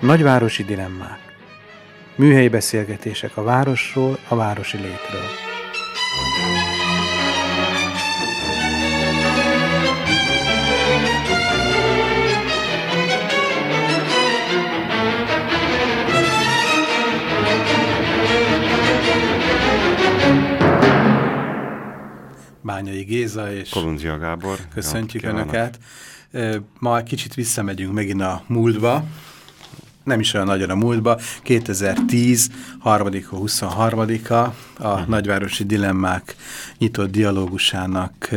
Nagyvárosi dilemmák. Műhelyi beszélgetések a városról, a városi létről. Bányai Géza és Kolundzsia Gábor. Köszöntjük Önöket. Ma kicsit visszamegyünk megint a múltba, nem is olyan nagyon a múltba, 2010, 3 23-a a uh-huh. Nagyvárosi Dilemmák nyitott dialógusának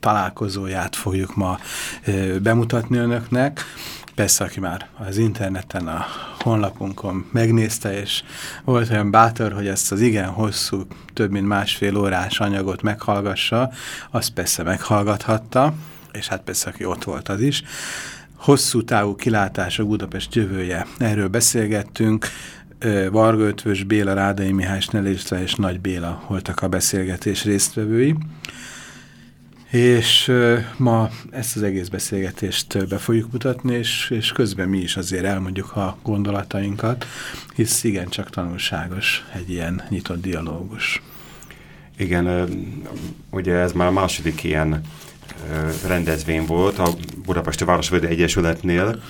találkozóját fogjuk ma uh, bemutatni önöknek. Persze, aki már az interneten, a honlapunkon megnézte, és volt olyan bátor, hogy ezt az igen hosszú, több mint másfél órás anyagot meghallgassa, azt persze meghallgathatta, és hát persze, aki ott volt az is hosszú távú kilátások Budapest jövője. Erről beszélgettünk. Varga Ötvös, Béla, Rádai Mihály Snelészle és Nagy Béla voltak a beszélgetés résztvevői. És ma ezt az egész beszélgetést be fogjuk mutatni, és, és közben mi is azért elmondjuk a gondolatainkat, hisz igencsak tanulságos egy ilyen nyitott dialógus. Igen, ugye ez már a második ilyen rendezvény volt a Budapesti Városvédő Egyesületnél,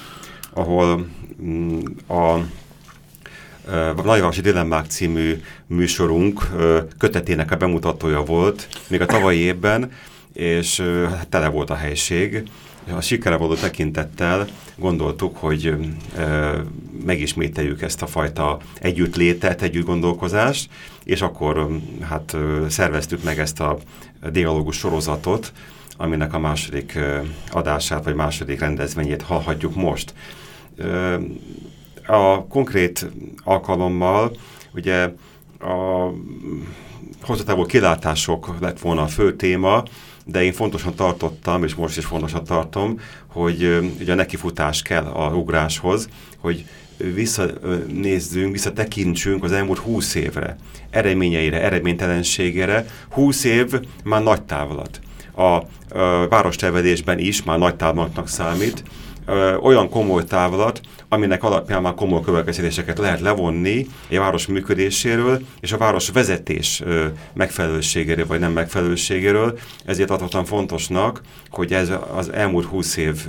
ahol mm, a Nagyvárosi Dilemmák című műsorunk kötetének a bemutatója volt, még a tavalyi évben, és tele volt a helység. A sikere való tekintettel gondoltuk, hogy megismételjük ezt a fajta együttlétet, együtt gondolkozást, és akkor hát szerveztük meg ezt a dialógus sorozatot, aminek a második adását, vagy második rendezvényét hallhatjuk most. A konkrét alkalommal ugye a hosszatávú kilátások lett volna a fő téma, de én fontosan tartottam, és most is fontosan tartom, hogy ugye a nekifutás kell a ugráshoz, hogy visszanézzünk, visszatekintsünk az elmúlt húsz évre, eredményeire, eredménytelenségére. Húsz év már nagy távlat a várostervezésben is már nagy távlatnak számít, olyan komoly távlat, aminek alapján már komoly következtetéseket lehet levonni egy város működéséről, és a város vezetés megfelelőségéről vagy nem megfelelőségéről. Ezért adhatom fontosnak, hogy ez az elmúlt húsz év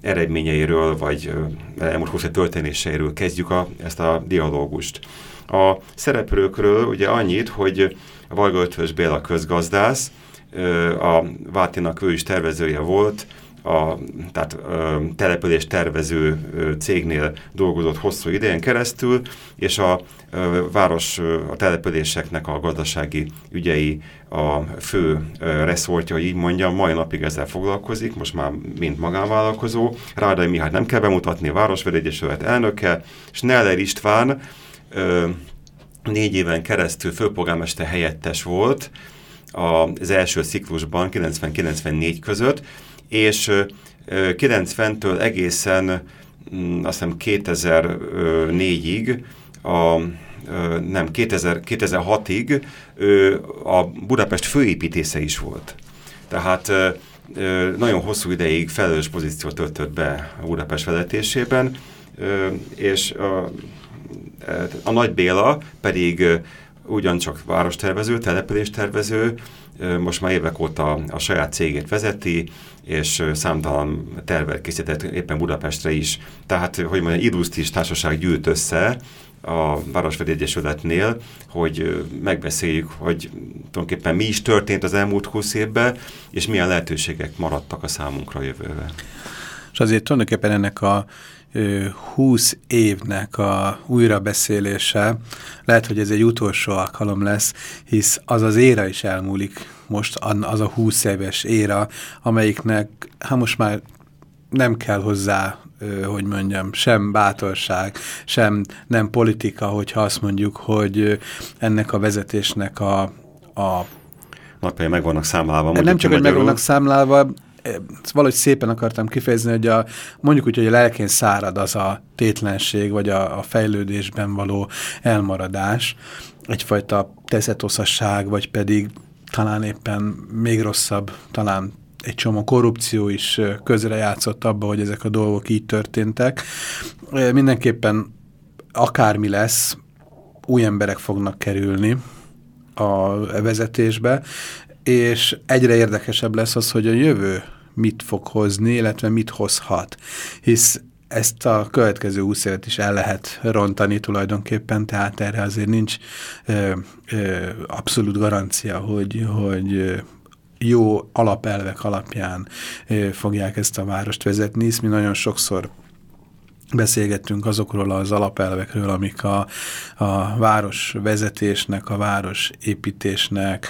eredményeiről, vagy elmúlt húsz év történéseiről kezdjük a, ezt a dialógust. A szereplőkről ugye annyit, hogy Valga Ötvös Béla közgazdász, a Vátinak ő is tervezője volt, a tehát, ö, település tervező ö, cégnél dolgozott hosszú idején keresztül, és a ö, város, ö, a településeknek a gazdasági ügyei a fő ö, reszortja, így mondjam, mai napig ezzel foglalkozik, most már mint magánvállalkozó. Rádai Mihály nem kell bemutatni, Városvédegyesület elnöke, és Neller István ö, négy éven keresztül főpolgármester helyettes volt, az első ciklusban, 90-94 között, és 90-től egészen mm, azt hiszem 2004-ig a nem, 2000, 2006-ig a Budapest főépítésze is volt. Tehát nagyon hosszú ideig felelős pozíciót töltött be a Budapest vezetésében, és a, a Nagy Béla pedig ugyancsak várostervező, településtervező, most már évek óta a saját cégét vezeti, és számtalan tervet készített éppen Budapestre is. Tehát, hogy mondjam, illusztris társaság gyűlt össze a Városvedi Egyesületnél, hogy megbeszéljük, hogy tulajdonképpen mi is történt az elmúlt húsz évben, és milyen lehetőségek maradtak a számunkra jövőre. És azért tulajdonképpen ennek a 20 évnek a újrabeszélése, lehet, hogy ez egy utolsó alkalom lesz, hisz az az éra is elmúlik most, az a 20 éves éra, amelyiknek, hát most már nem kell hozzá, hogy mondjam, sem bátorság, sem nem politika, hogyha azt mondjuk, hogy ennek a vezetésnek a, a napjai meg vannak számlálva. Nem csak, hogy meg vannak számlálva, valahogy szépen akartam kifejezni, hogy a, mondjuk úgy, hogy a lelkén szárad az a tétlenség, vagy a, a fejlődésben való elmaradás, egyfajta teszetoszasság, vagy pedig talán éppen még rosszabb, talán egy csomó korrupció is közrejátszott abba, hogy ezek a dolgok így történtek. Mindenképpen akármi lesz, új emberek fognak kerülni a vezetésbe, és egyre érdekesebb lesz az, hogy a jövő mit fog hozni, illetve mit hozhat. Hisz ezt a következő 20 évet is el lehet rontani tulajdonképpen, tehát erre azért nincs ö, ö, abszolút garancia, hogy, hogy jó alapelvek alapján ö, fogják ezt a várost vezetni, hisz mi nagyon sokszor beszélgettünk azokról az alapelvekről, amik a, a város vezetésnek, a város építésnek,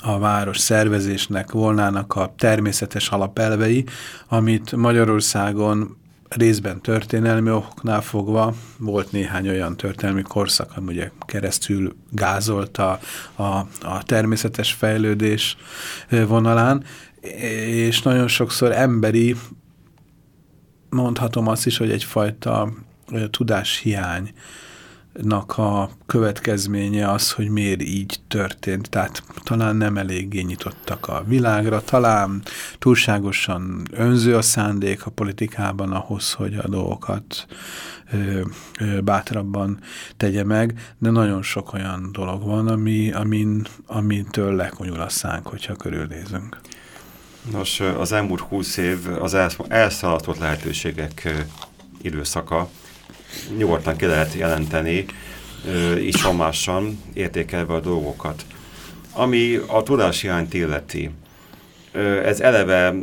a város szervezésnek volnának a természetes alapelvei, amit Magyarországon részben történelmi okoknál fogva, volt néhány olyan történelmi korszak, ami ugye keresztül gázolta a, a természetes fejlődés vonalán, és nagyon sokszor emberi, mondhatom azt is, hogy egyfajta tudáshiány nak a következménye az, hogy miért így történt. Tehát talán nem eléggé nyitottak a világra, talán túlságosan önző a szándék a politikában ahhoz, hogy a dolgokat ö, ö, bátrabban tegye meg, de nagyon sok olyan dolog van, ami, amin, amintől lekonyul a szánk, hogyha körülnézünk. Nos, az elmúlt húsz év az elszaladtott lehetőségek időszaka, nyugodtan ki lehet jelenteni, így somásan értékelve a dolgokat. Ami a tudáshiányt illeti, ez eleve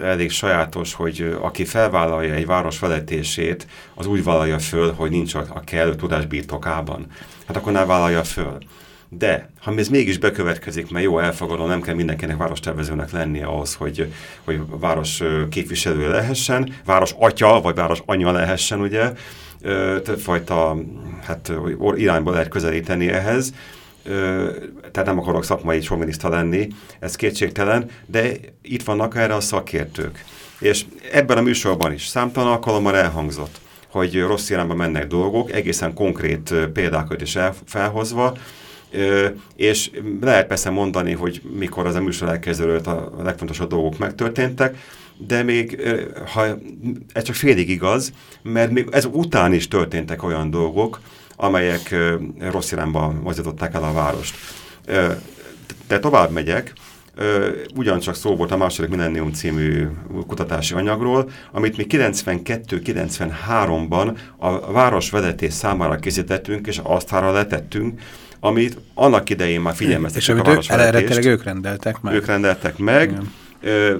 elég sajátos, hogy aki felvállalja egy város vezetését, az úgy vállalja föl, hogy nincs a, a kellő tudás birtokában. Hát akkor ne vállalja föl. De, ha ez mégis bekövetkezik, mert jó, elfogadom, nem kell mindenkinek várostervezőnek lennie ahhoz, hogy, hogy város képviselő lehessen, város atya, vagy város anya lehessen, ugye, többfajta hát, irányba lehet közelíteni ehhez, tehát nem akarok szakmai sominista lenni, ez kétségtelen, de itt vannak erre a szakértők. És ebben a műsorban is számtalan alkalommal elhangzott, hogy rossz irányba mennek dolgok, egészen konkrét példákat is felhozva, és lehet persze mondani, hogy mikor az a műsor elkezdődött a legfontosabb dolgok megtörténtek, de még ha ez csak félig igaz, mert még ez után is történtek olyan dolgok, amelyek rossz irányba mozdították el a várost. De tovább megyek, ugyancsak szó volt a második Millennium című kutatási anyagról, amit mi 92-93-ban a városvezetés számára készítettünk, és asztalra letettünk, amit annak idején már figyelmeztettek a városvezetést. És ők rendeltek meg. Ők rendeltek meg, Igen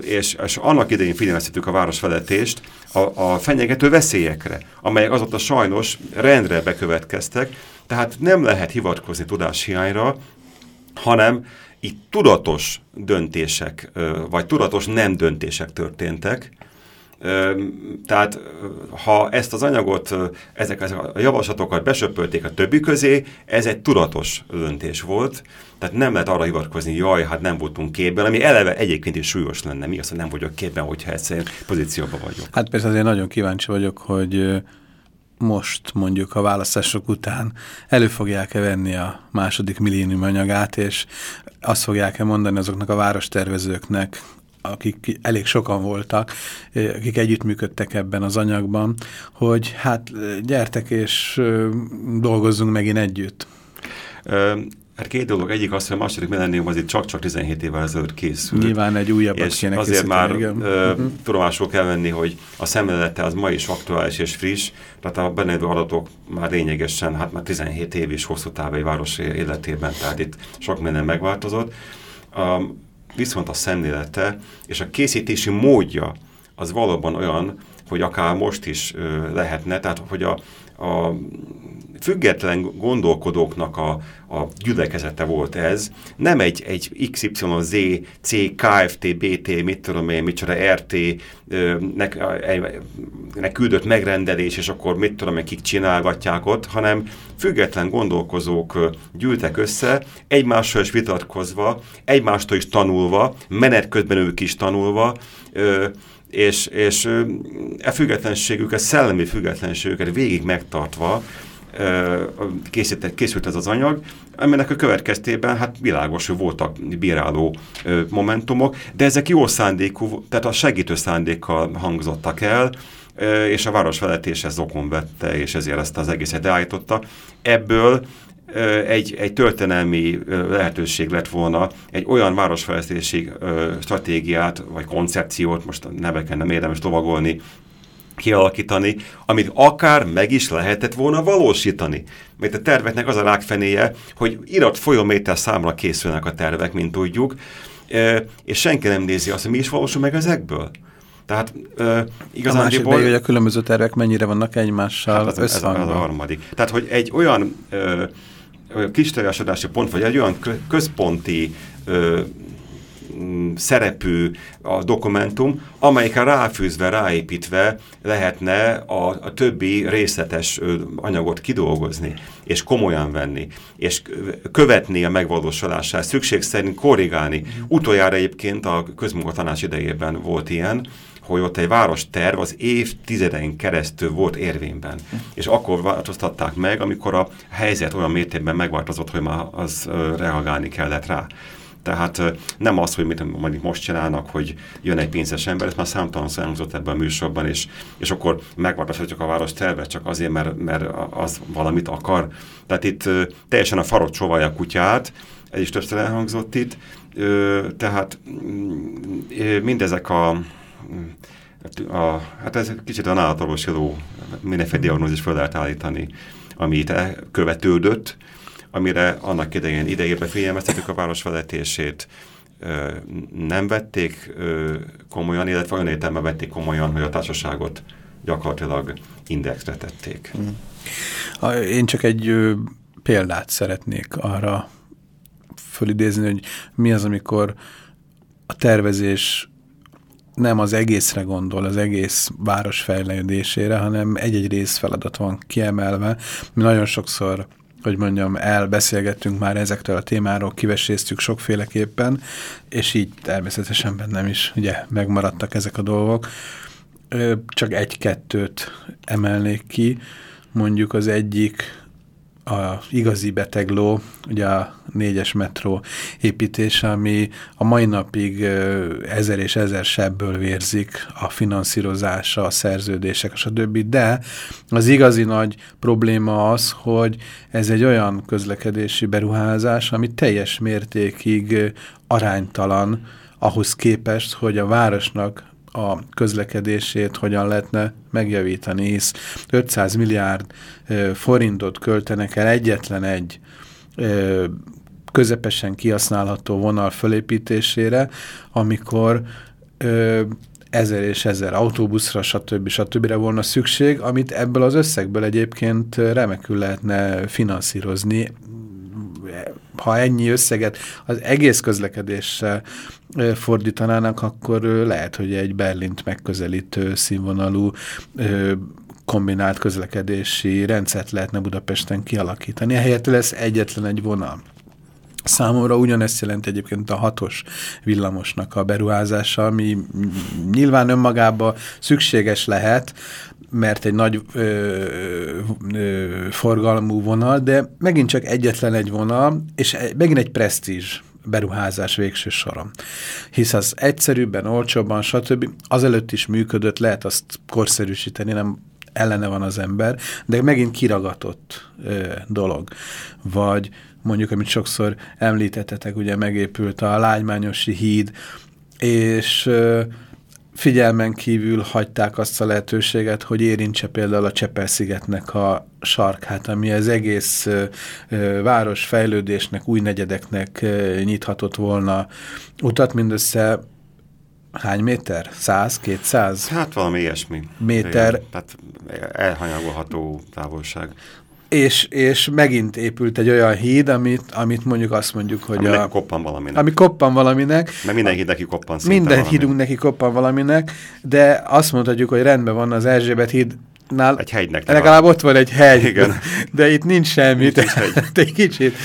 és, és annak idején figyelmeztetük a városvezetést a, a fenyegető veszélyekre, amelyek azóta sajnos rendre bekövetkeztek, tehát nem lehet hivatkozni tudáshiányra, hanem itt tudatos döntések, vagy tudatos nem döntések történtek, tehát ha ezt az anyagot, ezek, ezek a javaslatokat besöpölték a többi közé, ez egy tudatos döntés volt, tehát nem lehet arra hivatkozni, jaj, hát nem voltunk képben, ami eleve egyébként is súlyos lenne. Mi az, hogy nem vagyok képben, hogyha egyszerűen pozícióban vagyok? Hát persze azért nagyon kíváncsi vagyok, hogy most mondjuk a választások után elő fogják-e venni a második millénium anyagát, és azt fogják-e mondani azoknak a várostervezőknek, akik elég sokan voltak, akik együttműködtek ebben az anyagban, hogy hát gyertek és dolgozzunk megint együtt. Hát két dolog. Egyik az, hogy a második millennium az itt csak-csak 17 évvel ezelőtt készült. Nyilván egy újabb És kéne azért már uh, uh-huh. tudomásul kell venni, hogy a szemlélete az ma is aktuális és friss, tehát a benne adatok már lényegesen, hát már 17 év is hosszú távai város életében, tehát itt sok minden megváltozott. Um, viszont a szemlélete és a készítési módja az valóban olyan, hogy akár most is lehetne, tehát hogy a, a független gondolkodóknak a, a gyülekezete volt ez, nem egy, egy XYZ, C, KFT, BT, mit tudom én, micsoda RT nek, nek küldött megrendelés, és akkor mit tudom én, kik csinálgatják ott, hanem független gondolkozók gyűltek össze, egymással is vitatkozva, egymástól is tanulva, menet közben ők is tanulva, és, és e függetlenségüket, szellemi függetlenségüket végig megtartva készített, készült ez az anyag, aminek a következtében hát világos, hogy voltak bíráló momentumok, de ezek jó szándékú, tehát a segítő szándékkal hangzottak el, és a városvezetés ez okon vette, és ezért ezt az egészet beállította. Ebből egy, egy történelmi lehetőség lett volna egy olyan városfejlesztési stratégiát, vagy koncepciót, most neveken nem érdemes lovagolni, kialakítani, amit akár meg is lehetett volna valósítani. Mert a terveknek az a rákfenéje, hogy irat folyométer számra készülnek a tervek, mint tudjuk, és senki nem nézi azt, hogy mi is valósul meg ezekből. Tehát uh, igazán... A másik ból... hogy a különböző tervek mennyire vannak egymással hát ez, ez, a, ez a harmadik. Tehát, hogy egy olyan uh, kisteresodási pont, vagy egy olyan központi ö, szerepű a dokumentum, amelyikre ráfűzve, ráépítve lehetne a, a többi részletes anyagot kidolgozni, és komolyan venni, és követni a megvalósulását, szükség szerint korrigálni. Utoljára egyébként a közmunkatanács idejében volt ilyen, hogy ott egy város az évtizeden keresztül volt érvényben. És akkor változtatták meg, amikor a helyzet olyan mértékben megváltozott, hogy már az reagálni kellett rá. Tehát nem az, hogy mit mondjuk most csinálnak, hogy jön egy pénzes ember, ez már számtalan elhangzott ebben a műsorban, és, és akkor megváltoztatjuk a város tervet csak azért, mert, mert az valamit akar. Tehát itt teljesen a farok csóválja a kutyát, ez is többször elhangzott itt, tehát mm, mindezek a a, hát ez kicsit a állatorvosiló mindenféle diagnózis föl lehet állítani, ami itt követődött, amire annak idején idejében figyelmeztetük a városvezetését, nem vették komolyan, illetve olyan értelme vették komolyan, hogy a társaságot gyakorlatilag indexre tették. Hmm. Én csak egy példát szeretnék arra fölidézni, hogy mi az, amikor a tervezés nem az egészre gondol, az egész város fejlődésére, hanem egy-egy részfeladat van kiemelve. Mi nagyon sokszor hogy mondjam, elbeszélgettünk már ezektől a témáról, kiveséztük sokféleképpen, és így természetesen bennem is ugye megmaradtak ezek a dolgok. Csak egy-kettőt emelnék ki, mondjuk az egyik a igazi betegló, ugye a négyes metró építése, ami a mai napig ezer és ezer sebből vérzik a finanszírozása, a szerződések, és a többi, de az igazi nagy probléma az, hogy ez egy olyan közlekedési beruházás, ami teljes mértékig aránytalan ahhoz képest, hogy a városnak a közlekedését hogyan lehetne megjavítani, hisz 500 milliárd forintot költenek el egyetlen egy közepesen kihasználható vonal fölépítésére, amikor ezer és ezer autóbuszra, stb. stb. volna szükség, amit ebből az összegből egyébként remekül lehetne finanszírozni, ha ennyi összeget az egész közlekedéssel fordítanának, akkor lehet, hogy egy Berlint megközelítő színvonalú kombinált közlekedési rendszert lehetne Budapesten kialakítani. Helyett lesz egyetlen egy vonal. Számomra ugyanezt jelent egyébként a hatos villamosnak a beruházása, ami nyilván önmagában szükséges lehet, mert egy nagy ö, ö, forgalmú vonal, de megint csak egyetlen egy vonal, és megint egy presztízs beruházás végső soron. Hisz az egyszerűbben, olcsóbban, stb. azelőtt is működött, lehet azt korszerűsíteni, nem ellene van az ember, de megint kiragatott ö, dolog. Vagy mondjuk, amit sokszor említettetek, ugye megépült a Lágymányosi híd, és figyelmen kívül hagyták azt a lehetőséget, hogy érintse például a Csepel-szigetnek a sarkát, ami az egész város fejlődésnek, új negyedeknek nyithatott volna utat, mindössze hány méter? 100, 200? Hát valami ilyesmi. Méter. Igen, tehát elhanyagolható távolság. És, és megint épült egy olyan híd, amit, amit mondjuk azt mondjuk, hogy Aminek a... koppan valaminek. Ami koppan valaminek. Mert minden híd neki koppan Minden valami. hídunk neki koppan valaminek, de azt mondhatjuk, hogy rendben van az Erzsébet híd Nál egy hegynek. Legalább ott van egy hegy, Igen. de itt nincs semmi. Nincs de egy kicsit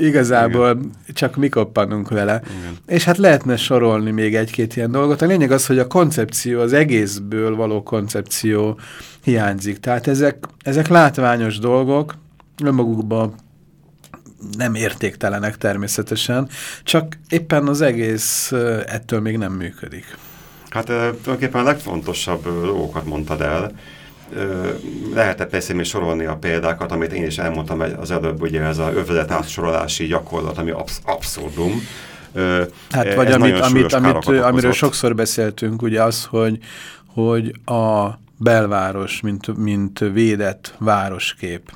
igazából Igen. csak mi koppanunk vele. Igen. És hát lehetne sorolni még egy-két ilyen dolgot. A lényeg az, hogy a koncepció, az egészből való koncepció hiányzik. Tehát ezek, ezek látványos dolgok, önmagukban nem értéktelenek természetesen, csak éppen az egész ettől még nem működik. Hát tulajdonképpen a legfontosabb dolgokat mondtad el. Ö, Lehet-e persze még sorolni a példákat, amit én is elmondtam az előbb, ugye ez a övezet átsorolási gyakorlat, ami absz abszurdum. Hát ez vagy amit, amit, amit, amiről sokszor beszéltünk, ugye az, hogy, hogy a belváros, mint, mint védett városkép,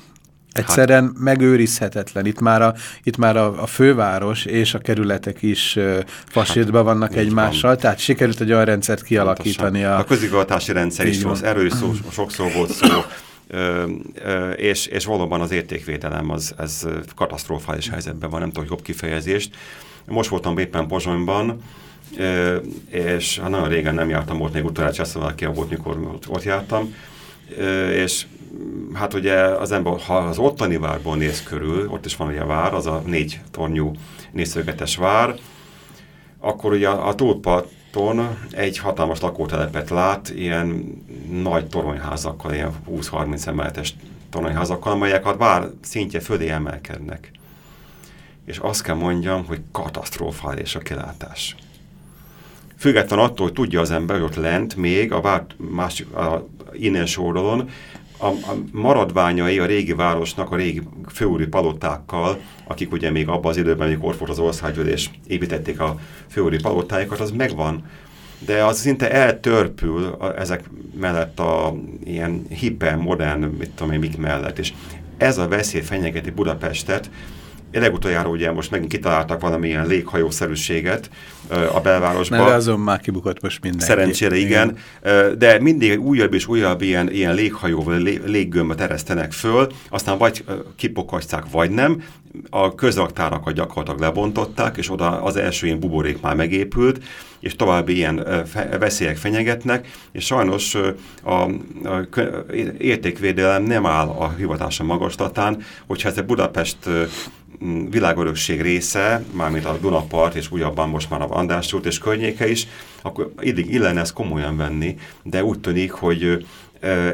egyszerűen hát, megőrizhetetlen. Itt már, a, itt már a, a főváros és a kerületek is uh, fasítban vannak Hát, egymással, van. tehát sikerült egy olyan rendszert kialakítani. A, A, a közigazgatási rendszer is rossz, erről is szó, sokszor volt szó, ö, ö, és, és valóban az értékvédelem az ez katasztrofális helyzetben van, nem tudom, jobb kifejezést. Most voltam éppen Pozsonyban, ö, és hát nagyon régen nem jártam ott, még utoljára Csehszlovákia volt, mikor ott, ott jártam, és mm, hát ugye az ember, ha az ottani várból néz körül, ott is van ugye vár, az a négy tornyú nézőgetes vár, akkor ugye a, a túlparton egy hatalmas lakótelepet lát, ilyen nagy toronyházakkal, ilyen 20-30 emeletes toronyházakkal, amelyek a vár szintje fölé emelkednek. És azt kell mondjam, hogy katasztrofális a kilátás. Független attól, hogy tudja az ember, hogy ott lent még a vár másik, a, innen oldalon a, a maradványai a régi városnak, a régi főúri palotákkal, akik ugye még abban az időben, amikor volt az országgyűlés, építették a főúri palotáikat, az megvan. De az szinte eltörpül a, ezek mellett a ilyen hiper, modern, mit tudom én, mik mellett. És ez a veszély fenyegeti Budapestet, Legutoljára ugye most megint kitaláltak valamilyen léghajószerűséget a belvárosban. mert azon már kibukott most mindenki. Szerencsére igen, Ö, de mindig újabb és újabb ilyen, ilyen léghajóval, lé, léggömböt eresztenek föl, aztán vagy kipokasztják, vagy nem. A közraktárakat gyakorlatilag lebontották, és oda az első ilyen buborék már megépült, és további ilyen fe, veszélyek fenyegetnek, és sajnos a, a értékvédelem nem áll a hivatása magaslatán, hogyha ez a Budapest világörökség része, mármint a Dunapart, és újabban most már a András út és környéke is, akkor idig illene ezt komolyan venni, de úgy tűnik, hogy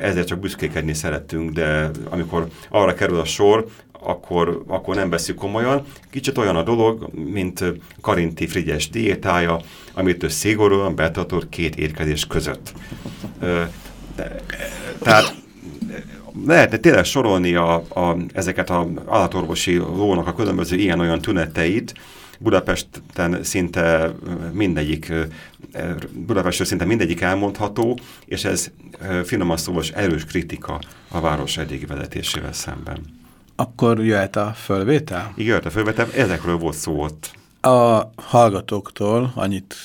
ezzel csak büszkékedni szerettünk, de amikor arra kerül a sor, akkor, akkor nem veszük komolyan. Kicsit olyan a dolog, mint Karinti Frigyes diétája, amit ő szigorúan betartott két étkezés között. De, tehát lehetne tényleg sorolni a, a, ezeket az állatorvosi lónak a különböző ilyen-olyan tüneteit, Budapesten szinte mindegyik, Budapestről szinte mindegyik elmondható, és ez finoman szóval erős kritika a város eddigi vezetésével szemben. Akkor jöhet a fölvétel? Igen, a fölvetem, ezekről volt szó ott. A hallgatóktól annyit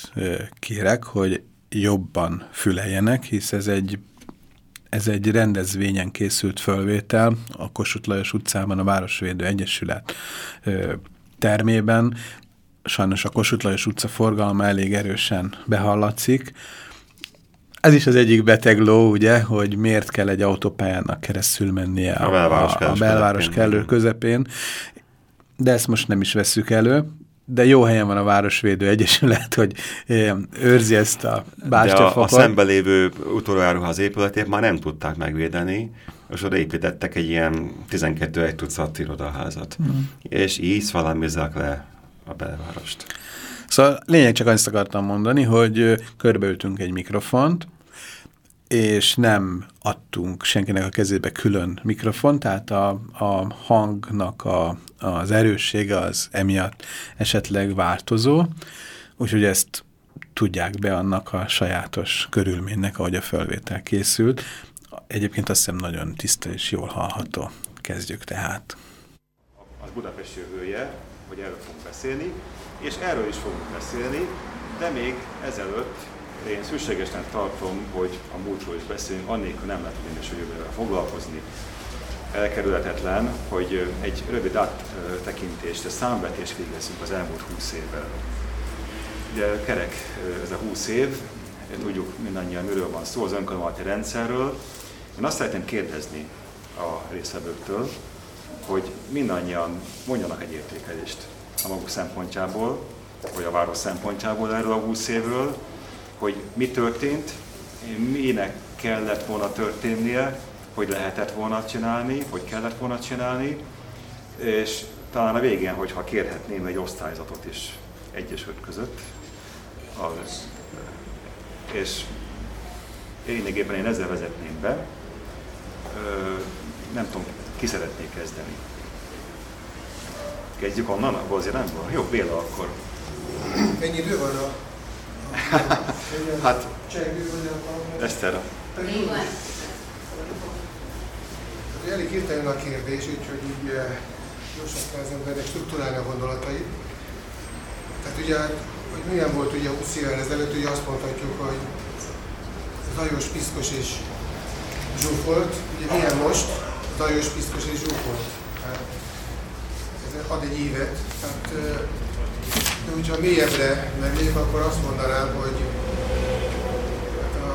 kérek, hogy jobban füleljenek, hisz ez egy, ez egy rendezvényen készült fölvétel a Kossuth Lajos utcában a Városvédő Egyesület termében. Sajnos a Kossuth Lajos utca forgalma elég erősen behallatszik. Ez is az egyik beteg ló, ugye, hogy miért kell egy autópályának keresztül mennie a, A belváros a, belváros közepén. kellő közepén. De ezt most nem is vesszük elő. De jó helyen van a Városvédő Egyesület, hogy őrzi ezt a De a, a bástyafakot. szembe lévő utóráruház épületét már nem tudták megvédeni, és oda építettek egy ilyen 12 egy tucat irodaházat. Mm. És így szalámizzák le a belvárost. Szóval lényeg csak azt akartam mondani, hogy körbeültünk egy mikrofont, és nem adtunk senkinek a kezébe külön mikrofon, tehát a, a hangnak a, az erőssége az emiatt esetleg változó, úgyhogy ezt tudják be annak a sajátos körülménynek, ahogy a fölvétel készült. Egyébként azt hiszem nagyon tiszta és jól hallható. Kezdjük tehát. Az Budapest jövője, hogy erről fogunk beszélni, és erről is fogunk beszélni, de még ezelőtt én szükségesnek tartom, hogy a múltról is beszélünk, annélkül nem lehet én is a jövővel foglalkozni. elkerülhetetlen, hogy egy rövid áttekintést, a számvetést végezzünk az elmúlt 20 évvel. Ugye kerek ez a 20 év, tudjuk mindannyian miről van szó, az önkormányzati rendszerről. Én azt szeretném kérdezni a részvevőktől, hogy mindannyian mondjanak egy értékelést a maguk szempontjából, vagy a város szempontjából erről a 20 évről, hogy mi történt, minek kellett volna történnie, hogy lehetett volna csinálni, hogy kellett volna csinálni, és talán a végén, hogyha kérhetném egy osztályzatot is egyesült között, az, és lényegében én ezzel vezetném be, nem tudom, ki szeretné kezdeni. Kezdjük onnan, abból azért nem. Jó, Béla akkor. Mennyi idő van a... hát, Eszter. Elég hirtelen a kérdés, úgyhogy így eh, gyorsan kell az embernek struktúrálni a gondolatait. Tehát ugye, hogy milyen volt ugye 20 évvel ezelőtt, ugye azt mondhatjuk, hogy zajos, piszkos és zsúfolt. Ugye milyen most? Zajos, piszkos és zsúfolt. Hát, ez ad egy évet. Tehát, eh, hogyha mélyebbre mennék, akkor azt mondanám, hogy a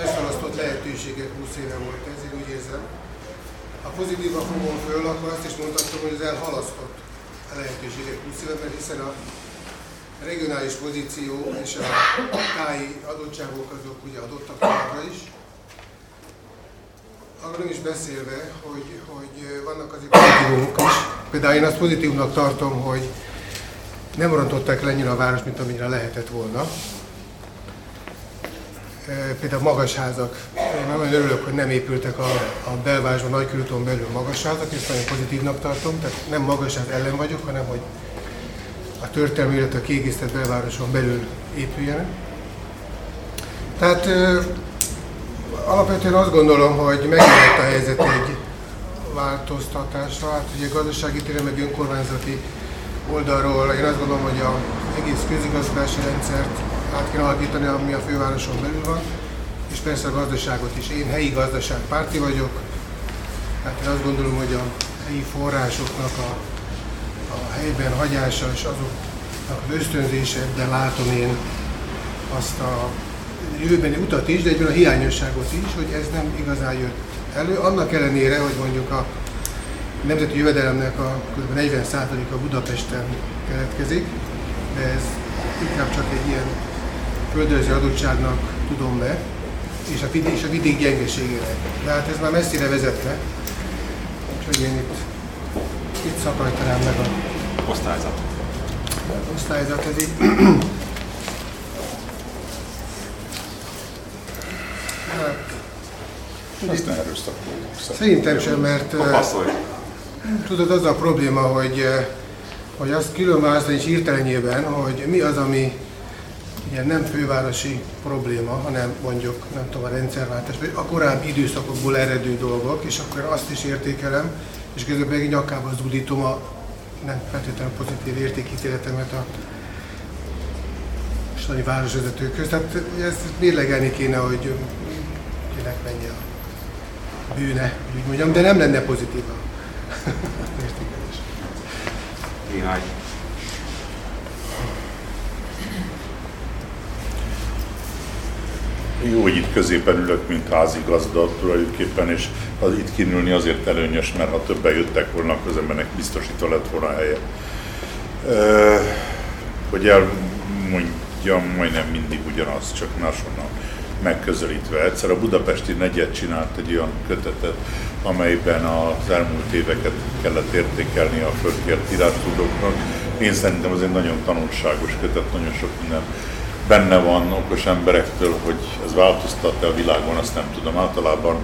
elszalasztott lehetőségek 20 éve volt ez, én úgy érzem. Ha pozitívan fogom föl, akkor azt is mondhatom, hogy az elhalasztott lehetőségek 20 éve, mert hiszen a regionális pozíció és a táji adottságok azok ugye adottak továbbra is. Arról is beszélve, hogy, hogy vannak azért pozitívumok is. Például én azt pozitívnak tartom, hogy nem rontották le annyira a város, mint amennyire lehetett volna. Például magas házak. Én nagyon örülök, hogy nem épültek a, a belvárosban, nagykörúton belül magas házak, ezt nagyon pozitívnak tartom. Tehát nem magas ház ellen vagyok, hanem hogy a történelmi, illetve a kiegészített belvároson belül épüljenek. Tehát alapvetően azt gondolom, hogy megjelent a helyzet egy változtatásra, hát ugye gazdasági téren, meg önkormányzati oldalról én azt gondolom, hogy az egész közigazgatási rendszert át kell alakítani, ami a fővároson belül van, és persze a gazdaságot is. Én helyi gazdaságpárti vagyok, tehát én azt gondolom, hogy a helyi forrásoknak a, a helyben hagyása és azoknak az ösztönzése, de látom én azt a jövőbeni utat is, de egyben a hiányosságot is, hogy ez nem igazán jött elő. Annak ellenére, hogy mondjuk a nemzeti jövedelemnek a kb. 40%-a Budapesten keletkezik, de ez inkább csak egy ilyen földrajzi adottságnak tudom be, és a, vidék, és a vidék gyengeségére. De hát ez már messzire vezetne, úgyhogy én itt, itt szakajtanám meg a osztályzat. osztályzat, ez így Hát, Ezt ne erőszakoljuk. Szerintem sem, mert Passzolj. Tudod, az a probléma, hogy, hogy azt különválasztani is hirtelenjében, hogy mi az, ami ugye nem fővárosi probléma, hanem mondjuk, nem tudom, a rendszerváltás, vagy a korábbi időszakokból eredő dolgok, és akkor azt is értékelem, és közben meg nyakába zúdítom a nem feltétlenül pozitív értékítéletemet a stani városvezetőkhöz. Tehát ezt mérlegelni kéne, hogy kinek mennyi a bűne, úgy mondjam, de nem lenne pozitív értékelés. Mihály. Jó, hogy itt középen ülök, mint házigazda tulajdonképpen, és az itt kinülni azért előnyös, mert ha többen jöttek volna, akkor az embernek biztosítva lett volna a helye. E, hogy elmondjam, majdnem mindig ugyanaz, csak máshonnan megközelítve. Egyszer a budapesti negyed csinált egy olyan kötetet, amelyben az elmúlt éveket kellett értékelni a földkért írástudóknak. Én szerintem az egy nagyon tanulságos kötet, nagyon sok minden benne van okos emberektől, hogy ez változtat-e a világon, azt nem tudom. Általában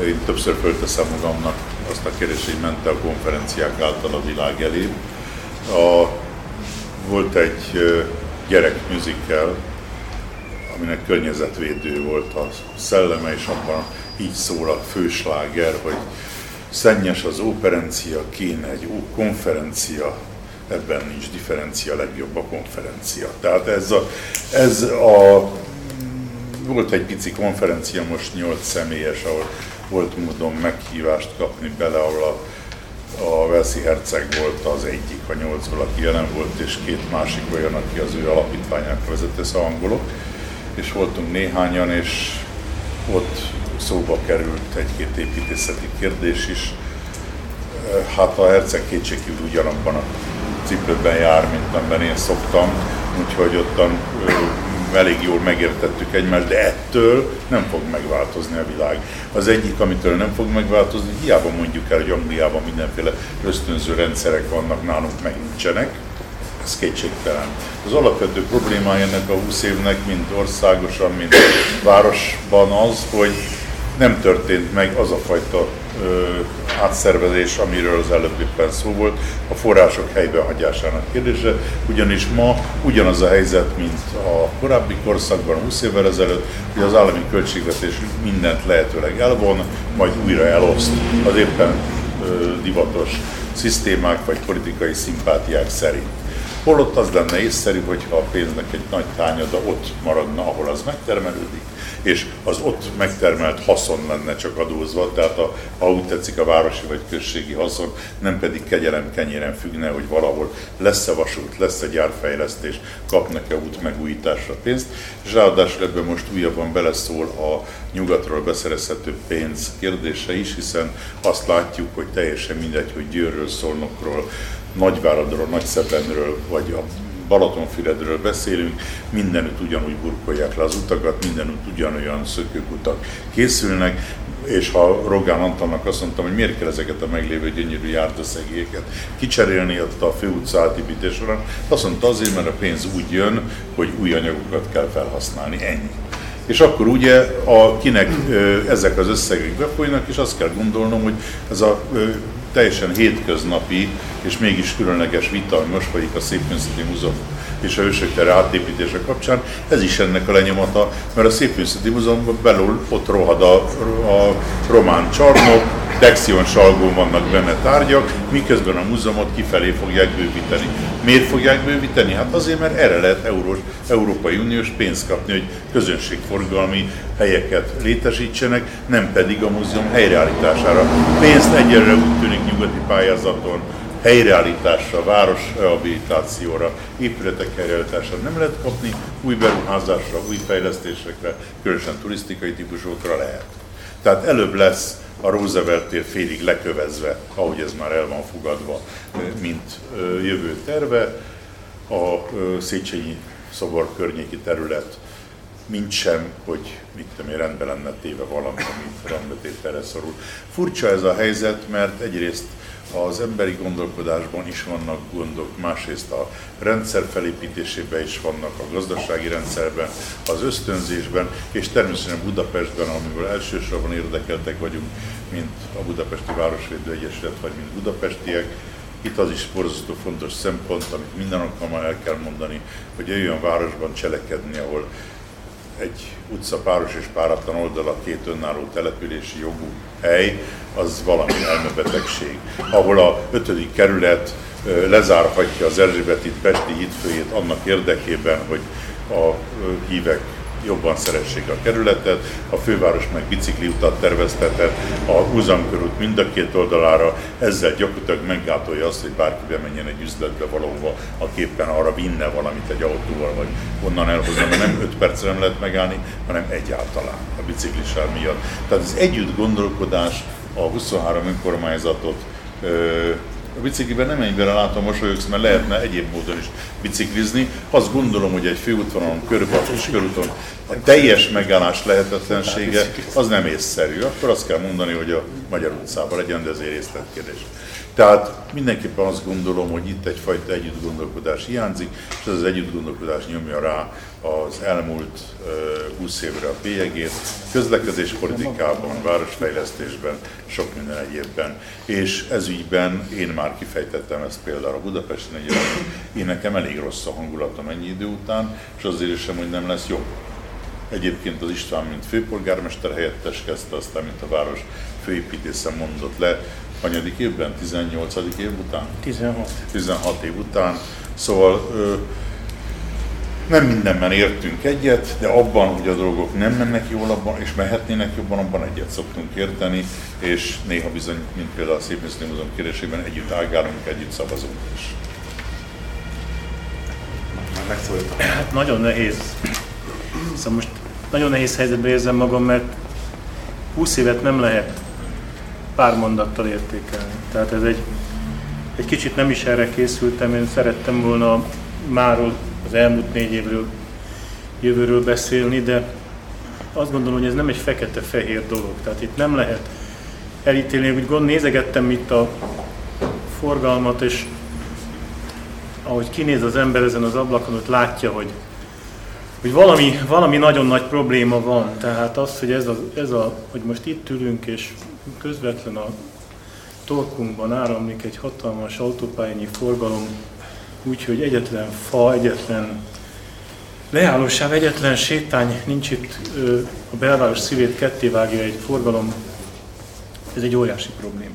én többször fölteszem magamnak azt a kérdést, hogy ment a konferenciák által a világ elé. A, volt egy gyerek musical, aminek környezetvédő volt a szelleme, és abban így szól a fősláger, hogy szennyes az óperencia, kéne egy konferencia, ebben nincs differencia, legjobb a konferencia. Tehát ez a, ez a volt egy pici konferencia, most nyolc személyes, ahol volt módon meghívást kapni bele, ahol a, a Velszi Herceg volt az egyik, a nyolcból, aki jelen volt, és két másik olyan, aki az ő alapítványának vezető szangolok. És voltunk néhányan, és ott szóba került egy-két építészeti kérdés is. Hát a herceg kétségkívül ugyanabban a cipőben jár, mint amiben én szoktam, úgyhogy ottan elég jól megértettük egymást, de ettől nem fog megváltozni a világ. Az egyik, amitől nem fog megváltozni, hiába mondjuk el, hogy Angliában mindenféle ösztönző rendszerek vannak, nálunk meg nincsenek, ez kétségtelen. Az alapvető problémája ennek a 20 évnek, mind országosan, mind városban az, hogy nem történt meg az a fajta ö, átszervezés, amiről az előbb éppen szó volt, a források helybehagyásának kérdése, ugyanis ma ugyanaz a helyzet, mint a korábbi korszakban, 20 évvel ezelőtt, hogy az állami költségvetés mindent lehetőleg elvon, majd újra eloszt az éppen ö, divatos szisztémák vagy politikai szimpátiák szerint. Holott az lenne észszerű, hogyha a pénznek egy nagy tányada ott maradna, ahol az megtermelődik, és az ott megtermelt haszon lenne csak adózva, tehát a, ha úgy tetszik a városi vagy községi haszon, nem pedig kegyelem kenyéren függne, hogy valahol lesz-e vasút, lesz-e gyárfejlesztés, kapnak-e út megújításra pénzt, és ráadásul ebben most újabban beleszól a nyugatról beszerezhető pénz kérdése is, hiszen azt látjuk, hogy teljesen mindegy, hogy Győrről, Szolnokról, Nagyváradról, Nagyszebenről, vagy a Balatonfüredről beszélünk, mindenütt ugyanúgy burkolják le az utakat, mindenütt ugyanolyan szökőkutak készülnek, és ha Rogán Antalnak azt mondtam, hogy miért kell ezeket a meglévő gyönyörű járdaszegélyeket kicserélni ott a főutca átépítés során, azt mondta azért, mert a pénz úgy jön, hogy új anyagokat kell felhasználni, ennyi. És akkor ugye, a, kinek ö, ezek az összegek befolynak, és azt kell gondolnom, hogy ez a teljesen hétköznapi és mégis különleges vita, most folyik a Szépművészeti Múzeum és a Hősök tere átépítése kapcsán, ez is ennek a lenyomata, mert a Szépművészeti Múzeumban belül ott rohad a, a román csarnok, Dexion salgón vannak benne tárgyak, miközben a múzeumot kifelé fogják bővíteni. Miért fogják bővíteni? Hát azért, mert erre lehet Eurós, Európai Uniós pénzt kapni, hogy közönségforgalmi helyeket létesítsenek, nem pedig a múzeum helyreállítására. Pénzt egyelőre úgy tűnik nyugati pályázaton, helyreállításra, város rehabilitációra, épületek helyreállításra nem lehet kapni, új beruházásra, új fejlesztésekre, különösen turisztikai típusokra lehet. Tehát előbb lesz a Roosevelt tér félig lekövezve, ahogy ez már el van fogadva, mint jövő terve, a Széchenyi szobor környéki terület, mint sem, hogy mit tudom én, rendben lenne téve valami, ami rendbetételre szorul. Furcsa ez a helyzet, mert egyrészt az emberi gondolkodásban is vannak gondok, másrészt a rendszer felépítésében is vannak, a gazdasági rendszerben, az ösztönzésben, és természetesen Budapestben, amivel elsősorban érdekeltek vagyunk, mint a Budapesti Városvédő Egyesület, vagy mint budapestiek, itt az is borzasztó fontos szempont, amit minden alkalommal el kell mondani, hogy olyan városban cselekedni, ahol egy utca páros és páratlan oldala két önálló települési jogú hely, az valami elmebetegség. Ahol a ötödik kerület lezárhatja az Erzsébeti Pesti hídfőjét annak érdekében, hogy a hívek jobban szeressék a kerületet, a főváros meg bicikliutat terveztetett a Húzamkörút mind a két oldalára, ezzel gyakorlatilag meggátolja azt, hogy bárki bemenjen egy üzletbe valahova, a képen arra vinne valamit egy autóval, vagy onnan elhozza, mert nem 5 percre nem lehet megállni, hanem egyáltalán a biciklisár miatt. Tehát az együtt gondolkodás a 23 önkormányzatot a bicikliben nem ennyire látom mosolyogsz, mert lehetne egyéb módon is biciklizni. Azt gondolom, hogy egy főútvonalon, és körúton a teljes megállás lehetetlensége az nem észszerű. Akkor azt kell mondani, hogy a Magyar utcában legyen, de ezért részletkérdés. Tehát mindenképpen azt gondolom, hogy itt egyfajta együttgondolkodás hiányzik, és ez az együttgondolkodás nyomja rá az elmúlt uh, 20 évre a bélyegét, közlekedéspolitikában, városfejlesztésben, sok minden egyébben. És ez ügyben én már kifejtettem ezt például a Budapesten egy én nekem elég rossz a hangulatom ennyi idő után, és azért sem, hogy nem lesz jobb. Egyébként az István, mint főpolgármester helyettes kezdte, aztán, mint a város főépítésze mondott le, hanyadik évben? 18. év után? 16. 16 év után. Szóval ö, Nem mindenben értünk egyet, de abban, hogy a dolgok nem mennek jól abban, és mehetnének jobban, abban egyet szoktunk érteni, és néha bizony, mint például a Szépműszli Múzeum kérdésében együtt ágálunk, együtt szavazunk is. Hát nagyon nehéz. Szóval most nagyon nehéz helyzetben érzem magam, mert 20 évet nem lehet pár mondattal értékelni. Tehát ez egy, egy kicsit nem is erre készültem, én szerettem volna máról az elmúlt négy évről, jövőről beszélni, de azt gondolom, hogy ez nem egy fekete-fehér dolog. Tehát itt nem lehet elítélni. Úgy gond, nézegettem itt a forgalmat, és ahogy kinéz az ember ezen az ablakon, ott látja, hogy, hogy valami, valami nagyon nagy probléma van. Tehát az, hogy ez a, ez a, hogy most itt ülünk, és közvetlen a torkunkban áramlik egy hatalmas autópályányi forgalom, úgyhogy egyetlen fa, egyetlen leállósáv, egyetlen sétány nincs itt a belváros szívét kettévágja egy forgalom, ez egy óriási probléma.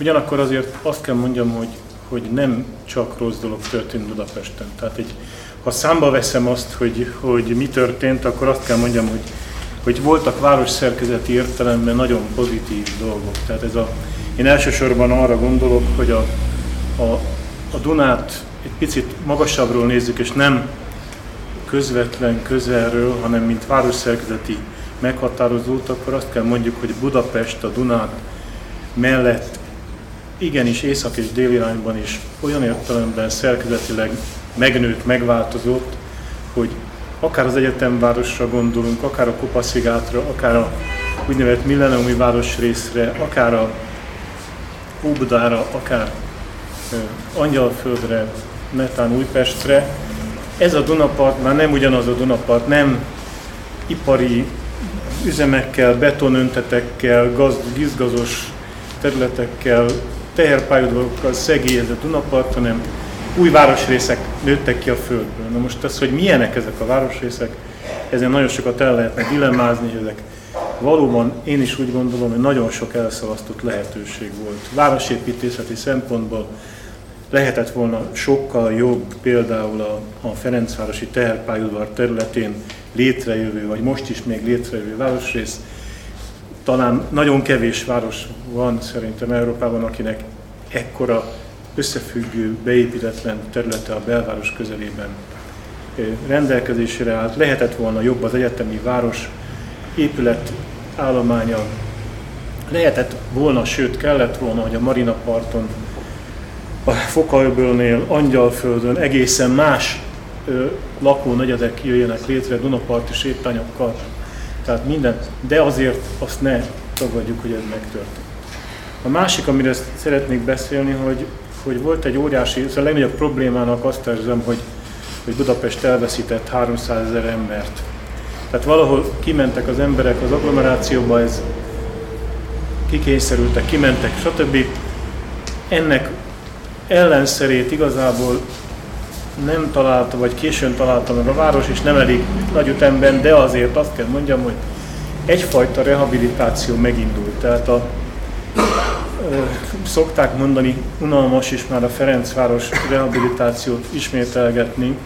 Ugyanakkor azért azt kell mondjam, hogy, hogy nem csak rossz dolog történt Budapesten. Tehát egy, ha számba veszem azt, hogy, hogy mi történt, akkor azt kell mondjam, hogy, hogy voltak városszerkezeti értelemben nagyon pozitív dolgok. Tehát ez a, én elsősorban arra gondolok, hogy a, a, a Dunát egy picit magasabbról nézzük, és nem közvetlen közelről, hanem mint városszerkezeti meghatározót, akkor azt kell mondjuk, hogy Budapest a Dunát mellett igenis észak és dél irányban is olyan értelemben szerkezetileg megnőtt, megváltozott, hogy akár az egyetemvárosra gondolunk, akár a Kopaszigátra, akár a úgynevezett milleniumi városrészre, akár a Óbudára, akár Angyalföldre, netán Újpestre. Ez a Dunapart már nem ugyanaz a Dunapart, nem ipari üzemekkel, betonöntetekkel, gazd, gizgazos területekkel, teherpályaudvarokkal szegélyezett Dunapart, hanem új városrészek nőttek ki a földből. Na most az, hogy milyenek ezek a városrészek, ezen nagyon sokat el lehetne dilemmázni, hogy ezek valóban én is úgy gondolom, hogy nagyon sok elszalasztott lehetőség volt. Városépítészeti szempontból lehetett volna sokkal jobb például a, a Ferencvárosi teherpályaudvar területén létrejövő, vagy most is még létrejövő városrész. Talán nagyon kevés város van szerintem Európában, akinek ekkora összefüggő, beépítetlen területe a belváros közelében rendelkezésére állt. Lehetett volna jobb az egyetemi város épület állománya, lehetett volna, sőt kellett volna, hogy a Marina parton a Fokaöbölnél, Angyalföldön egészen más ö, lakónegyedek jöjjenek létre Dunaparti sétányokkal, tehát minden, de azért azt ne tagadjuk, hogy ez megtörtént. A másik, amire szeretnék beszélni, hogy, hogy volt egy óriási, szóval a legnagyobb problémának azt érzem, hogy, hogy Budapest elveszített 300 ezer embert. Tehát valahol kimentek az emberek az agglomerációba, ez kikényszerültek, kimentek, stb. Ennek ellenszerét igazából nem találta, vagy későn találta meg a város, és nem elég nagy ütemben, de azért azt kell mondjam, hogy egyfajta rehabilitáció megindult. Tehát a, szokták mondani, unalmas is már a Ferencváros rehabilitációt ismételgetni,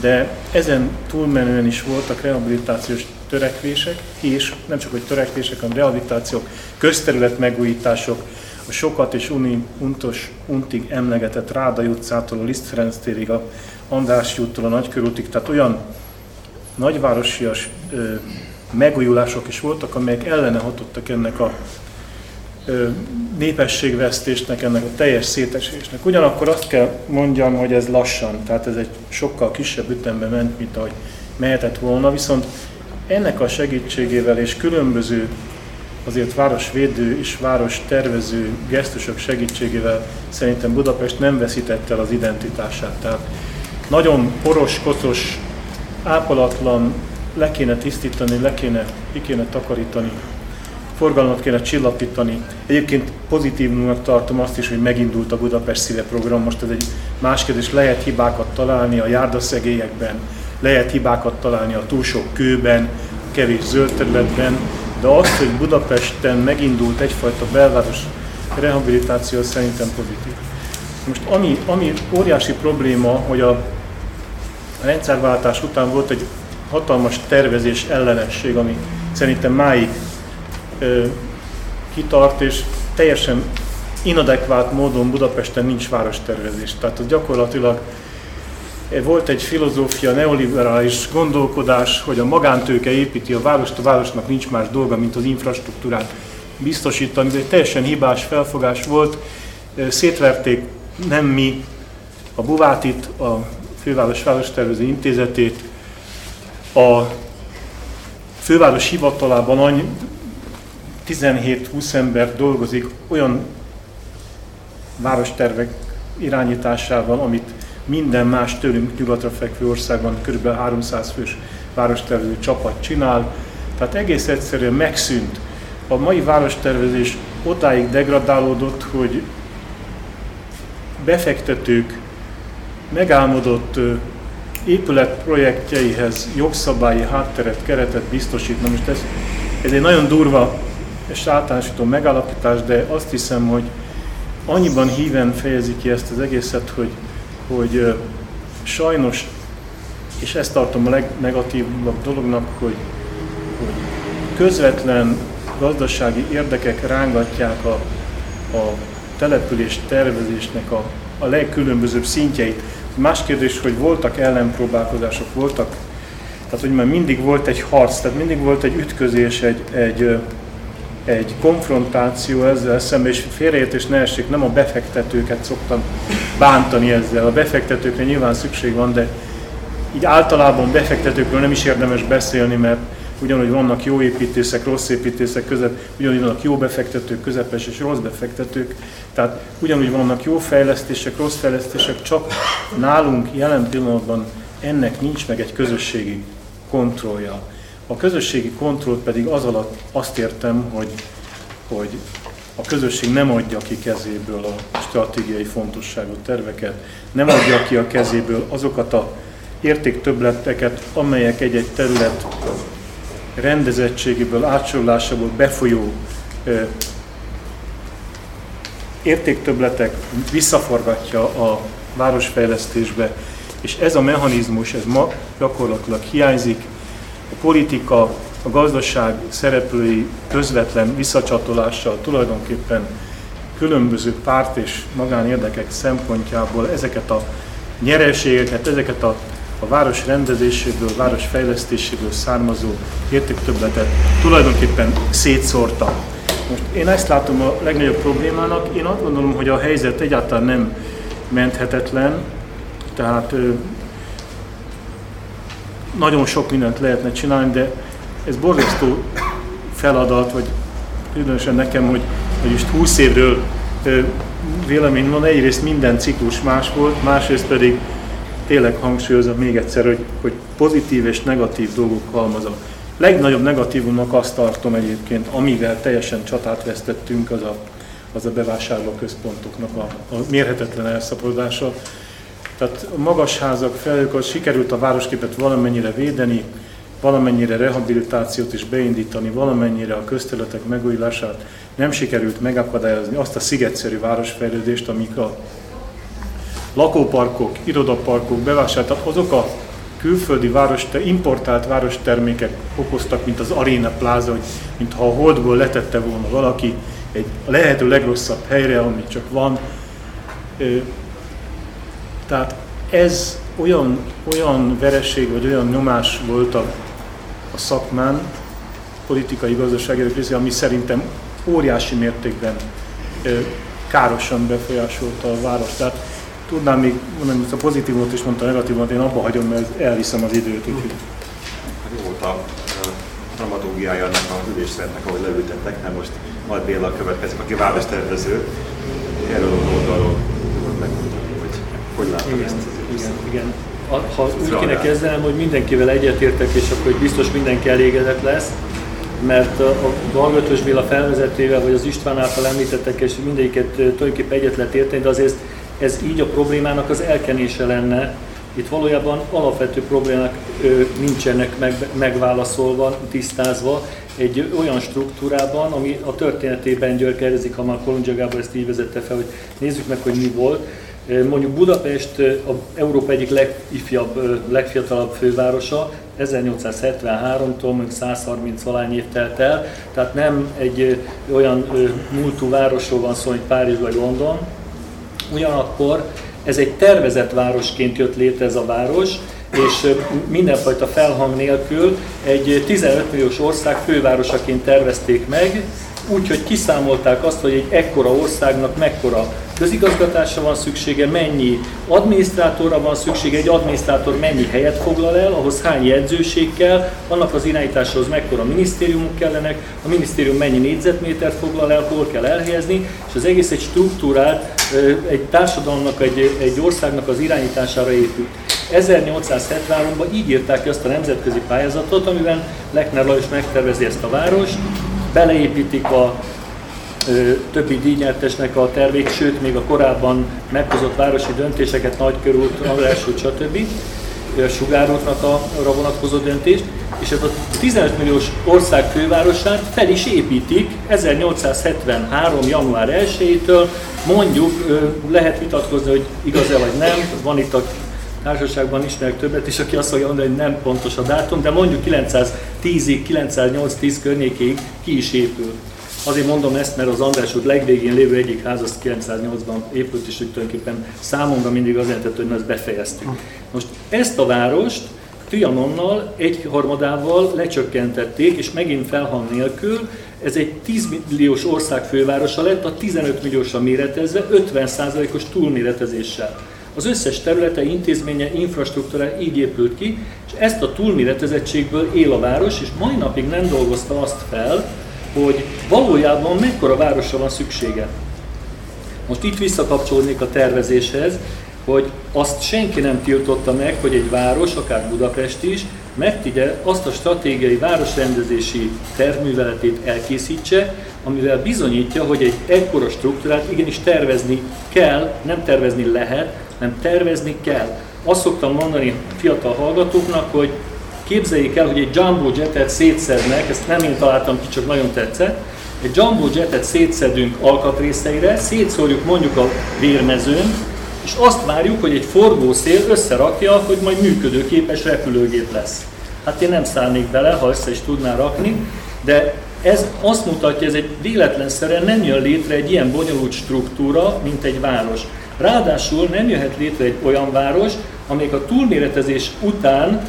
de ezen túlmenően is voltak rehabilitációs törekvések, és nem csak hogy törekvések, hanem rehabilitációk, közterület megújítások, a sokat és uni, untos, untig emlegetett Ráda utcától a Liszt Ferenc térig, a András úttól a Nagykörútig, tehát olyan nagyvárosias ö, megújulások is voltak, amelyek ellene hatottak ennek a népességvesztésnek, ennek a teljes szétesésnek. Ugyanakkor azt kell mondjam, hogy ez lassan, tehát ez egy sokkal kisebb ütemben ment, mint ahogy mehetett volna, viszont ennek a segítségével és különböző azért városvédő és város tervező gesztusok segítségével szerintem Budapest nem veszítette el az identitását. Tehát nagyon poros, kocos, ápolatlan, le kéne tisztítani, le kéne, ki kéne takarítani, forgalmat kéne csillapítani. Egyébként pozitívnak tartom azt is, hogy megindult a Budapest Szíve program. Most ez egy más kérdés, lehet hibákat találni a járdaszegélyekben, lehet hibákat találni a túl sok kőben, kevés zöld területben, de az, hogy Budapesten megindult egyfajta belváros rehabilitáció szerintem pozitív. Most ami, ami óriási probléma, hogy a rendszerváltás után volt egy hatalmas tervezés ellenesség, ami szerintem máig kitart, és teljesen inadekvát módon Budapesten nincs várostervezés. Tehát az gyakorlatilag volt egy filozófia, neoliberális gondolkodás, hogy a magántőke építi a várost, a városnak nincs más dolga, mint az infrastruktúrát biztosítani. Ez egy teljesen hibás felfogás volt. Szétverték nem mi a Buvátit, a Főváros Várostervező Intézetét, a főváros hivatalában 17-20 ember dolgozik olyan várostervek irányításával, amit minden más tőlünk nyugatra fekvő országban kb. 300 fős várostervező csapat csinál. Tehát egész egyszerűen megszűnt. A mai várostervezés odáig degradálódott, hogy befektetők megálmodott épületprojektjeihez jogszabályi hátteret, keretet biztosít. Na most ez, ez egy nagyon durva és általánosító megállapítás, de azt hiszem, hogy annyiban híven fejezi ki ezt az egészet, hogy, hogy sajnos, és ezt tartom a legnegatívabb dolognak, hogy, hogy közvetlen gazdasági érdekek rángatják a, a település tervezésnek a, a legkülönbözőbb szintjeit. Más kérdés, hogy voltak ellenpróbálkozások, voltak, tehát hogy már mindig volt egy harc, tehát mindig volt egy ütközés, egy, egy, egy konfrontáció ezzel szemben, és félreértés ne essék, nem a befektetőket szoktam bántani ezzel. A befektetőkre nyilván szükség van, de így általában befektetőkről nem is érdemes beszélni, mert ugyanúgy vannak jó építészek, rossz építészek között, ugyanúgy vannak jó befektetők, közepes és rossz befektetők, tehát ugyanúgy vannak jó fejlesztések, rossz fejlesztések, csak nálunk jelen pillanatban ennek nincs meg egy közösségi kontrollja. A közösségi kontroll pedig az alatt azt értem, hogy, hogy a közösség nem adja ki kezéből a stratégiai fontosságú terveket, nem adja ki a kezéből azokat a értéktöbleteket, amelyek egy-egy terület rendezettségéből, átsorlásából befolyó értéktöbletek visszaforgatja a városfejlesztésbe, és ez a mechanizmus, ez ma gyakorlatilag hiányzik. A politika, a gazdaság szereplői közvetlen visszacsatolással tulajdonképpen különböző párt és magánérdekek szempontjából ezeket a nyereségeket, ezeket a a város rendezéséből, város fejlesztéséből származó értéktöbletet tulajdonképpen szétszórta. Most én ezt látom a legnagyobb problémának. Én azt gondolom, hogy a helyzet egyáltalán nem menthetetlen, tehát nagyon sok mindent lehetne csinálni, de ez borzasztó feladat, vagy különösen nekem, hogy, hogy most 20 évről vélemény van, egyrészt minden ciklus más volt, másrészt pedig tényleg hangsúlyozom még egyszer, hogy, hogy pozitív és negatív dolgok halmaza. Legnagyobb negatívumnak azt tartom egyébként, amivel teljesen csatát vesztettünk, az a, az a bevásárló központoknak a, a mérhetetlen elszaporodása. Tehát a magas házak felők, az sikerült a városképet valamennyire védeni, valamennyire rehabilitációt is beindítani, valamennyire a közterületek megújulását nem sikerült megakadályozni azt a szigetszerű városfejlődést, amik a lakóparkok, irodaparkok, bevásárlók, azok a külföldi város, importált várostermékek okoztak, mint az Arena Plaza, hogy mintha a holdból letette volna valaki egy lehető legrosszabb helyre, ami csak van. Tehát ez olyan, olyan vereség, vagy olyan nyomás volt a, a szakmán, politikai, gazdasági része, ami szerintem óriási mértékben károsan befolyásolta a várost. Tehát tudnám még mondani, hogy a pozitívot is mondta, a negatívot, én abba hagyom, mert elviszem az időt. Úgyhogy. Hát jó volt a dramaturgiája ennek a ülésszernek, ahogy leültettek, mert most Nagy Béla következik, aki várostervező. Erről a oldalról hogy igen, ezt igen, igen. Ha úgy kéne kezdenem, hogy mindenkivel egyetértek, és akkor biztos mindenki elégedett lesz, mert a Galgatos Béla felvezetével, vagy az István által említettek, és mindegyiket tulajdonképpen egyet lehet érteni, de azért ez így a problémának az elkenése lenne. Itt valójában alapvető problémák nincsenek meg, megválaszolva, tisztázva egy olyan struktúrában, ami a történetében gyökerezik, ha már Kolundzsa Gábor ezt így vezette fel, hogy nézzük meg, hogy mi volt. Mondjuk Budapest a Európa egyik legifjabb, legfiatalabb fővárosa, 1873-tól mondjuk 130 valány év telt el, tehát nem egy olyan múltú városról van szó, mint Párizs vagy London. Ugyanakkor ez egy tervezett városként jött létre ez a város, és mindenfajta felhang nélkül egy 15 milliós ország fővárosaként tervezték meg, úgyhogy kiszámolták azt, hogy egy ekkora országnak mekkora közigazgatásra van szüksége, mennyi adminisztrátorra van szüksége, egy adminisztrátor mennyi helyet foglal el, ahhoz hány jegyzőség kell, annak az irányításához mekkora minisztériumok kellenek, a minisztérium mennyi négyzetmétert foglal el, hol kell elhelyezni, és az egész egy struktúrát, egy társadalomnak, egy, egy országnak az irányítására épült. 1873-ban így írták ki azt a nemzetközi pályázatot, amiben Lechner Lajos megtervezi ezt a várost, beleépítik a többi díjnyertesnek a tervék, sőt, még a korábban meghozott városi döntéseket, Nagykörút, András út, stb. A, arra vonatkozó döntést, és ez a 15 milliós ország fővárosát fel is építik 1873. január 1-től, mondjuk lehet vitatkozni, hogy igaz-e vagy nem, van itt a társaságban ismerek többet is, aki azt fogja mondani, hogy nem pontos a dátum, de mondjuk 910-ig, 908-10 környékéig ki is épül. Azért mondom ezt, mert az András út legvégén lévő egyik ház az 908-ban épült, és úgy tulajdonképpen számomra mindig az jelentett, hogy ezt befejeztük. Most ezt a várost Trianonnal egyharmadával lecsökkentették, és megint felhang nélkül, ez egy 10 milliós ország fővárosa lett, a 15 milliósra méretezve, 50%-os túlméretezéssel. Az összes területe, intézménye, infrastruktúra így épült ki, és ezt a túlméretezettségből él a város, és mai napig nem dolgozta azt fel, hogy valójában mekkora városra van szüksége. Most itt visszakapcsolnék a tervezéshez, hogy azt senki nem tiltotta meg, hogy egy város, akár Budapest is, megtigye azt a stratégiai városrendezési tervműveletét elkészítse, amivel bizonyítja, hogy egy ekkora struktúrát igenis tervezni kell, nem tervezni lehet, hanem tervezni kell. Azt szoktam mondani fiatal hallgatóknak, hogy képzeljék el, hogy egy jumbo jetet szétszednek, ezt nem én találtam ki, csak nagyon tetszett, egy jumbo jetet szétszedünk alkatrészeire, szétszórjuk mondjuk a vérmezőn, és azt várjuk, hogy egy forgószél összerakja, hogy majd működőképes repülőgép lesz. Hát én nem szállnék bele, ha össze is tudná rakni, de ez azt mutatja, ez egy véletlenszerűen nem jön létre egy ilyen bonyolult struktúra, mint egy város. Ráadásul nem jöhet létre egy olyan város, amelyik a túlméretezés után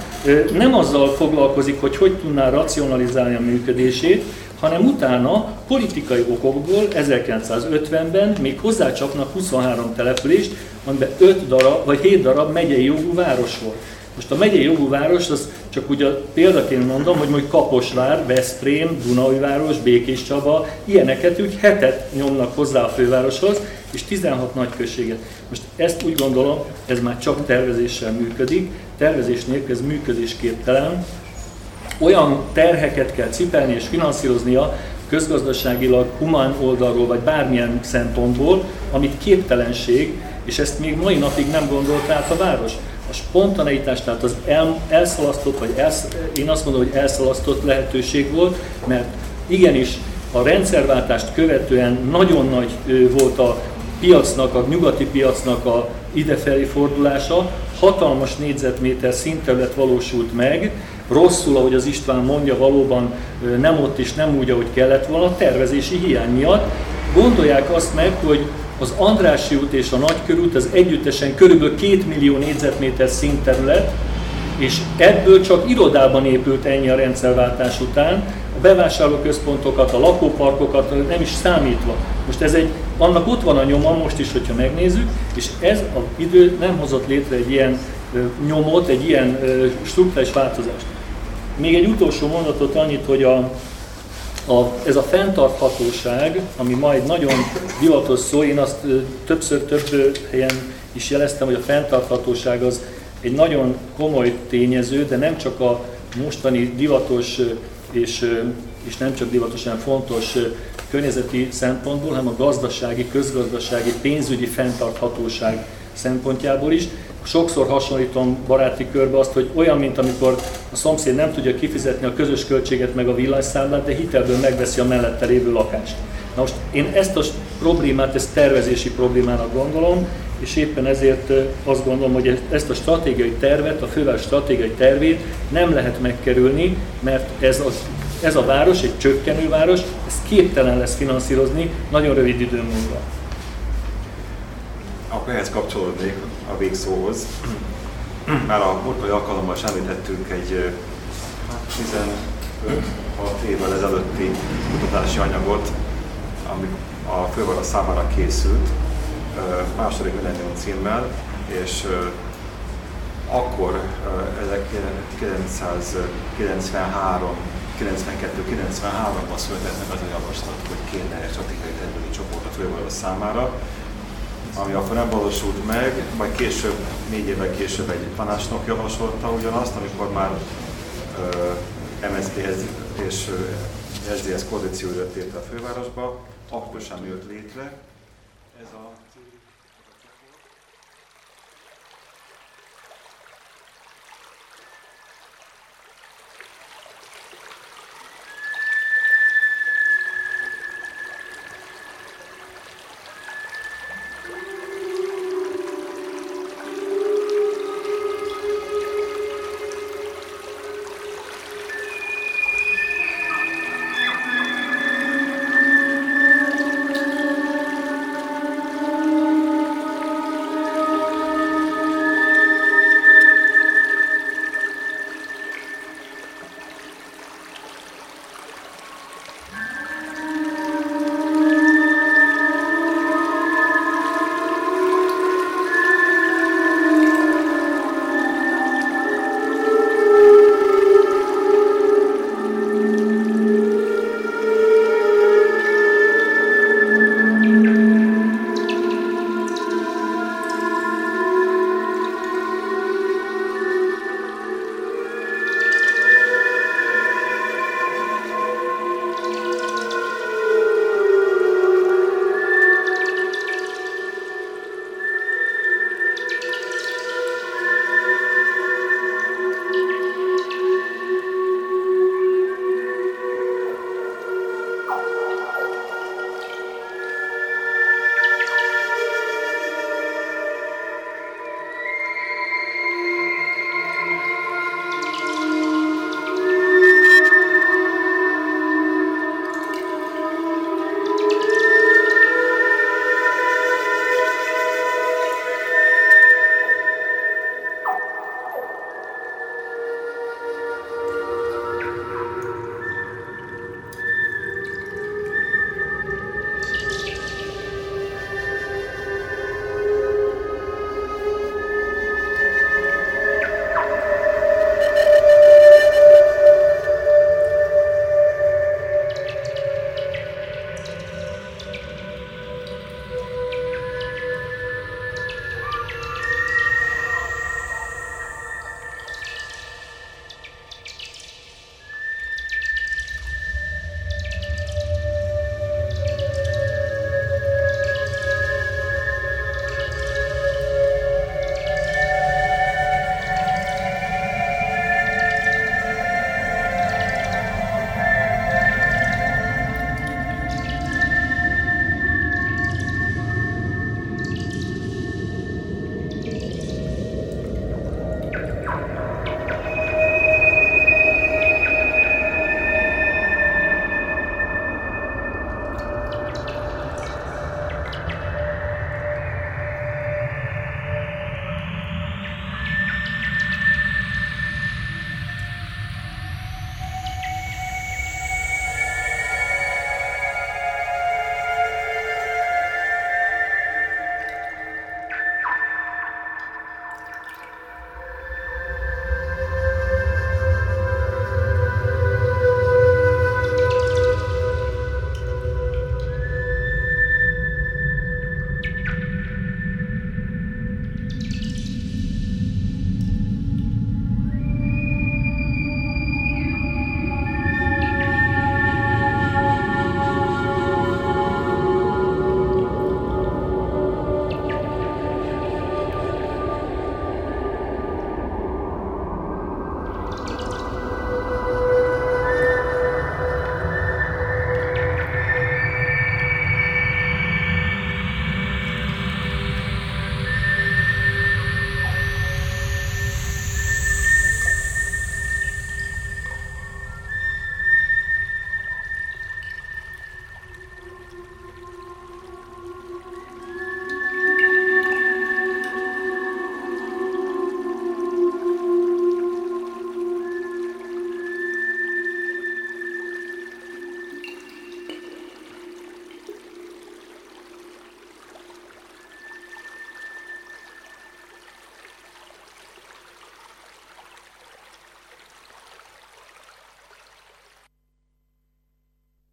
nem azzal foglalkozik, hogy hogy tudná racionalizálni a működését, hanem utána politikai okokból 1950-ben még hozzácsapnak 23 települést, amiben 5 darab vagy 7 darab megyei jogú város volt. Most a megyei jogú város, az csak úgy a példaként mondom, hogy mondjuk Kaposvár, Veszprém, Dunaújváros, Békés Csaba, ilyeneket úgy hetet nyomnak hozzá a fővároshoz, és 16 nagy községet. Most ezt úgy gondolom, ez már csak tervezéssel működik, tervezés nélkül ez működésképtelen. Olyan terheket kell cipelni és finanszíroznia közgazdaságilag, humán oldalról, vagy bármilyen szempontból, amit képtelenség, és ezt még mai napig nem gondolt át a város a spontaneitás, tehát az el, elszalasztott, vagy elsz, én azt mondom, hogy elszalasztott lehetőség volt, mert igenis a rendszerváltást követően nagyon nagy volt a piacnak, a nyugati piacnak a idefelé fordulása, hatalmas négyzetméter színterület valósult meg, rosszul, ahogy az István mondja, valóban nem ott is, nem úgy, ahogy kellett volna, tervezési hiány miatt. Gondolják azt meg, hogy az Andrássy út és a Nagykörút az együttesen körülbelül 2 millió négyzetméter színterület, és ebből csak irodában épült ennyi a rendszerváltás után, bevásárlóközpontokat, a lakóparkokat nem is számítva. Most ez egy, annak ott van a nyoma most is, hogyha megnézzük, és ez az idő nem hozott létre egy ilyen nyomot, egy ilyen struktúrális változást. Még egy utolsó mondatot annyit, hogy a, a, ez a fenntarthatóság, ami majd nagyon divatos szó, én azt többször több helyen is jeleztem, hogy a fenntarthatóság az egy nagyon komoly tényező, de nem csak a mostani divatos és, és nem csak divatosan fontos környezeti szempontból, hanem a gazdasági, közgazdasági, pénzügyi fenntarthatóság szempontjából is. Sokszor hasonlítom baráti körbe azt, hogy olyan, mint amikor a szomszéd nem tudja kifizetni a közös költséget meg a villanyszámlát, de hitelből megveszi a mellette lévő lakást. Na most én ezt a problémát, ezt tervezési problémának gondolom, és éppen ezért azt gondolom, hogy ezt a stratégiai tervet, a főváros stratégiai tervét nem lehet megkerülni, mert ez a, ez a város, egy csökkenő város, ez képtelen lesz finanszírozni nagyon rövid idő múlva. Akkor ehhez kapcsolódnék a végszóhoz. Már a múltkori alkalommal is említettünk egy 15-6 évvel ezelőtti kutatási anyagot, ami a főváros számára készült, második millennium címmel, és akkor 1993 92-93-ban született meg az a javaslat, hogy kéne egy stratégiai területi csoport a főváros számára, ami akkor nem valósult meg, majd később, négy évvel később egy tanácsnok javasolta ugyanazt, amikor már uh, MSZP és uh, SZDSZ koalíció jött a fővárosba, akkor sem jött létre. Ez a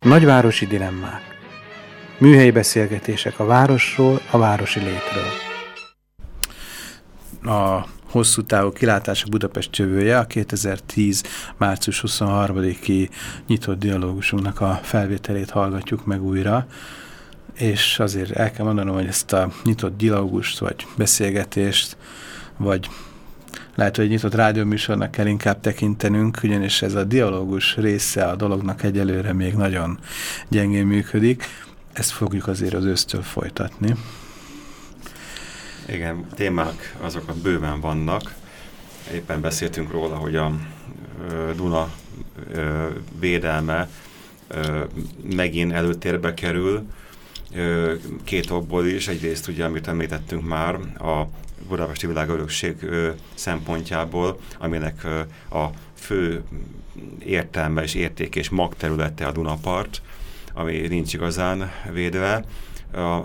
Nagyvárosi dilemmák. Műhelyi beszélgetések a városról, a városi létről. A hosszú távú kilátás a Budapest jövője, a 2010. március 23-i nyitott dialógusunknak a felvételét hallgatjuk meg újra, és azért el kell mondanom, hogy ezt a nyitott dialógust, vagy beszélgetést, vagy lehet, hogy egy nyitott rádióműsornak kell inkább tekintenünk, ugyanis ez a dialógus része a dolognak egyelőre még nagyon gyengén működik. Ezt fogjuk azért az ősztől folytatni. Igen, témák azok bőven vannak. Éppen beszéltünk róla, hogy a Duna védelme megint előtérbe kerül, két okból is. Egyrészt ugye, amit említettünk már, a Budapesti Világörökség szempontjából, aminek a fő értelme és érték és magterülete a Dunapart, ami nincs igazán védve.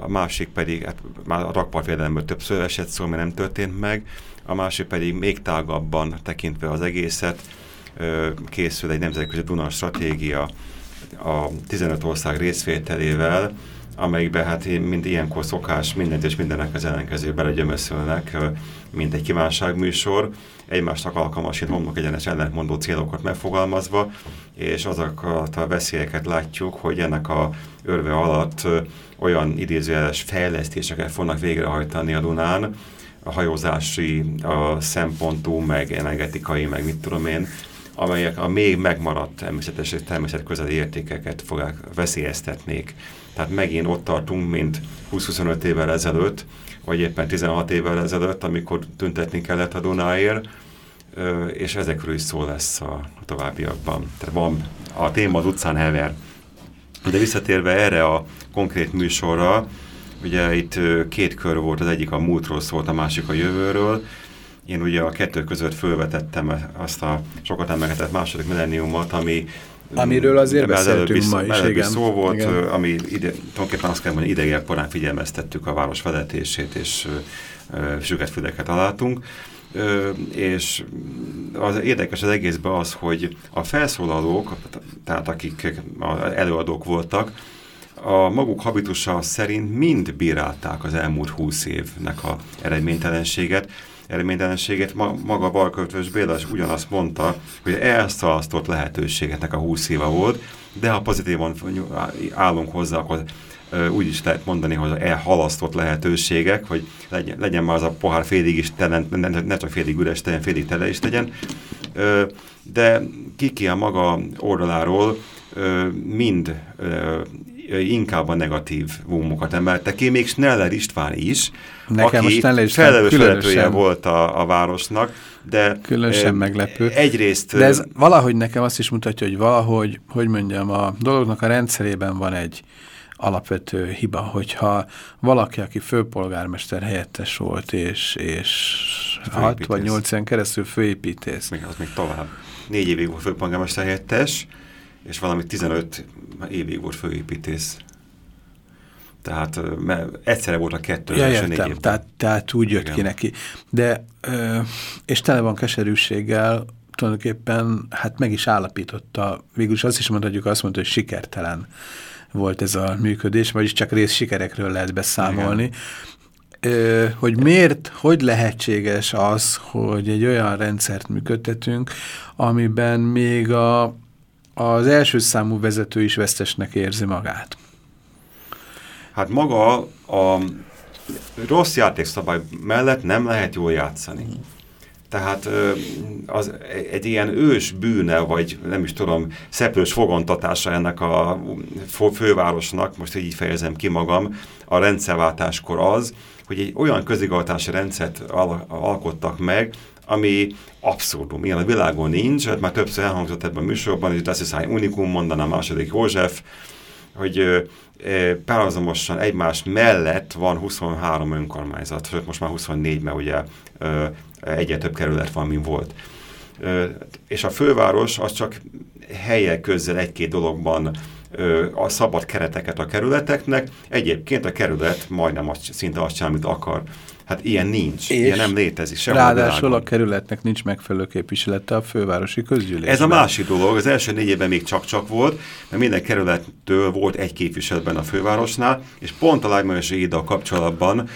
A másik pedig, hát már a rakpartvédelemből többször esett szó, mert nem történt meg, a másik pedig még tágabban tekintve az egészet, készül egy nemzetközi Duna stratégia a 15 ország részvételével, amelyikben hát mint ilyenkor szokás mindent és mindennek az ellenkező belegyömöszölnek, mint egy kívánságműsor, egymásnak alkalmasít homlok egyenes ellentmondó célokat megfogalmazva, és azokat a veszélyeket látjuk, hogy ennek a örve alatt olyan idézőjeles fejlesztéseket fognak végrehajtani a Dunán, a hajózási a szempontú, meg energetikai, meg mit tudom én, amelyek a még megmaradt természetes természetközeli értékeket fogják veszélyeztetnék. Tehát megint ott tartunk, mint 20-25 évvel ezelőtt, vagy éppen 16 évvel ezelőtt, amikor tüntetni kellett a Dunáért, és ezekről is szó lesz a továbbiakban. Tehát van a téma az utcán hever. De visszatérve erre a konkrét műsorra, ugye itt két kör volt, az egyik a múltról szólt, a másik a jövőről, én ugye a kettő között fölvetettem azt a sokat emlegetett második millenniumot, ami Amiről azért beszéltünk ma is, igen. szó volt, igen. ami ide, tulajdonképpen azt kell mondani, idegek porán figyelmeztettük a város vezetését, és süket találtunk. Ö, és az érdekes az egészben az, hogy a felszólalók, tehát akik előadók voltak, a maguk habitusa szerint mind bírálták az elmúlt húsz évnek a eredménytelenséget, eredménytelenséget. Ma, maga Balköltvös Béla is ugyanazt mondta, hogy elszalasztott lehetőségetnek a 20 éve volt, de ha pozitívan állunk hozzá, akkor úgy is lehet mondani, hogy elhalasztott lehetőségek, hogy legyen, legyen már az a pohár félig is telen, ne csak félig üres tegyen, félig tele is tegyen. De kiki a maga oldaláról mind inkább a negatív vómokat emelte ki, még Sneller István is, Nekem aki felelős volt a, a városnak, de különösen e, meglepő. Egyrészt... De ez valahogy nekem azt is mutatja, hogy valahogy, hogy mondjam, a dolognak a rendszerében van egy alapvető hiba, hogyha valaki, aki főpolgármester helyettes volt, és, és 6 vagy 8 en keresztül főépítész. Még, az még tovább. Négy évig volt főpolgármester helyettes, és valami 15 évig volt főépítész. Tehát mert egyszerre volt a kettő. Ja, értem, tehát, tehát úgy jött Igen. ki neki. De, és tele van keserűséggel, tulajdonképpen hát meg is állapította, végülis azt is mondhatjuk, azt mondta, hogy sikertelen volt ez a működés, vagyis csak rész sikerekről lehet beszámolni. Igen. hogy miért, hogy lehetséges az, hogy egy olyan rendszert működtetünk, amiben még a az első számú vezető is vesztesnek érzi magát? Hát maga a rossz játékszabály mellett nem lehet jól játszani. Tehát az egy ilyen ős bűne, vagy nem is tudom, szeplős fogontatása ennek a fővárosnak, most így fejezem ki magam, a rendszerváltáskor az, hogy egy olyan közigazgatási rendszert al alkottak meg, ami abszurdum. Ilyen a világon nincs, hát már többször elhangzott ebben a műsorban, hogy azt hiszem, unikum mondaná második József, hogy párhuzamosan egymás mellett van 23 önkormányzat, sőt most már 24, mert ugye egyre több kerület van, mint volt. És a főváros az csak helyek közzel egy-két dologban a szabad kereteket a kerületeknek, egyébként a kerület majdnem azt, szinte azt sem, amit akar. Hát ilyen nincs, és ilyen nem létezik sehol Ráadásul a, a kerületnek nincs megfelelő képviselete a fővárosi közgyűlésben. Ez a másik dolog, az első négy évben még csak-csak volt, mert minden kerülettől volt egy képviseletben a fővárosnál, és pont a lágymányosi ide kapcsolatban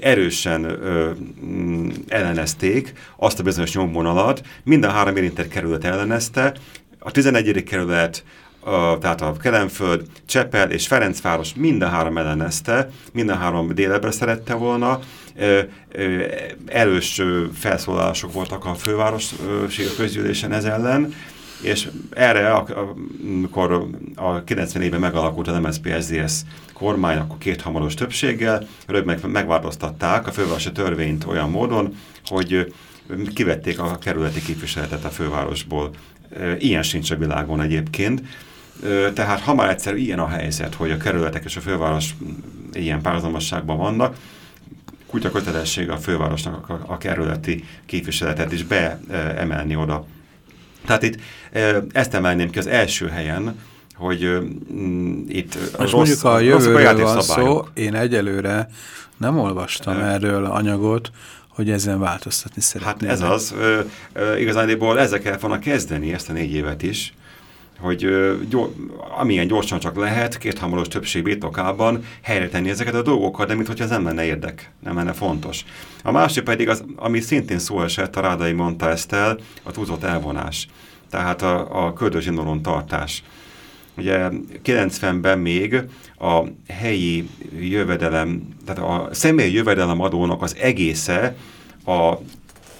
erősen ö, mm, ellenezték azt a bizonyos nyomvonalat, minden három érintett kerület ellenezte, a 11. kerület, a, tehát a Kelenföld, Csepel és Ferencváros minden három ellenezte, minden három délebre szerette volna, erős felszólalások voltak a fővárosi közgyűlésen ez ellen, és erre, amikor a 90 évben megalakult az MSZP-SZDSZ kormány, akkor két hamaros többséggel, rögtön meg, megváltoztatták a fővárosi törvényt olyan módon, hogy kivették a kerületi képviseletet a fővárosból. Ilyen sincs a világon egyébként. Tehát ha már egyszer ilyen a helyzet, hogy a kerületek és a főváros ilyen párhuzamosságban vannak, kutya kötelessége a fővárosnak a, a kerületi képviseletet is beemelni oda. Tehát itt ezt emelném ki az első helyen, hogy mm, itt Most rossz, mondjuk a jövőről van szó, én egyelőre nem olvastam e erről anyagot, hogy ezen változtatni szeretném. Hát ez az, ö, ö, igazándiból ezzel kellett volna kezdeni ezt a négy évet is, hogy gyor, amilyen gyorsan csak lehet, kéthamaros többség birtokában helyre tenni ezeket a dolgokat, de mintha ez nem lenne érdek, nem lenne fontos. A másik pedig, az, ami szintén szó esett, a Rádai mondta ezt el, a túlzott elvonás, tehát a, a köldözsinolon tartás. Ugye 90-ben még a helyi jövedelem, tehát a személyi jövedelem adónak az egésze a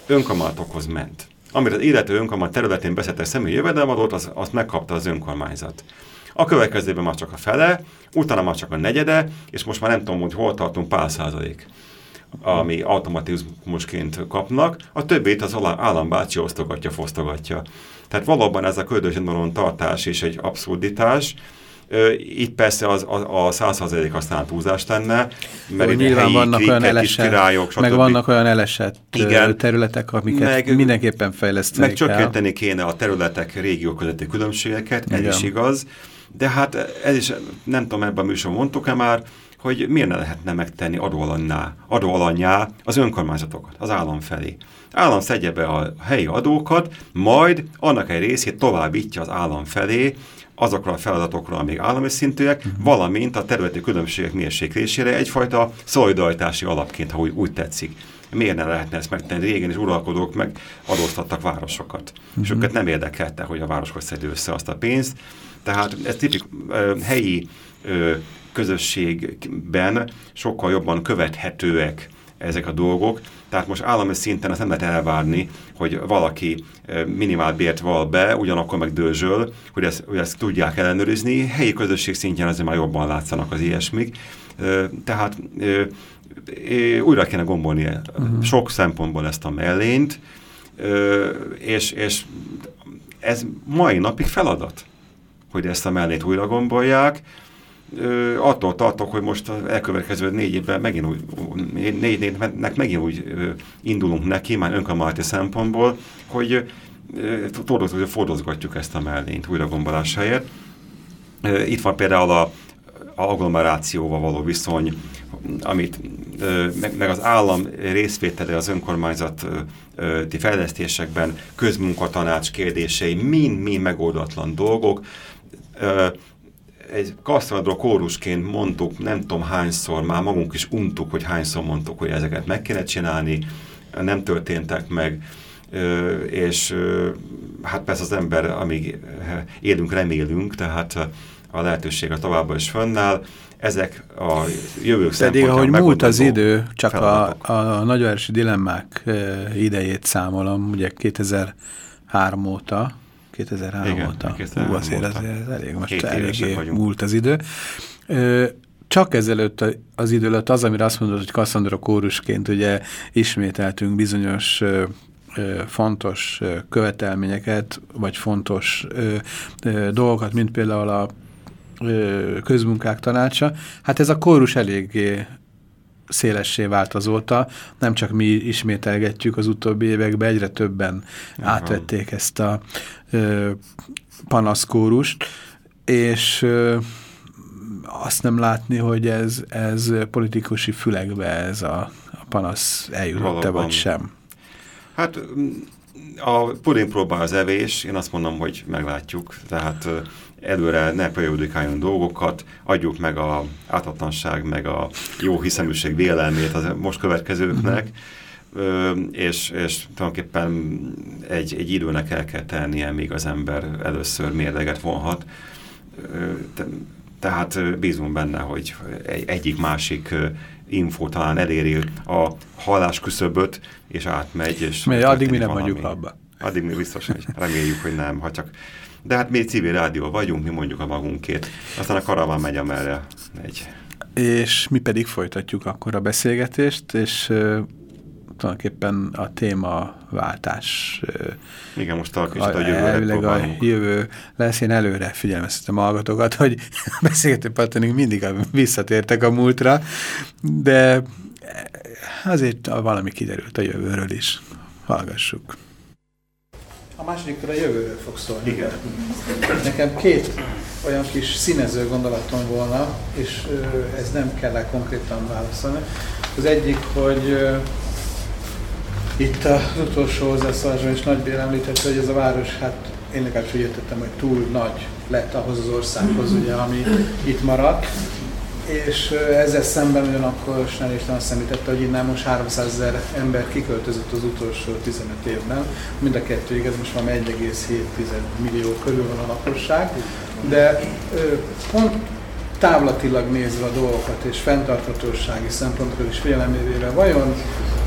önkamatokhoz ment amit az illető önkormány területén beszedett személyi jövedelemadót, az, azt megkapta az önkormányzat. A következőben már csak a fele, utána már csak a negyede, és most már nem tudom, hogy hol tartunk pár százalék ami automatizmusként kapnak, a többét az állambácsi osztogatja, fosztogatja. Tehát valóban ez a köldögzsinoron tartás és egy abszurditás, itt persze az, a, a 100% aztán túlzás lenne, mert Úgy nyilván vannak olyan elesett, királyok, stb. meg vannak olyan elesett Igen, területek, amiket meg, mindenképpen fejleszteni Meg csökkenteni kéne a területek, régiók közötti különbségeket, ez Igen. is igaz, de hát ez is, nem tudom, ebben a műsorban mondtuk-e már, hogy miért ne lehetne megtenni adóalanyá, adóalanyá az önkormányzatokat, az állam felé. Állam szedje be a helyi adókat, majd annak egy részét továbbítja az állam felé, azokra a feladatokra, amik állami szintűek, uh-huh. valamint a területi különbségek mérséklésére egyfajta szolidaritási alapként, ha úgy, úgy tetszik. Miért ne lehetne ezt megtenni? Régen is uralkodók meg adóztattak városokat. Uh-huh. És mhm. őket nem érdekelte, hogy a városok szedő össze azt a pénzt. Tehát ez tipik uh, helyi uh, közösségben sokkal jobban követhetőek ezek a dolgok, tehát most állami szinten ezt nem lehet elvárni, hogy valaki minimálbért val be, ugyanakkor meg dőzsöl, hogy ezt, hogy ezt tudják ellenőrizni. Helyi közösség szintjén azért már jobban látszanak az ilyesmik. Tehát újra kéne gombolni uh -huh. sok szempontból ezt a mellényt, és, és ez mai napig feladat, hogy ezt a mellényt újra gombolják, ö, attól tartok, hogy most elkövetkező négy évben megint úgy, négy évnek megint úgy indulunk neki, már önkormányzati szempontból, hogy ö, fordozgatjuk ezt a mellényt újra gombolás helyett. Itt van például a, agglomerációval való viszony, amit meg, meg az állam részvétele az önkormányzati fejlesztésekben, közmunkatanács kérdései, mind-mind megoldatlan dolgok. Egy kasztradra kórusként mondtuk, nem tudom hányszor, már magunk is untuk, hogy hányszor mondtuk, hogy ezeket meg kéne csinálni, nem történtek meg, és hát persze az ember, amíg élünk, remélünk, tehát a lehetőség a továbbra is fönnáll, ezek a jövők Pedig ahogy múlt az idő, csak a, a nagyvárosi dilemmák idejét számolom, ugye 2003 óta, 2003 Igen, óta. 2003 Hú, azért óta. Ez, ez elég, most elég múlt az idő. Csak ezelőtt az idő alatt az, amire azt mondod, hogy Cassandra kórusként ugye ismételtünk bizonyos fontos követelményeket, vagy fontos dolgokat, mint például a közmunkák tanácsa. Hát ez a kórus eléggé szélessé vált azóta. Nem csak mi ismételgetjük az utóbbi években, egyre többen Aha. átvették ezt a ö, panaszkórust. és azt nem látni, hogy ez, ez politikusi fülekbe ez a, a panasz eljutott-e vagy sem. Hát a puding próbál az evés, én azt mondom, hogy meglátjuk, tehát előre ne periodikáljunk dolgokat, adjuk meg a ártatlanság, meg a jó hiszeműség vélelmét az most következőknek, és, és tulajdonképpen egy, egy időnek el kell tennie, míg az ember először mérleget vonhat. Tehát bízunk benne, hogy egy, egyik-másik info talán eléri a halás küszöböt, és átmegy. És Mert addig mi nem mondjuk abba. Addig mi biztos, hogy reméljük, hogy nem, ha csak... De hát mi civil rádió vagyunk, mi mondjuk a magunkét. Aztán a karaván megy, amerre megy. És mi pedig folytatjuk akkor a beszélgetést, és tulajdonképpen a témaváltás. Igen, most a, a jövőre a jövő lesz. Én előre figyelmeztetem a hallgatókat, hogy beszélgető partnerünk mindig visszatértek a múltra, de azért valami kiderült a jövőről is. Hallgassuk. A második a jövőről fog szólni. Igen. Nekem két olyan kis színező gondolatom volna, és ez nem kell konkrétan válaszolni. Az egyik, hogy itt az utolsó hozzászólásban is Nagy Bél említette, hogy ez a város, hát én legalábbis úgy értettem, hogy túl nagy lett ahhoz az országhoz, ugye, ami itt maradt. És ezzel szemben ugyanakkor Snell István azt említette, hogy innen most 300 ezer ember kiköltözött az utolsó 15 évben. Mind a kettő igaz, most van 1,7 millió körül van a lakosság. De pont távlatilag nézve a dolgokat és fenntarthatósági szempontokról is figyelembe vajon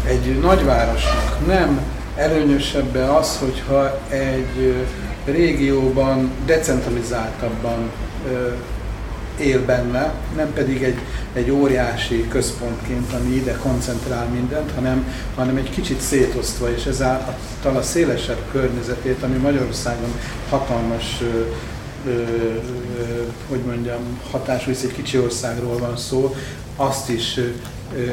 egy nagyvárosnak nem előnyösebb az, hogyha egy régióban decentralizáltabban él benne, nem pedig egy, egy óriási központként, ami ide koncentrál mindent, hanem, hanem egy kicsit szétosztva, és ezáltal a szélesebb környezetét, ami Magyarországon hatalmas ö, ö, hogy mondjam, hatású, hisz egy kicsi országról van szó, azt is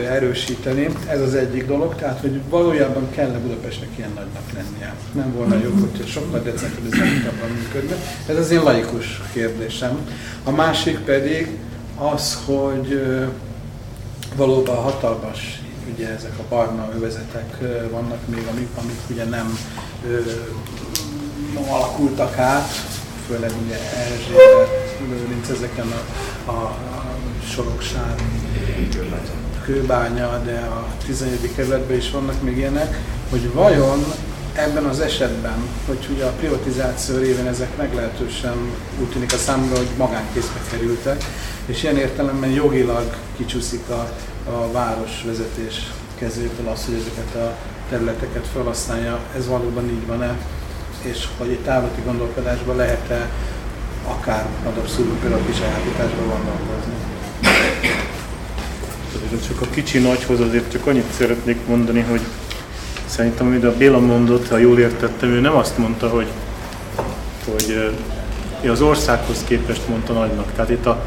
erősíteni. Ez az egyik dolog, tehát hogy valójában kell-e Budapestnek ilyen nagynak lennie. Nem volna jobb, hogyha sokkal decentralizáltabban működne. Ez az én laikus kérdésem. A másik pedig az, hogy valóban hatalmas ugye ezek a barna övezetek vannak még, amik, amik ugye nem ö, alakultak át, főleg ugye Erzsébet, Lőrinc ezeken a, a, a Sorokság, kőbánya, de a 11. kerületben is vannak még ilyenek, hogy vajon ebben az esetben, hogy ugye a privatizáció révén ezek meglehetősen úgy tűnik a számomra, hogy magánkézbe kerültek, és ilyen értelemben jogilag kicsúszik a, a városvezetés kezéből az, hogy ezeket a területeket felhasználja. Ez valóban így van-e? És hogy egy távlati gondolkodásban lehet-e akár ad abszolút például a kisajátításban gondolkozni? Csak a kicsi nagyhoz azért csak annyit szeretnék mondani, hogy szerintem, amit a Béla mondott, ha jól értettem, ő nem azt mondta, hogy, hogy ő az országhoz képest mondta nagynak. Tehát itt a,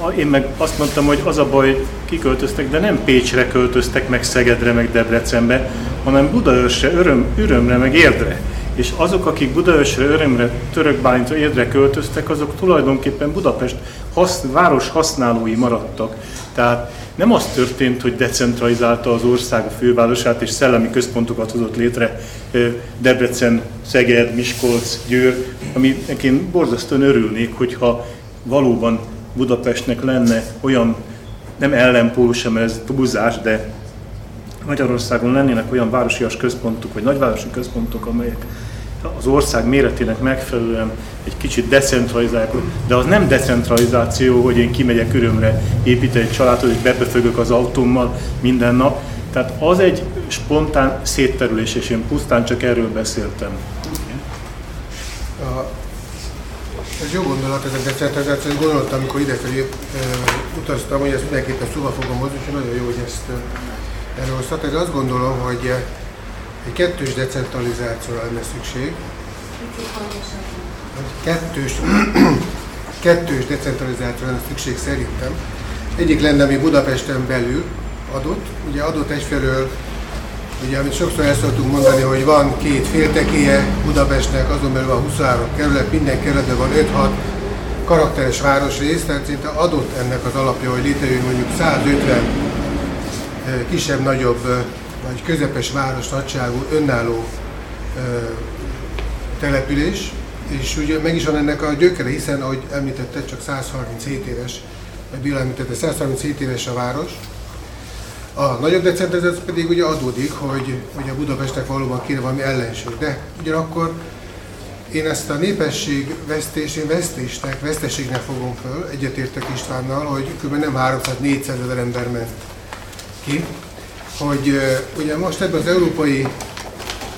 a, én meg azt mondtam, hogy az a baj, kiköltöztek, de nem Pécsre költöztek, meg Szegedre, meg Debrecenbe, hanem Budaörsre, Öröm, Örömre, meg Érdre. És azok, akik Budaörsre, Örömre, Törökbálintra, Érdre költöztek, azok tulajdonképpen Budapest hasz, város használói maradtak. Tehát nem az történt, hogy decentralizálta az ország a fővárosát és szellemi központokat hozott létre Debrecen, Szeged, Miskolc, Győr, aminek én borzasztóan örülnék, hogyha valóban Budapestnek lenne olyan, nem ellenpólus sem ez túlzás, de Magyarországon lennének olyan városias központok, vagy nagyvárosi központok, amelyek az ország méretének megfelelően egy kicsit decentralizálják, de az nem decentralizáció, hogy én kimegyek örömre, építek egy családot, és bebefögök az autómmal minden nap. Tehát az egy spontán szétterülés, és én pusztán csak erről beszéltem. A, ez jó gondolat, ez a decentralizáció. Gondoltam, amikor idefelé e, utaztam, hogy ezt mindenképpen szóba fogom hozni, és nagyon jó, hogy ezt e, erről De azt gondolom, hogy egy kettős decentralizációra lenne szükség. Kettős, kettős decentralizációra lenne szükség szerintem. Egyik lenne, ami Budapesten belül adott. Ugye adott egyfelől, ugye amit sokszor el szoktunk mondani, hogy van két féltekéje Budapestnek, azon belül van 23 kerület, minden kerületben van 5-6 karakteres városrész, tehát szinte adott ennek az alapja, hogy létrejön mondjuk 150 kisebb-nagyobb vagy közepes város nagyságú önálló település, és ugye meg is van ennek a gyökere, hiszen ahogy említette, csak 137 éves, vagy Béla említette, 137 éves a város. A nagyobb decentralizáció pedig ugye adódik, hogy ugye Budapestnek valóban kéne valami ellenség, de ugyanakkor én ezt a népesség vesztés, én vesztésnek, veszteségnek fogom föl, egyetértek Istvánnal, hogy kb. nem 300-400 ezer ember ment ki, hogy ugye most ebben az európai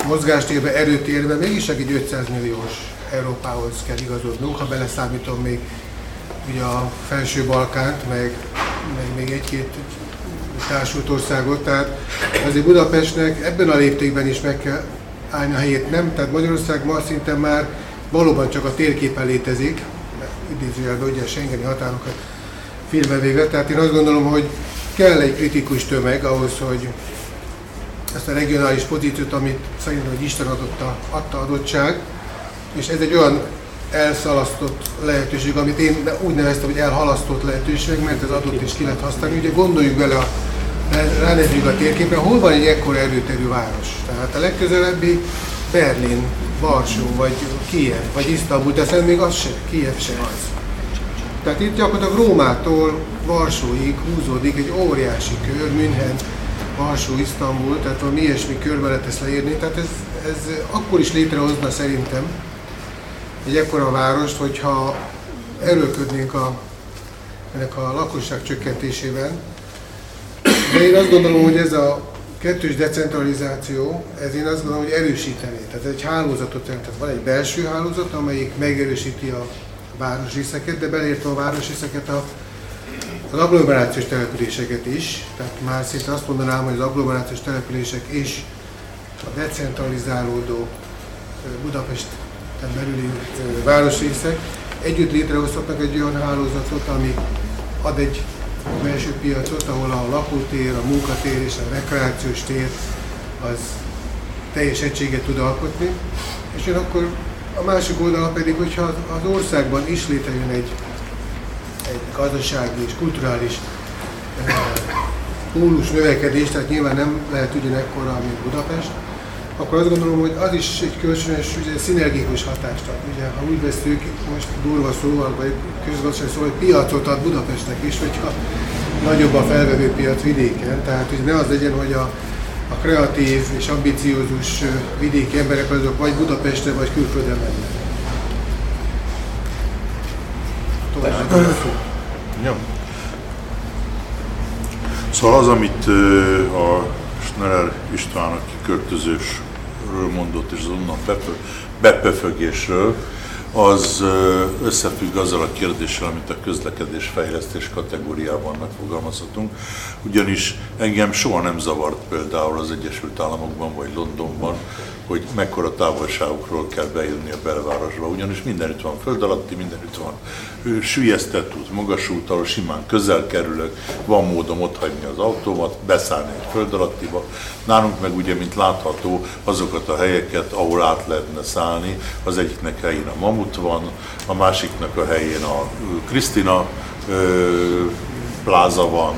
mozgástérben, erőtérben mégis egy 500 milliós Európához kell igazodnunk, ha beleszámítom még ugye a felső Balkánt, meg, meg még egy-két társult országot, tehát azért Budapestnek ebben a léptékben is meg kell állni a helyét, nem? Tehát Magyarország ma szinten már valóban csak a térképen létezik, idézőjelben ugye a Schengeni határokat félbevéve, tehát én azt gondolom, hogy kell egy kritikus tömeg ahhoz, hogy ezt a regionális pozíciót, amit szerintem, hogy Isten adott a, adta adottság, és ez egy olyan elszalasztott lehetőség, amit én úgy neveztem, hogy elhalasztott lehetőség, mert ez adott és ki lehet használni. Ugye gondoljuk bele, a, ránézzük a térképre, hol van egy ekkora erőterű város? Tehát a legközelebbi Berlin, Varsó, vagy Kiev, vagy Isztambul, de még az se, Kiev se az. Tehát itt gyakorlatilag Rómától Varsóig húzódik egy óriási kör, München, Varsó, Isztambul, tehát valami ilyesmi körbe lehet ezt leírni. Tehát ez, ez akkor is létrehozna szerintem egy ekkora várost, hogyha erőködnénk a, ennek a lakosság csökkentésében. De én azt gondolom, hogy ez a kettős decentralizáció, ez én azt gondolom, hogy erősítené. Tehát egy hálózatot jelent. Tehát van egy belső hálózat, amelyik megerősíti a városrészeket, de belértve a városrészeket a, az agglomerációs településeket is. Tehát már szinte azt mondanám, hogy az agglomerációs települések és a decentralizálódó Budapesten belüli városrészek együtt létrehozhatnak egy olyan hálózatot, ami ad egy belső piacot, ahol a lakótér, a munkatér és a rekreációs tér az teljes egységet tud alkotni, és akkor a másik oldala pedig, hogyha az országban is létrejön egy, egy gazdasági és kulturális eh, pólus növekedés, tehát nyilván nem lehet ugyanekkora, mint Budapest, akkor azt gondolom, hogy az is egy kölcsönös, ugye, szinergikus hatást ad. Ugye, ha úgy veszük, most durva szóval, vagy közgazdasági szóval, hogy piacot ad Budapestnek is, hogyha nagyobb a felvevő piac vidéken, tehát hogy ne az legyen, hogy a a kreatív és ambiciózus vidéki emberek azok vagy Budapesten, vagy külföldön mennek. Ja. Szóval az, amit a Schneller István, aki költözősről mondott, és az onnan bepöfögésről, az összefügg azzal a kérdéssel, amit a közlekedés fejlesztés kategóriában megfogalmazhatunk. Ugyanis engem soha nem zavart például az Egyesült Államokban vagy Londonban, hogy mekkora távolságokról kell bejönni a belvárosba, ugyanis mindenütt van föld alatti, mindenütt van sülyeztett út, magas út, simán közel kerülök, van módom ott hagyni az autómat, beszállni egy föld alattiba. Nálunk meg ugye, mint látható, azokat a helyeket, ahol át lehetne szállni, az egyiknek helyén a Mamut van, a másiknak a helyén a Krisztina pláza van,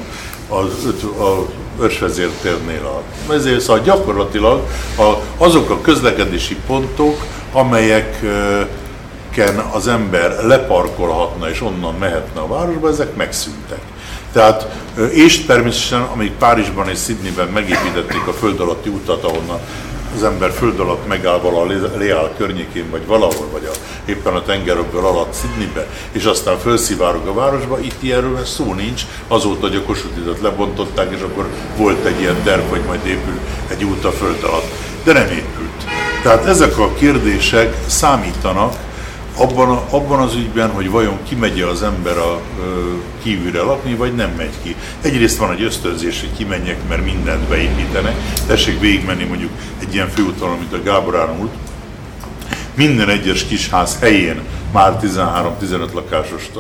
az, a ősvezértérnél a ezért szóval gyakorlatilag a, azok a közlekedési pontok, amelyeken az ember leparkolhatna és onnan mehetne a városba, ezek megszűntek. Tehát, és természetesen, amíg Párizsban és Sydneyben megépítették a föld alatti utat, ahonnan az ember föld alatt megáll valahol Leál környékén, vagy valahol, vagy a, éppen a tengeröbből alatt Sydneybe, és aztán felszivárog a városba, itt ilyenről szó nincs, azóta, hogy a Kossuth lebontották, és akkor volt egy ilyen terv, hogy majd épül egy út a föld alatt, de nem épült. Tehát ezek a kérdések számítanak, abban, a, abban az ügyben, hogy vajon kimegy az ember a ö, kívülre lakni, vagy nem megy ki. Egyrészt van egy ösztönzés, hogy kimenjek, mert mindent beépítenek. Tessék végigmenni mondjuk egy ilyen főúton, mint a Gábor út. Minden egyes kisház helyén már 13-15 lakásos ö,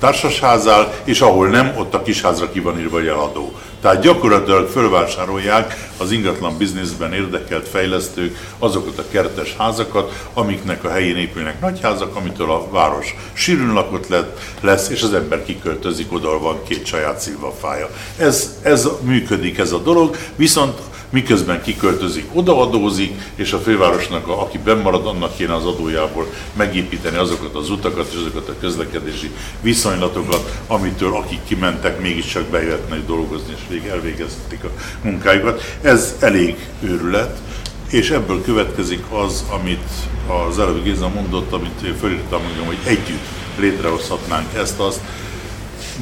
társasházál, és ahol nem, ott a kisházra ki van írva, hogy eladó. Tehát gyakorlatilag fölvásárolják az ingatlan bizniszben érdekelt fejlesztők azokat a kertes házakat, amiknek a helyén épülnek nagyházak, amitől a város sűrűn lakott lett, lesz, és az ember kiköltözik, oda van két saját szilvafája. Ez, ez működik ez a dolog, viszont miközben kiköltözik, odaadózik, és a fővárosnak, a, aki bennmarad, annak kéne az adójából megépíteni azokat az utakat és azokat a közlekedési viszonylatokat, amitől akik kimentek, mégiscsak bejöhetnek dolgozni, és elvégezhetik a munkájukat. Ez elég őrület, és ebből következik az, amit az előbb Géza mondott, amit fölírtam magam, hogy együtt létrehozhatnánk ezt-azt,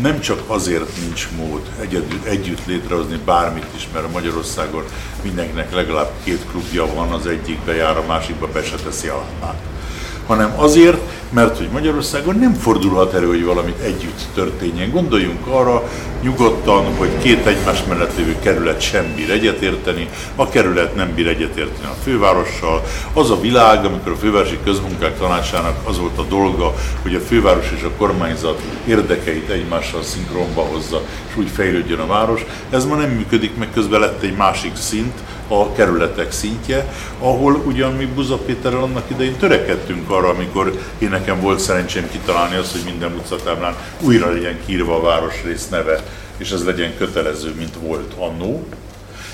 nem csak azért nincs mód egyedül, együtt létrehozni bármit is, mert Magyarországon mindenkinek legalább két klubja van, az egyikbe jár, a másikba be se teszi a lábát hanem azért, mert hogy Magyarországon nem fordulhat elő, hogy valamit együtt történjen. Gondoljunk arra nyugodtan, hogy két egymás mellett lévő kerület sem bír egyetérteni, a kerület nem bír egyetérteni a fővárossal. Az a világ, amikor a fővárosi közmunkák tanácsának az volt a dolga, hogy a főváros és a kormányzat érdekeit egymással szinkronba hozza, és úgy fejlődjön a város. Ez ma nem működik, meg közben lett egy másik szint, a kerületek szintje, ahol ugyan mi Buza Péterrel annak idején törekedtünk arra, amikor én nekem volt szerencsém kitalálni azt, hogy minden utcatáblán újra legyen kiírva a városrész neve, és ez legyen kötelező, mint volt annó.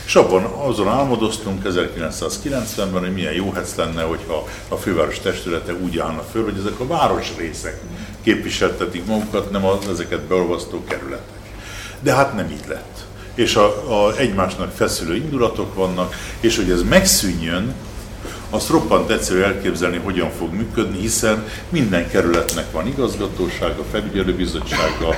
És abban azon álmodoztunk 1990-ben, hogy milyen jó hetsz lenne, hogyha a főváros testülete úgy állna föl, hogy ezek a városrészek képviseltetik magukat, nem az ezeket beolvasztó kerületek. De hát nem így lett és a, a egymásnak feszülő indulatok vannak, és hogy ez megszűnjön, azt roppant egyszerű elképzelni, hogyan fog működni, hiszen minden kerületnek van igazgatósága, felügyelőbizottsága,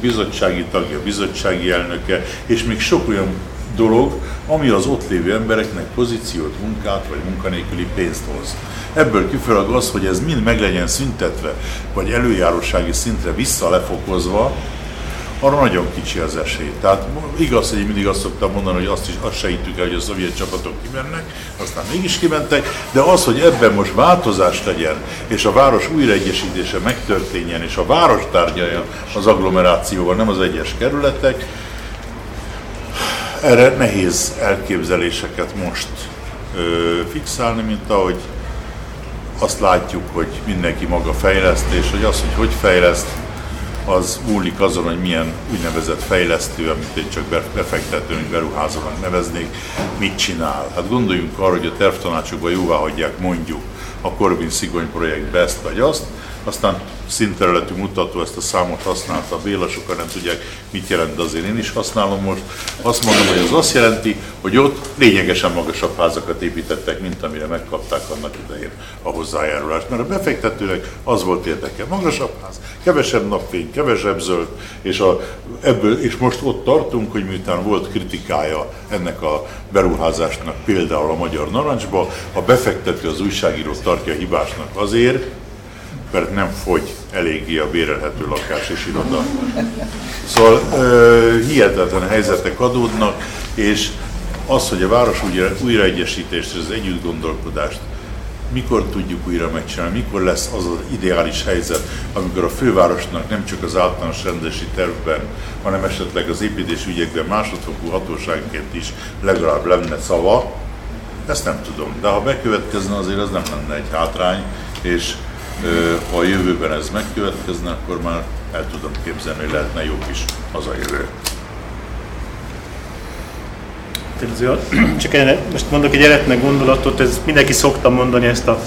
bizottsági tagja, bizottsági elnöke, és még sok olyan dolog, ami az ott lévő embereknek pozíciót, munkát vagy munkanélküli pénzt hoz. Ebből kifolyólag az, hogy ez mind meg legyen szüntetve, vagy előjárósági szintre visszalefokozva, arra nagyon kicsi az esély. Tehát igaz, hogy mindig azt szoktam mondani, hogy azt is azt se hittük el, hogy a szovjet csapatok kimennek, aztán mégis kimentek, de az, hogy ebben most változás legyen, és a város újraegyesítése megtörténjen, és a város tárgyalja az agglomerációval, nem az egyes kerületek, erre nehéz elképzeléseket most ö, fixálni, mint ahogy azt látjuk, hogy mindenki maga fejleszt, és hogy az, hogy hogy fejleszt, az múlik azon, hogy milyen úgynevezett fejlesztő, amit én csak befektetőnek, beruházónak neveznék, mit csinál. Hát gondoljunk arra, hogy a tervtanácsokban jóvá hagyják mondjuk a Corbin Szigony projektbe ezt vagy azt, aztán színterületű mutató ezt a számot használta Béla, sokan nem tudják, mit jelent, de azért én is használom most. Azt mondom, hogy az azt jelenti, hogy ott lényegesen magasabb házakat építettek, mint amire megkapták annak idején a hozzájárulást. Mert a befektetőnek az volt érdeke, magasabb ház, kevesebb napfény, kevesebb zöld, és, a, ebből, és most ott tartunk, hogy miután volt kritikája ennek a beruházásnak például a Magyar Narancsba, a befektető az újságírót tartja hibásnak azért, mert nem fogy eléggé a bérelhető lakás és iroda. Szóval ö, hihetetlen helyzetek adódnak, és az, hogy a város újra, újraegyesítést, az együtt gondolkodást mikor tudjuk újra megcsinálni, mikor lesz az az ideális helyzet, amikor a fővárosnak nem csak az általános rendesi tervben, hanem esetleg az építés ügyekben másodfokú hatóságként is legalább lenne szava, ezt nem tudom. De ha bekövetkezne, azért az nem lenne egy hátrány, és ha a jövőben ez megkövetkezne, akkor már el tudom képzelni, hogy lehetne jó kis hazajövő. Csak erre, most mondok egy eretnek gondolatot, ez mindenki szokta mondani ezt a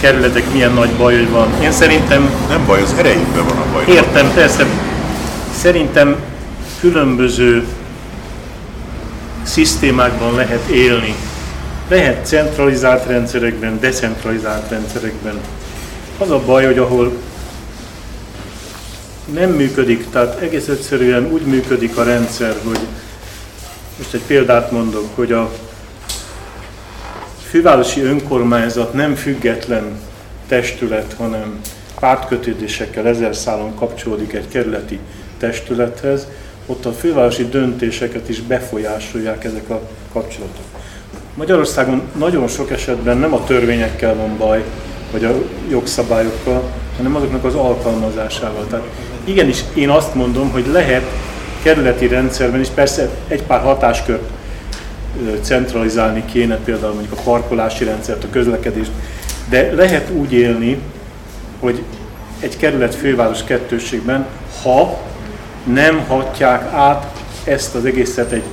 kerületek milyen nagy baj, hogy van. Én szerintem... Nem baj, az erejükben van a baj. Értem, persze. Szerintem különböző szisztémákban lehet élni. Lehet centralizált rendszerekben, decentralizált rendszerekben. Az a baj, hogy ahol nem működik, tehát egész egyszerűen úgy működik a rendszer, hogy most egy példát mondok, hogy a fővárosi önkormányzat nem független testület, hanem pártkötődésekkel ezer szálon kapcsolódik egy kerületi testülethez, ott a fővárosi döntéseket is befolyásolják ezek a kapcsolatok. Magyarországon nagyon sok esetben nem a törvényekkel van baj, vagy a jogszabályokkal, hanem azoknak az alkalmazásával. Tehát igenis én azt mondom, hogy lehet kerületi rendszerben is persze egy pár hatáskört centralizálni kéne, például mondjuk a parkolási rendszert, a közlekedést, de lehet úgy élni, hogy egy kerület főváros kettőségben, ha nem hatják át ezt az egészet egy,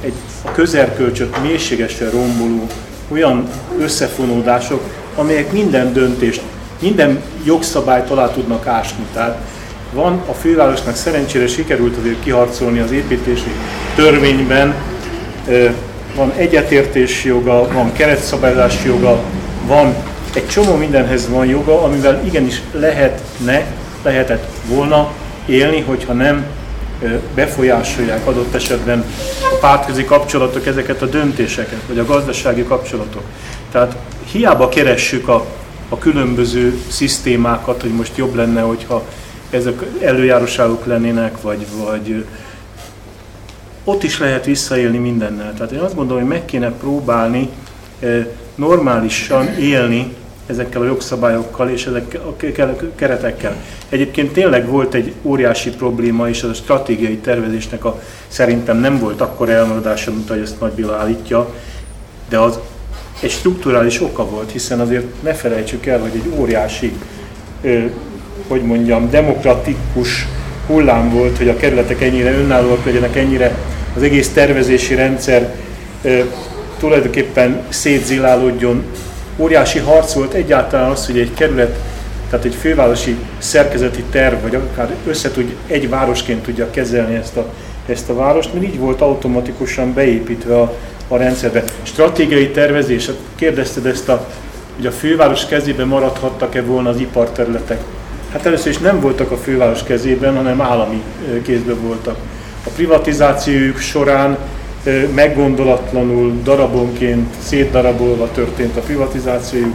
egy közelkölcsöt mélységesen romboló olyan összefonódások, amelyek minden döntést, minden jogszabályt alá tudnak ásni. Tehát van a fővárosnak szerencsére sikerült azért kiharcolni az építési törvényben, van egyetértési joga, van keretszabályozási joga, van egy csomó mindenhez van joga, amivel igenis lehetne, lehetett volna élni, hogyha nem befolyásolják adott esetben a pártközi kapcsolatok ezeket a döntéseket, vagy a gazdasági kapcsolatok. Tehát hiába keressük a, a különböző szisztémákat, hogy most jobb lenne, hogyha ezek előjáróságok lennének, vagy, vagy ott is lehet visszaélni mindennel. Tehát én azt gondolom, hogy meg kéne próbálni normálisan élni ezekkel a jogszabályokkal és ezekkel a keretekkel. Egyébként tényleg volt egy óriási probléma, és az a stratégiai tervezésnek a, szerintem nem volt akkor elmaradása, mint ahogy ezt Nagy Béla állítja, de az egy strukturális oka volt, hiszen azért ne felejtsük el, hogy egy óriási, hogy mondjam, demokratikus hullám volt, hogy a kerületek ennyire önállóak legyenek, ennyire az egész tervezési rendszer tulajdonképpen szétzilálódjon, óriási harc volt egyáltalán az, hogy egy kerület, tehát egy fővárosi szerkezeti terv, vagy akár összetud, egy városként tudja kezelni ezt a, ezt a várost, mert így volt automatikusan beépítve a, a rendszerbe. Stratégiai tervezés, hát kérdezted ezt a, hogy a főváros kezében maradhattak-e volna az iparterületek. Hát először is nem voltak a főváros kezében, hanem állami kézben voltak. A privatizációjuk során meggondolatlanul, darabonként, szétdarabolva történt a privatizáció,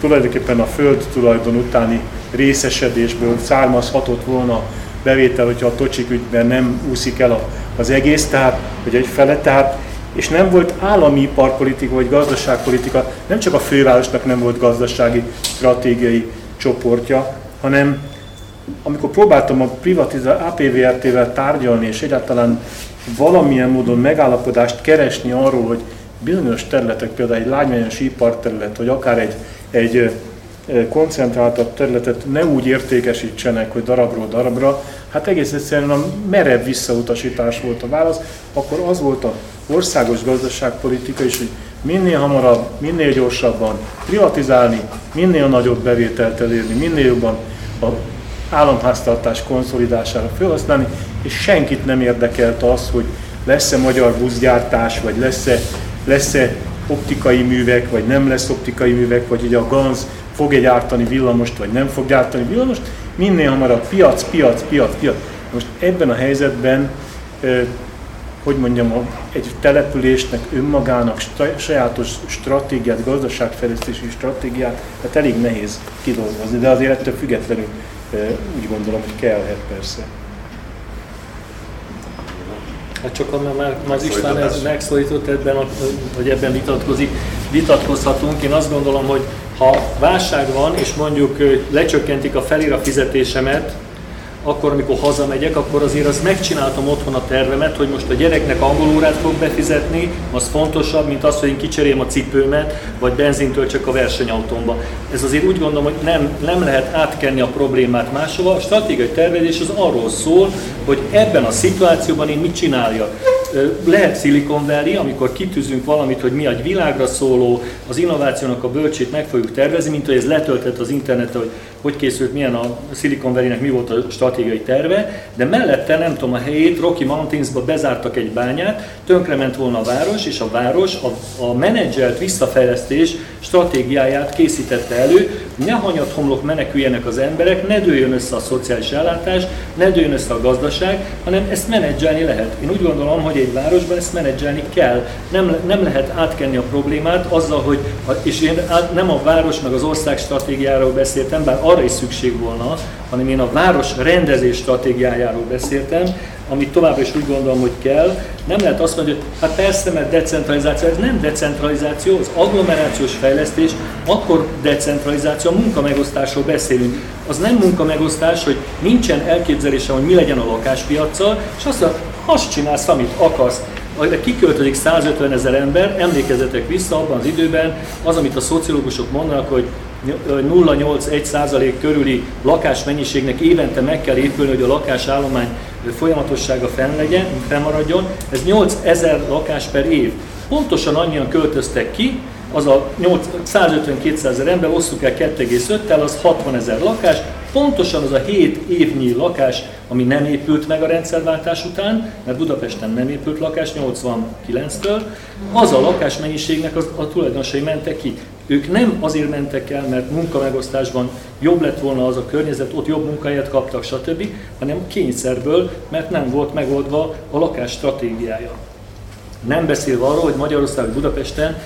tulajdonképpen a föld tulajdon utáni részesedésből származhatott volna bevétel, hogyha a tocsik ügyben nem úszik el az egész, tehát, hogy egy fele, tehát, és nem volt állami iparpolitika vagy gazdaságpolitika, nem csak a fővárosnak nem volt gazdasági stratégiai csoportja, hanem amikor próbáltam a privatizáció APVRT-vel tárgyalni, és egyáltalán valamilyen módon megállapodást keresni arról, hogy bizonyos területek, például egy lágymányos iparterület, vagy akár egy, egy koncentráltabb területet ne úgy értékesítsenek, hogy darabról darabra, hát egész egyszerűen a merev visszautasítás volt a válasz, akkor az volt a országos gazdaságpolitika is, hogy minél hamarabb, minél gyorsabban privatizálni, minél nagyobb bevételt elérni, minél jobban a államháztartás konszolidására felhasználni, és senkit nem érdekelt az, hogy lesz-e magyar buszgyártás, vagy lesz-e, lesz-e optikai művek, vagy nem lesz optikai művek, vagy hogy a GANZ fog-e gyártani villamost, vagy nem fog gyártani villamost, minél hamarabb piac, piac, piac, piac. Most ebben a helyzetben, hogy mondjam, egy településnek önmagának sajátos stratégiát, gazdaságfejlesztési stratégiát, tehát elég nehéz kidolgozni, de azért ettől függetlenül úgy gondolom, hogy kellhet persze. Hát csak már, már az István ez megszólított ebben, hogy ebben vitatkozik, vitatkozhatunk. Én azt gondolom, hogy ha válság van, és mondjuk lecsökkentik a felira fizetésemet, akkor, amikor hazamegyek, akkor azért azt megcsináltam otthon a tervemet, hogy most a gyereknek angolórát fog befizetni, az fontosabb, mint az, hogy én kicserém a cipőmet, vagy benzintől csak a versenyautómba. Ez azért úgy gondolom, hogy nem, nem lehet átkenni a problémát máshova. A stratégiai tervezés az arról szól, hogy ebben a szituációban én mit csináljak. Lehet Silicon Valley, amikor kitűzünk valamit, hogy mi egy világra szóló, az innovációnak a bölcsét meg fogjuk tervezni, mint hogy ez letöltett az internetre, hogy hogy készült, milyen a Silicon Valley-nek mi volt a stratégiai terve, de mellette nem tudom a helyét, Rocky Mountains-ba bezártak egy bányát, tönkrement volna a város, és a város a, a menedzselt visszafejlesztés stratégiáját készítette elő, ne hanyat homlok meneküljenek az emberek, ne dőljön össze a szociális ellátás, ne dőljön össze a gazdaság, hanem ezt menedzselni lehet. Én úgy gondolom, hogy egy városban ezt menedzselni kell. Nem, nem lehet átkenni a problémát azzal, hogy, és én nem a város meg az ország stratégiáról beszéltem, bár arra is szükség volna, hanem én a város rendezés stratégiájáról beszéltem, amit továbbra is úgy gondolom, hogy kell, nem lehet azt mondani, hogy hát persze, mert decentralizáció, ez nem decentralizáció, az agglomerációs fejlesztés, akkor decentralizáció, a munkamegosztásról beszélünk. Az nem munkamegosztás, hogy nincsen elképzelése, hogy mi legyen a lakáspiacsal, és azt mondja, azt csinálsz, amit akarsz kiköltözik 150 ezer ember, emlékezzetek vissza abban az időben, az, amit a szociológusok mondanak, hogy 0,8-1 százalék körüli lakásmennyiségnek évente meg kell épülni, hogy a lakásállomány folyamatossága fenn legyen, fennmaradjon. Ez 8 ezer lakás per év. Pontosan annyian költöztek ki, az a 150-200 ezer ember, osszuk el 2,5-tel, az 60 ezer lakás, pontosan az a 7 évnyi lakás, ami nem épült meg a rendszerváltás után, mert Budapesten nem épült lakás 89-től, az a lakásmennyiségnek az, a tulajdonosai mentek ki. Ők nem azért mentek el, mert munkamegosztásban jobb lett volna az a környezet, ott jobb munkahelyet kaptak, stb., hanem kényszerből, mert nem volt megoldva a lakás stratégiája. Nem beszélve arról, hogy Magyarország Budapesten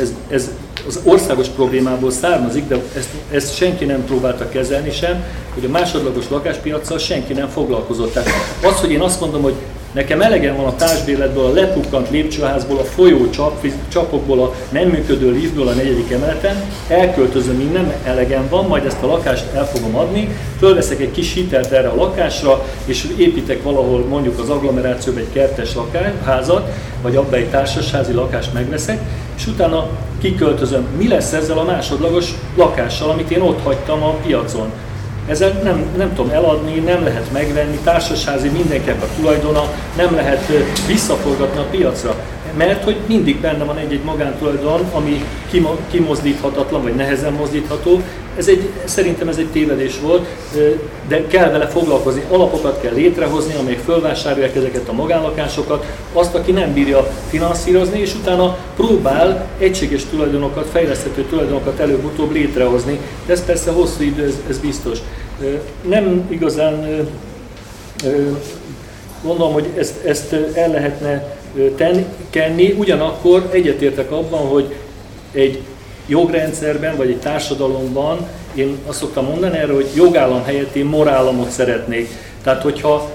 ez, ez az országos problémából származik, de ezt, ezt senki nem próbálta kezelni sem, hogy a másodlagos lakáspiacsal senki nem foglalkozott. Tehát az, hogy én azt mondom, hogy Nekem elegem van a társbérletből, a lepukkant lépcsőházból, a folyó csap, csapokból, a nem működő liftből a negyedik emeleten, elköltözöm innen, elegem van, majd ezt a lakást el fogom adni, fölveszek egy kis hitelt erre a lakásra, és építek valahol mondjuk az agglomerációban egy kertes lakásházat, vagy abba egy társasházi lakást megveszek, és utána kiköltözöm. Mi lesz ezzel a másodlagos lakással, amit én ott hagytam a piacon? Ezzel nem, nem tudom eladni, nem lehet megvenni, társasházi mindenkinek a tulajdona, nem lehet visszaforgatni a piacra. Mert hogy mindig benne van egy-egy magántulajdon, ami kimozdíthatatlan, vagy nehezen mozdítható, ez egy, szerintem ez egy tévedés volt, de kell vele foglalkozni. Alapokat kell létrehozni, amelyek fölvásárolják ezeket a magánlakásokat, azt, aki nem bírja finanszírozni, és utána próbál egységes tulajdonokat, fejleszthető tulajdonokat előbb-utóbb létrehozni. De ez persze hosszú idő, ez, ez biztos. Nem igazán gondolom, hogy ezt, ezt el lehetne tenni, ugyanakkor egyetértek abban, hogy egy jogrendszerben, vagy egy társadalomban, én azt szoktam mondani erre, hogy jogállam helyett én morállamot szeretnék. Tehát, hogyha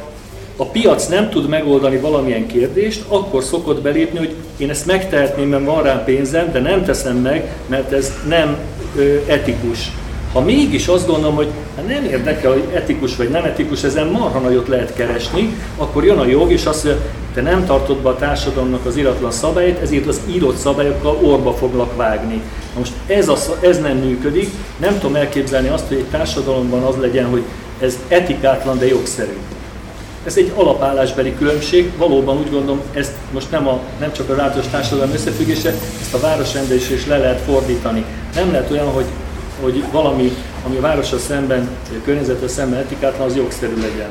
a piac nem tud megoldani valamilyen kérdést, akkor szokott belépni, hogy én ezt megtehetném, mert van rá pénzem, de nem teszem meg, mert ez nem ö, etikus. Ha mégis azt gondolom, hogy hát nem érdekel, hogy etikus vagy nem etikus, ezen marha nagyot lehet keresni, akkor jön a jog, és azt mondja, te nem tartod be a társadalomnak az iratlan szabályait, ezért az írott szabályokkal orba foglak vágni. Na most ez, a, ez nem működik, nem tudom elképzelni azt, hogy egy társadalomban az legyen, hogy ez etikátlan, de jogszerű. Ez egy alapállásbeli különbség, valóban úgy gondolom, ezt most nem, a, nem csak a rádiós társadalom összefüggése, ezt a városrendezésre is le lehet fordítani. Nem lehet olyan, hogy, hogy valami, ami a városra szemben, a környezetre szemben etikátlan, az jogszerű legyen.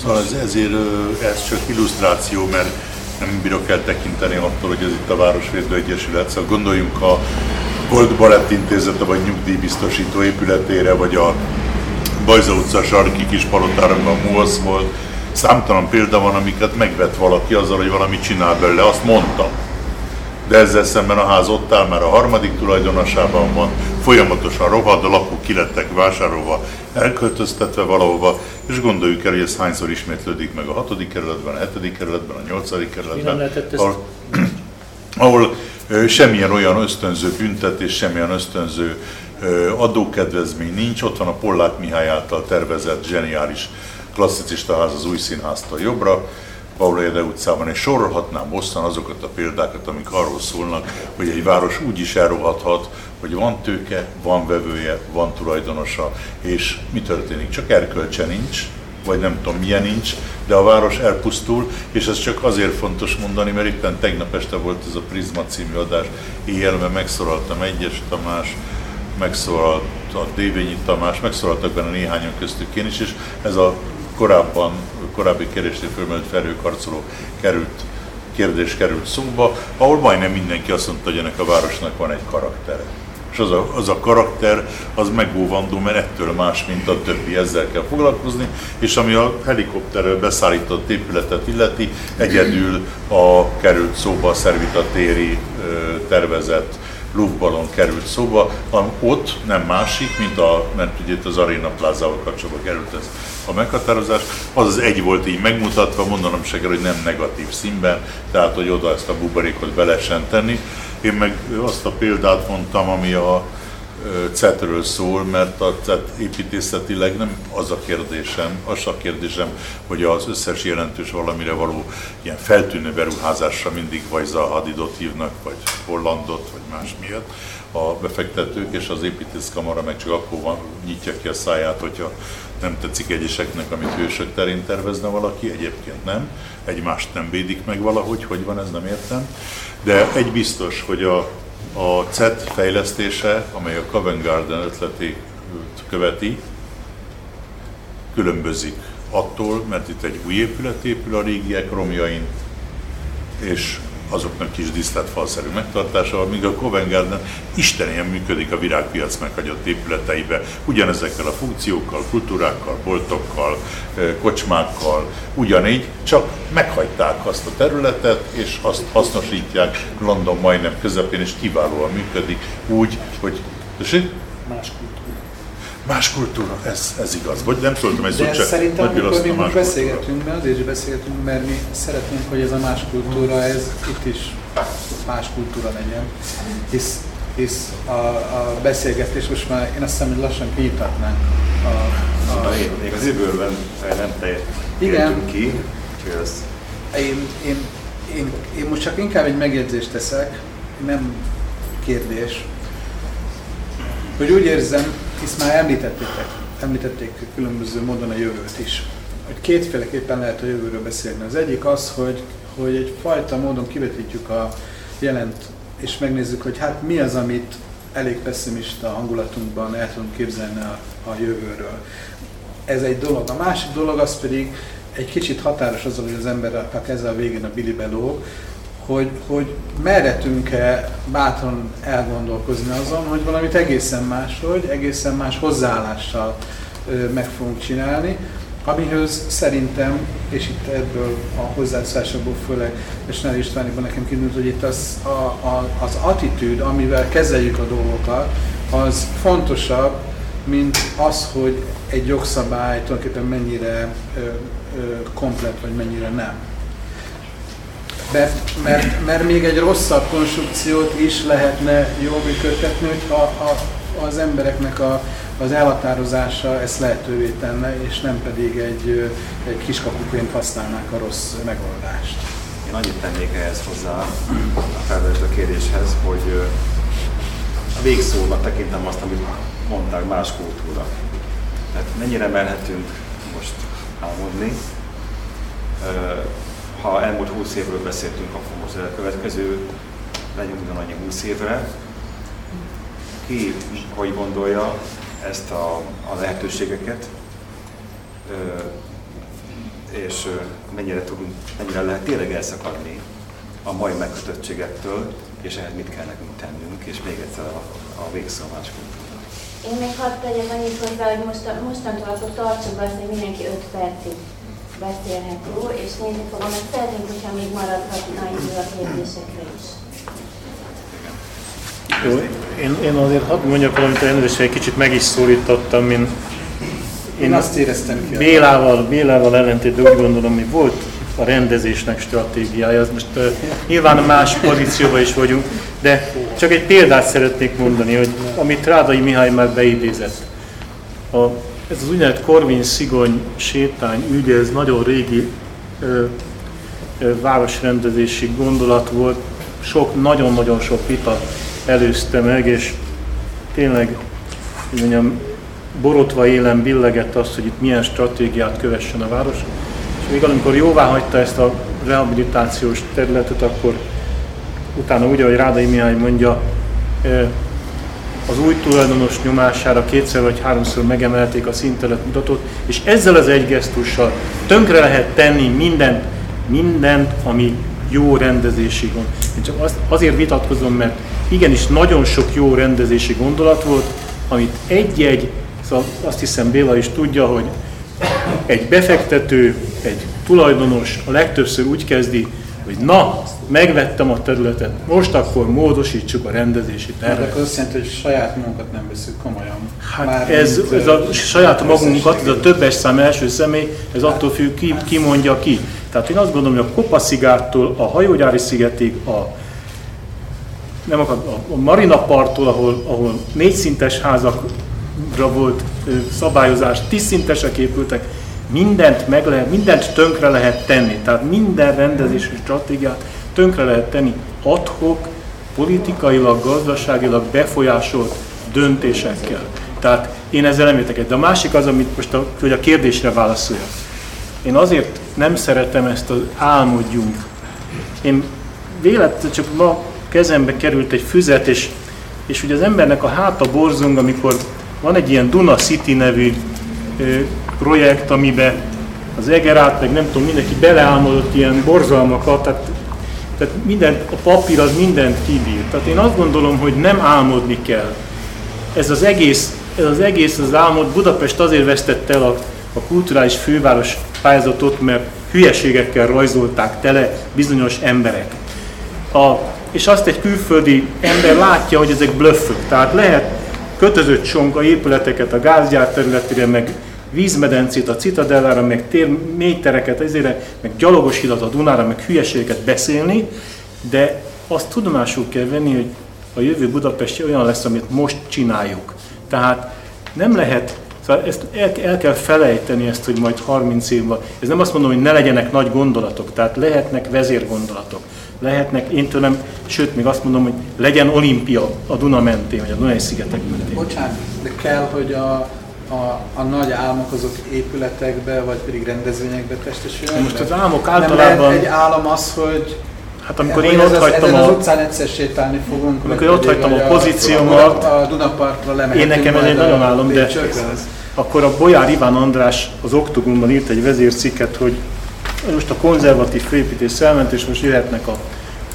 Szóval ez, ezért ez csak illusztráció, mert nem bírok eltekinteni attól, hogy ez itt a Városvédő Egyesület. Szóval gondoljunk a Gold Barett Intézete vagy nyugdíjbiztosító épületére, vagy a Bajza utca sarki kis palotára, a MUASZ volt. Számtalan példa van, amiket megvet valaki azzal, hogy valamit csinál belőle, azt mondta de ezzel szemben a ház ott áll, mert a harmadik tulajdonosában van, folyamatosan rohad, a lakók kilettek vásárolva, elköltöztetve valahova, és gondoljuk el, hogy ez hányszor ismétlődik meg a hatodik kerületben, a hetedik kerületben, a nyolcadik kerületben, ahol, ahol semmilyen olyan ösztönző büntetés, semmilyen ösztönző adókedvezmény nincs, ott van a Pollák Mihály által tervezett zseniális klasszicista ház az új színháztól jobbra, Paula Ede utcában, és sorolhatnám hosszan azokat a példákat, amik arról szólnak, hogy egy város úgy is elrohadhat, hogy van tőke, van vevője, van tulajdonosa, és mi történik? Csak erkölcse nincs, vagy nem tudom milyen nincs, de a város elpusztul, és ez csak azért fontos mondani, mert éppen tegnap este volt ez a Prisma című adás, éjjel, mert megszólaltam Egyes Tamás, megszólalt a Dévényi Tamás, megszólaltak benne néhányan köztük én is, és ez a korábban, korábbi kérdésnél fölmerült felhőkarcoló került, kérdés került szóba, ahol majdnem mindenki azt mondta, hogy ennek a városnak van egy karaktere. És az a, az a karakter, az megóvandó, mert ettől más, mint a többi, ezzel kell foglalkozni, és ami a helikopterrel beszállított épületet illeti, egyedül a került szóba a Szervita téri tervezett luftballon került szóba, ott nem másik, mint a, mert ugye itt az Arena Plázával kapcsolatban került ez a meghatározás, az az egy volt így megmutatva, mondanom se kell, hogy nem negatív színben, tehát hogy oda ezt a buborékot be lehessen tenni. Én meg azt a példát mondtam, ami a CET-ről szól, mert a CET építészetileg nem az a kérdésem, az a kérdésem, hogy az összes jelentős valamire való ilyen feltűnő beruházásra mindig vagy Zahadidot hívnak, vagy Hollandot, vagy más miatt a befektetők, és az építészkamara meg csak akkor van, nyitja ki a száját, hogyha nem tetszik egyeseknek, amit hősök terén tervezne valaki, egyébként nem, egymást nem védik meg valahogy, hogy van, ez nem értem. De egy biztos, hogy a a CET fejlesztése, amely a Covent Garden ötletét követi, különbözik attól, mert itt egy új épület épül a régiek romjain, és azoknak kis diszletfalszerű megtartása, míg a Covent Garden istenien működik a virágpiac meghagyott épületeibe, ugyanezekkel a funkciókkal, kultúrákkal, boltokkal, kocsmákkal, ugyanígy, csak meghagyták azt a területet, és azt hasznosítják London majdnem közepén, és kiválóan működik úgy, hogy... Más Más kultúra, ez, ez igaz. Vagy nem szóltam egy szót szerintem, amikor mi most beszélgetünk, mert azért is beszélgetünk, mert mi szeretnénk, hogy ez a más kultúra, ez itt is más kultúra legyen. Hisz, hisz a, a beszélgetés most már én azt hiszem, hogy lassan kinyithatnánk. A, a, még az időben nem te Igen. ki, úgyhogy ez... Én, én, én, én most csak inkább egy megjegyzést teszek, nem kérdés, hogy úgy érzem, hisz már említettétek, említették különböző módon a jövőt is. Hogy kétféleképpen lehet a jövőről beszélni. Az egyik az, hogy, hogy egy fajta módon kivetítjük a jelent, és megnézzük, hogy hát mi az, amit elég pessimista hangulatunkban el tudunk képzelni a, a jövőről. Ez egy dolog. A másik dolog az pedig egy kicsit határos azzal, hogy az ember a keze a végén a bilibe lóg, hogy, hogy meretünk-e bátran elgondolkozni azon, hogy valamit egészen máshogy, egészen más hozzáállással ö, meg fogunk csinálni, amihez szerintem, és itt ebből a hozzászásokból főleg, és Nel Istvánikban nekem kiderült, hogy itt az, a, a, az attitűd, amivel kezeljük a dolgokat, az fontosabb, mint az, hogy egy jogszabály tulajdonképpen mennyire ö, ö, komplet, vagy mennyire nem. Mert, mert, mert még egy rosszabb konstrukciót is lehetne jól működtetni, hogyha a, az embereknek a, az elhatározása ezt lehetővé tenne, és nem pedig egy, egy kiskapuként használnák a rossz megoldást. Én annyit tennék ehhez hozzá a felvető kérdéshez, hogy a végszónak tekintem azt, amit mondták, más kultúra. Tehát mennyire merhetünk most álmodni, ha elmúlt 20 évről beszéltünk, akkor most a következő legyen ugyanannyi 20 évre. Ki hogy gondolja ezt a, a lehetőségeket, és mennyire, tudunk, mennyire lehet tényleg elszakadni a mai megkötöttségektől, és ehhez mit kell nekünk tennünk, és még egyszer a, a végszómás Én még hadd tegyek annyit hozzá, hogy most, mostantól akkor tartsuk azt, hogy mindenki 5 percig beszélhető, és nézni fogom, mert szeretnénk, hogyha még maradhatna idő a kérdésekre is. Jó, én, én azért hadd mondjak valamit, elnézést, egy kicsit meg is szólítottam, mint én, én azt éreztem ki. Bélával, Bélával ellentétben úgy gondolom, hogy volt a rendezésnek stratégiája. Az most uh, nyilván más pozícióban is vagyunk, de csak egy példát szeretnék mondani, hogy amit Rádai Mihály már beidézett. A ez az úgynevezett Korvin-Szigony sétány ügy, ez nagyon régi ö, ö, városrendezési gondolat volt, sok, nagyon-nagyon sok vita előzte meg, és tényleg, hogy mondjam, borotva élen billegett azt, hogy itt milyen stratégiát kövessen a város. És még amikor jóvá hagyta ezt a rehabilitációs területet, akkor utána úgy, ahogy Rádai Mihály mondja, az új tulajdonos nyomására kétszer vagy háromszor megemelték a szintelet mutatót, és ezzel az egy gesztussal tönkre lehet tenni mindent, mindent, ami jó rendezési gond. Én csak azt, azért vitatkozom, mert igenis nagyon sok jó rendezési gondolat volt, amit egy-egy, szóval azt hiszem Béla is tudja, hogy egy befektető, egy tulajdonos a legtöbbször úgy kezdi, hogy na, megvettem a területet, most akkor módosítsuk a rendezési tervet. Hát akkor azt jelenti, hogy saját magunkat nem veszük komolyan. Hát Már ez, ez a saját magunkat, ez a többes szám első személy, ez attól függ, ki, ki mondja ki. Tehát én azt gondolom, hogy a Kopaszigától a hajógyári szigetig, a, nem akar, a, a Marina parttól, ahol, ahol négy szintes házakra volt szabályozás, tíz szintesek épültek, mindent meg lehet, mindent tönkre lehet tenni. Tehát minden rendezési stratégiát tönkre lehet tenni adhok, politikailag, gazdaságilag befolyásolt döntésekkel. Tehát én ezzel nem értek De a másik az, amit most a, hogy a kérdésre válaszoljak. Én azért nem szeretem ezt az álmodjunk. Én véletlenül csak ma kezembe került egy füzet, és, és ugye az embernek a háta borzong, amikor van egy ilyen Duna City nevű projekt, amiben az Egerát, meg nem tudom, mindenki beleálmodott ilyen borzalmakat, tehát, tehát minden, a papír az mindent kibír. Tehát én azt gondolom, hogy nem álmodni kell. Ez az egész, ez az egész az álmod, Budapest azért vesztette el a, a kulturális főváros pályázatot, mert hülyeségekkel rajzolták tele bizonyos emberek. A, és azt egy külföldi ember látja, hogy ezek blöffök. Tehát lehet kötözött csonka épületeket a gázgyár területére, meg vízmedencét a Citadellára, meg tér, mélytereket, ezért, meg gyalogos hidat a Dunára, meg hülyeségeket beszélni, de azt tudomásul kell venni, hogy a jövő Budapesti olyan lesz, amit most csináljuk. Tehát nem lehet, szóval ezt el, el kell felejteni ezt, hogy majd 30 év van. Ez nem azt mondom, hogy ne legyenek nagy gondolatok, tehát lehetnek vezérgondolatok. Lehetnek, én tőlem, sőt, még azt mondom, hogy legyen olimpia a Duna mentén, vagy a Dunai szigetek mentén. Bocsánat, de kell, hogy a a, a nagy álmok azok épületekbe, vagy pedig rendezvényekbe testesülnek? Most az álmok általában... Nem egy álom az, hogy Hát amikor én ott hagytam a... az utcán egyszer sétálni fogunk. Amikor ott hagytam a pozíciómat... A, a Dunapartra lemehetünk Én nekem ez egy nagyon álom, de akkor a Bolyár Iván András az Oktogonban írt egy vezércikket, hogy most a konzervatív főépítés elment, és most jöhetnek a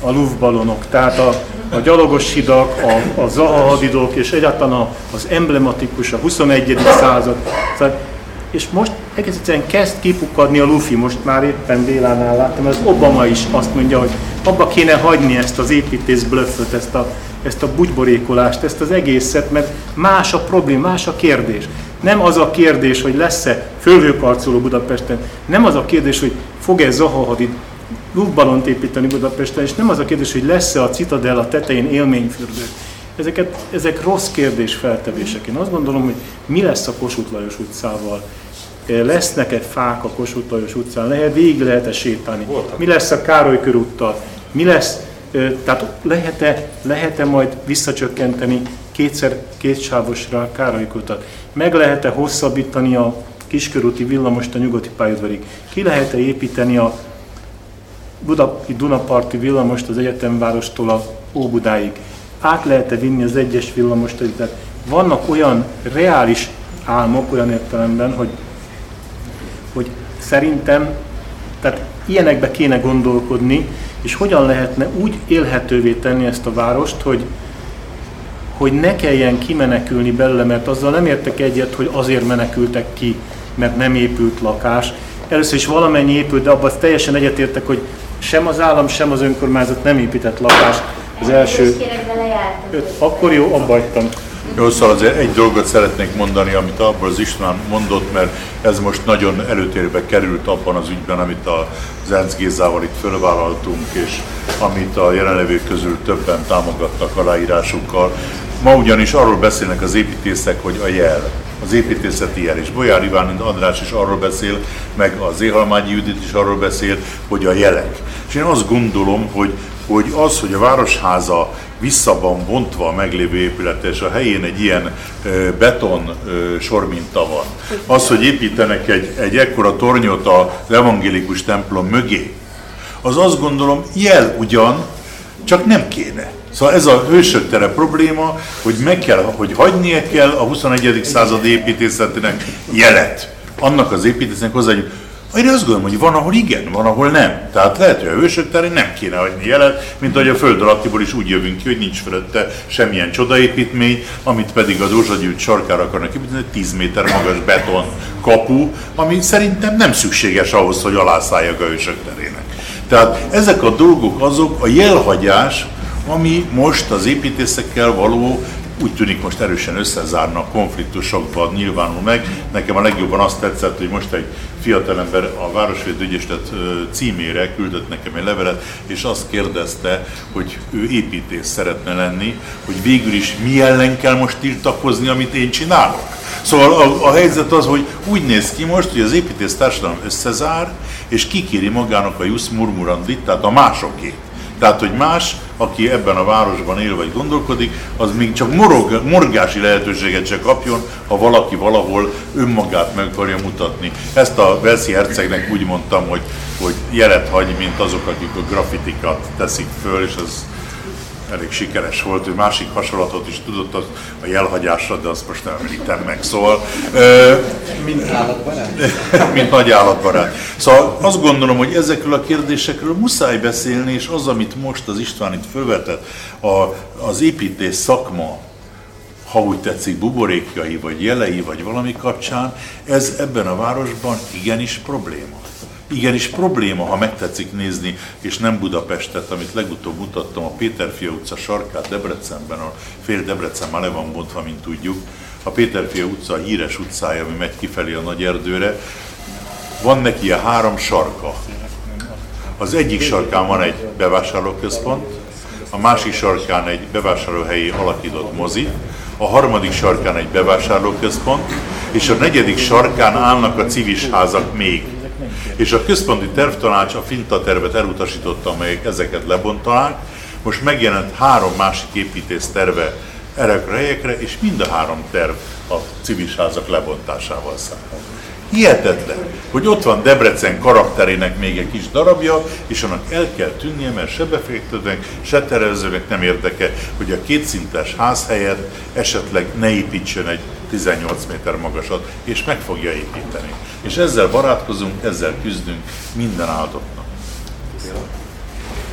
a luftballonok, tehát a, a gyalogos hidak, a, a Zaha hadidok, és egyáltalán a, az emblematikus, a 21. század. Tehát, és most egész egyszerűen kezd kipukkadni a lufi, most már éppen Bélánál láttam, az Obama is azt mondja, hogy abba kéne hagyni ezt az építész blöfföt, ezt a, ezt a bugyborékolást, ezt az egészet, mert más a probléma, más a kérdés. Nem az a kérdés, hogy lesz-e fölhőkarcoló Budapesten, nem az a kérdés, hogy fog-e Zaha hadid luftbalont építeni Budapesten, és nem az a kérdés, hogy lesz-e a Citadella tetején élményfürdő. Ezeket, ezek rossz kérdés feltevések. Én azt gondolom, hogy mi lesz a Kossuth Lajos utcával, eh, lesznek-e fák a Kossuth Lajos utcán, lehet, végig lehet-e sétálni, Voltak. mi lesz a Károly körúttal, mi lesz, eh, tehát lehet-e, lehet-e majd visszacsökkenteni kétszer kétsávosra a Károly kutat, meg lehet-e hosszabbítani a kiskörúti villamost a nyugati pályaudvarig, ki lehet-e építeni a Budapesti Dunaparti villamost az egyetemvárostól a Óbudáig. Át lehet-e vinni az egyes villamost, tehát vannak olyan reális álmok olyan értelemben, hogy, hogy szerintem, tehát ilyenekbe kéne gondolkodni, és hogyan lehetne úgy élhetővé tenni ezt a várost, hogy, hogy ne kelljen kimenekülni belőle, mert azzal nem értek egyet, hogy azért menekültek ki, mert nem épült lakás. Először is valamennyi épült, de abban teljesen egyetértek, hogy sem az állam, sem az önkormányzat nem épített lakás az első öt, akkor jó, abba hagytam. Jó, szóval azért egy dolgot szeretnék mondani, amit abból az István mondott, mert ez most nagyon előtérbe került abban az ügyben, amit a Zenc Gézával itt fölvállaltunk, és amit a jelenlevők közül többen támogattak aláírásukkal. Ma ugyanis arról beszélnek az építészek, hogy a jel, az építészeti jel, és Bolyár Iván András is arról beszél, meg az Éhalmányi Judit is arról beszél, hogy a jelek. És én azt gondolom, hogy, hogy az, hogy a Városháza visszaban bontva a meglévő épülete, és a helyén egy ilyen ö, beton ö, sorminta van. Az, hogy építenek egy, egy ekkora tornyot az evangélikus templom mögé, az azt gondolom jel ugyan, csak nem kéne. Szóval ez a hősök tere probléma, hogy meg kell, hogy hagynia kell a 21. század építészetének jelet. Annak az építészetnek hozzá, hogy én azt gondolom, hogy van, ahol igen, van, ahol nem. Tehát lehet, hogy a hősök terén nem kéne hagyni jelet, mint ahogy a föld alattiból is úgy jövünk ki, hogy nincs fölötte semmilyen csodaépítmény, amit pedig a Dózsa sarkára akarnak építeni, 10 méter magas beton kapu, ami szerintem nem szükséges ahhoz, hogy alászálljak a hősök terének. Tehát ezek a dolgok azok a jelhagyás, ami most az építészekkel való úgy tűnik most erősen összezárnak, konfliktusokban nyilvánul meg. Nekem a legjobban azt tetszett, hogy most egy fiatalember a Városvédőgyestet címére küldött nekem egy levelet, és azt kérdezte, hogy ő építész szeretne lenni, hogy végül is mi ellen kell most tiltakozni, amit én csinálok. Szóval a, a helyzet az, hogy úgy néz ki most, hogy az építész társadalom összezár, és kikéri magának a Jus Murmurandit, tehát a másokét. Tehát, hogy más, aki ebben a városban él vagy gondolkodik, az még csak morog, morgási lehetőséget se kapjon, ha valaki valahol önmagát meg akarja mutatni. Ezt a Velszi hercegnek úgy mondtam, hogy, hogy jelet hagy, mint azok, akik a grafitikat teszik föl, és az elég sikeres volt, ő másik hasonlatot is tudott az a jelhagyásra, de azt most nem említem meg. Szóval... mint állatbarát? mint nagy állatbarát. Szóval azt gondolom, hogy ezekről a kérdésekről muszáj beszélni, és az, amit most az István itt felvetett, a, az építés szakma, ha úgy tetszik, buborékjai, vagy jelei, vagy valami kapcsán, ez ebben a városban igenis probléma igenis probléma, ha megtetszik nézni, és nem Budapestet, amit legutóbb mutattam, a Péterfia utca sarkát Debrecenben, a fél Debrecen már le van bontva, mint tudjuk. A Péterfia utca a híres utcája, ami megy kifelé a nagy erdőre. Van neki a három sarka. Az egyik sarkán van egy bevásárlóközpont, a másik sarkán egy bevásárlóhelyi alakított mozi, a harmadik sarkán egy bevásárlóközpont, és a negyedik sarkán állnak a civis házak még és a központi tervtanács a Finta tervet elutasította, amelyek ezeket lebontanák. Most megjelent három másik építész terve erre a helyekre, és mind a három terv a civis házak lebontásával számol. Hihetetlen, hogy ott van Debrecen karakterének még egy kis darabja, és annak el kell tűnnie, mert se befektetőnek, se tervezőnek nem érdeke, hogy a kétszintes ház helyett esetleg ne építsön egy 18 méter magasat, és meg fogja építeni. És ezzel barátkozunk, ezzel küzdünk minden áldotnak.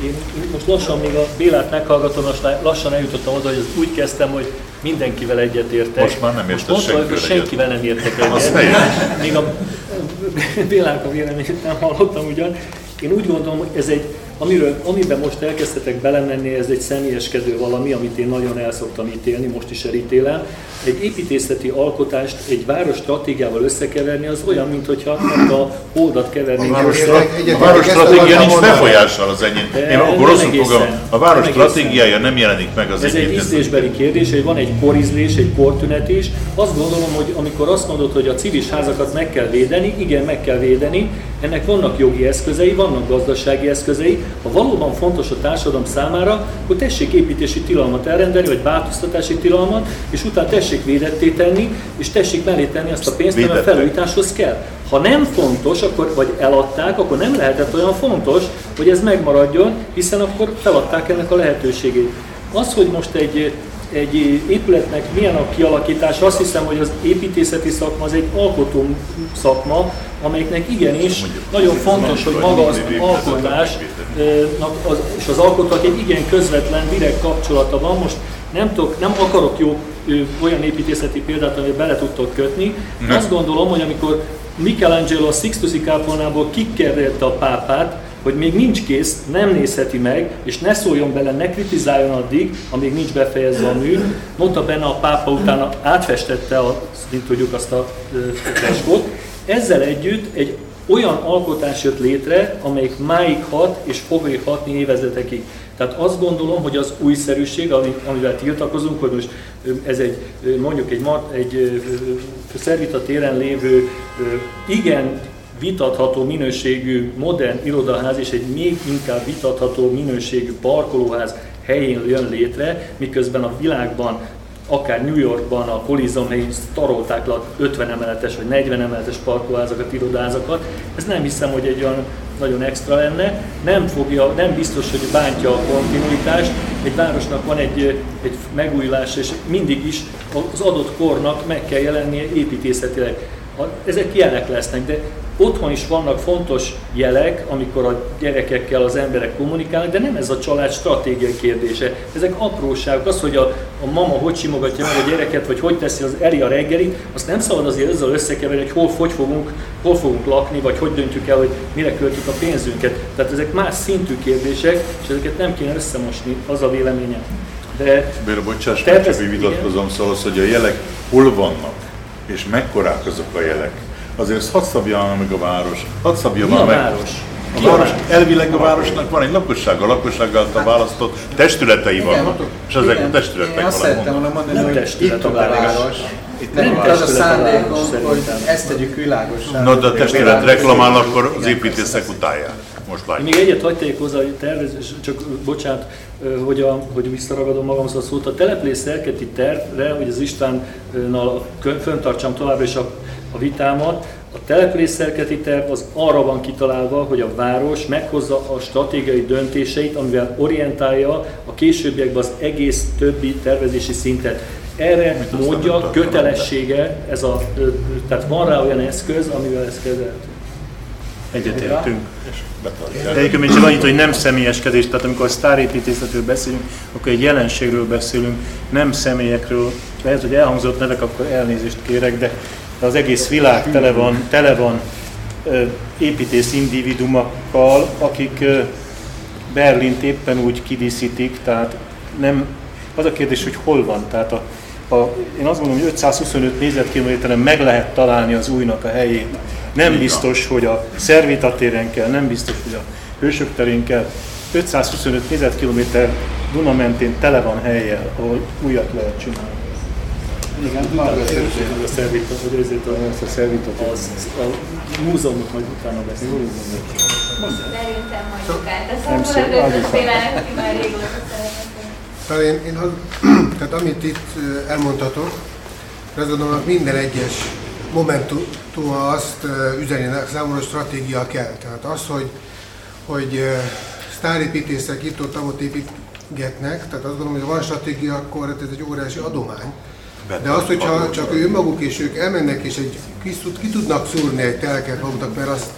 Én most lassan még a Bélát meghallgatom, most lassan eljutottam oda, hogy úgy kezdtem, hogy mindenkivel egyetértek. Most már nem értek most senkivel, hogy senkivel nem értek egyet. Még a Bélák a véleményét nem hallottam ugyan. Én úgy gondolom, hogy ez egy Amiről, amiben most elkezdhetek belemenni, ez egy személyeskedő valami, amit én nagyon el szoktam ítélni, most is elítélem. Egy építészeti alkotást egy város stratégiával összekeverni, az olyan, mintha a holdat kevernénk. A város, a város stratégia nincs befolyással az egyén. Én akkor rosszul fogom. A város stratégiája nem jelenik meg az Ez egy ízlésbeli kérdés, hogy van egy korizlés, egy kortünet is. Azt gondolom, hogy amikor azt mondod, hogy a civis házakat meg kell védeni, igen, meg kell védeni, ennek vannak jogi eszközei, vannak gazdasági eszközei, ha valóban fontos a társadalom számára, akkor tessék építési tilalmat elrendelni, vagy változtatási tilalmat, és utána tessék védetté tenni, és tessék mellé tenni azt a pénzt, ami a felújításhoz kell. Ha nem fontos, akkor, vagy eladták, akkor nem lehetett olyan fontos, hogy ez megmaradjon, hiszen akkor feladták ennek a lehetőségét. Az, hogy most egy egy épületnek milyen a kialakítás, azt hiszem, hogy az építészeti szakma az egy alkotó szakma, amelyiknek igenis nagyon fontos, hogy maga az alkotás és az alkotók egy igen közvetlen, direkt kapcsolata van. Most nem, tudok, nem akarok jó olyan építészeti példát, amit bele tudtok kötni. Nem. Azt gondolom, hogy amikor Michelangelo a Sixtusi kápolnából kikerülte a pápát, hogy még nincs kész, nem nézheti meg, és ne szóljon bele, ne kritizáljon addig, amíg nincs befejezve a mű. Mondta benne a pápa utána átfestette, a, mint tudjuk, azt a freskot. Ezzel együtt egy olyan alkotás jött létre, amelyik máig hat és fog még hatni évezetekig. Tehát azt gondolom, hogy az újszerűség, amivel tiltakozunk, hogy most ez egy, mondjuk egy, egy szervita téren lévő, igen vitatható minőségű modern irodaház és egy még inkább vitatható minőségű parkolóház helyén jön létre, miközben a világban akár New Yorkban a Coliseum helyén tarolták le 50 emeletes vagy 40 emeletes parkolóházakat, irodázakat. Ez nem hiszem, hogy egy olyan nagyon extra lenne. Nem, fogja, nem biztos, hogy bántja a kontinuitást. Egy városnak van egy, egy megújulás, és mindig is az adott kornak meg kell jelennie építészetileg. Ezek jelek lesznek, de otthon is vannak fontos jelek, amikor a gyerekekkel az emberek kommunikálnak, de nem ez a család stratégiai kérdése. Ezek apróságok. Az, hogy a, a mama hogy simogatja meg a gyereket, vagy hogy teszi az Eli a reggeli, azt nem szabad azért ezzel összekeverni, hogy hol, hogy fogunk, hol fogunk lakni, vagy hogy döntjük el, hogy mire költjük a pénzünket. Tehát ezek más szintű kérdések, és ezeket nem kéne összemosni, az a véleményem. De Bér, bocsáss, csak vitatkozom, szóval az, hogy a jelek hol vannak, és mekkorák azok a jelek azért hadd szabja meg a város, hadd szabja Mi a meg. város? A város, elvileg a városnak van egy lakosság, a lakosság által választott testületei vannak, és ezek a testületek Én azt szerettem volna mondani, hogy itt a város. Itt nem az a szándékom, hogy ezt tegyük világosan. Na, de a testület reklamál, akkor az építészek utálják. Most látjuk. Még egyet hagyték hozzá, hogy tervez, csak bocsánat, hogy, a, hogy visszaragadom magamhoz a szót, a teleplés szerketi tervre, hogy az Istvánnal föntartsam továbbra is a a vitámat. A településszerketi terv az arra van kitalálva, hogy a város meghozza a stratégiai döntéseit, amivel orientálja a későbbiekben az egész többi tervezési szintet. Erre módja, kötelessége, ez a, tehát van rá olyan eszköz, amivel ezt kezelhető. Egyetértünk. De egyébként még csak annyit, hogy nem személyeskedés, tehát amikor a sztárépítészetről beszélünk, akkor egy jelenségről beszélünk, nem személyekről. Lehet, hogy elhangzott nevek, akkor elnézést kérek, de az egész világ tele van, tele van építész individumokkal, akik Berlint éppen úgy kidíszítik, tehát nem, az a kérdés, hogy hol van. Tehát a, a, én azt gondolom, hogy 525 négyzetkilométeren meg lehet találni az újnak a helyét. Nem biztos, hogy a Szervita téren kell, nem biztos, hogy a Hősök terén kell. 525 négyzetkilométer Duna mentén tele van helyjel, ahol újat lehet csinálni. Igen, Margaret a szervítot, hogy ezért a, a szervítot, az, a múzeumot majd utána beszélünk. Szerintem át, ezt akkor az ötlet aki már régóta szeretne. Én, én tehát amit itt elmondhatok, azt gondolom, hogy minden egyes momentuma azt üzeni, számomra stratégia kell. Tehát az, hogy, hogy sztárépítészek itt ott, ott építgetnek, tehát azt gondolom, hogy ha van stratégia, akkor hát ez egy óriási adomány. De az, hogyha csak ő önmaguk és ők elmennek és egy, ki, ki tudnak szúrni egy telket maguknak, mert azt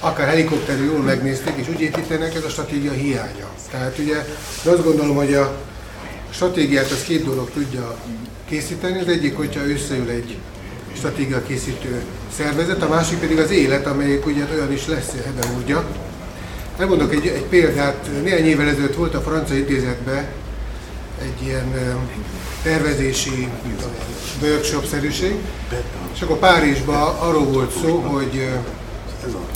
akár helikopterről jól megnézték, és úgy építenek, ez a stratégia hiánya. Tehát ugye azt gondolom, hogy a stratégiát az két dolog tudja készíteni. Az egyik, hogyha összeül egy stratégia készítő szervezet, a másik pedig az élet, amelyik ugye olyan is lesz ebben úrgya. Elmondok egy, egy példát, néhány évvel ezelőtt volt a francia intézetben egy ilyen tervezési workshop-szerűség, és akkor Párizsban arról volt szó, hogy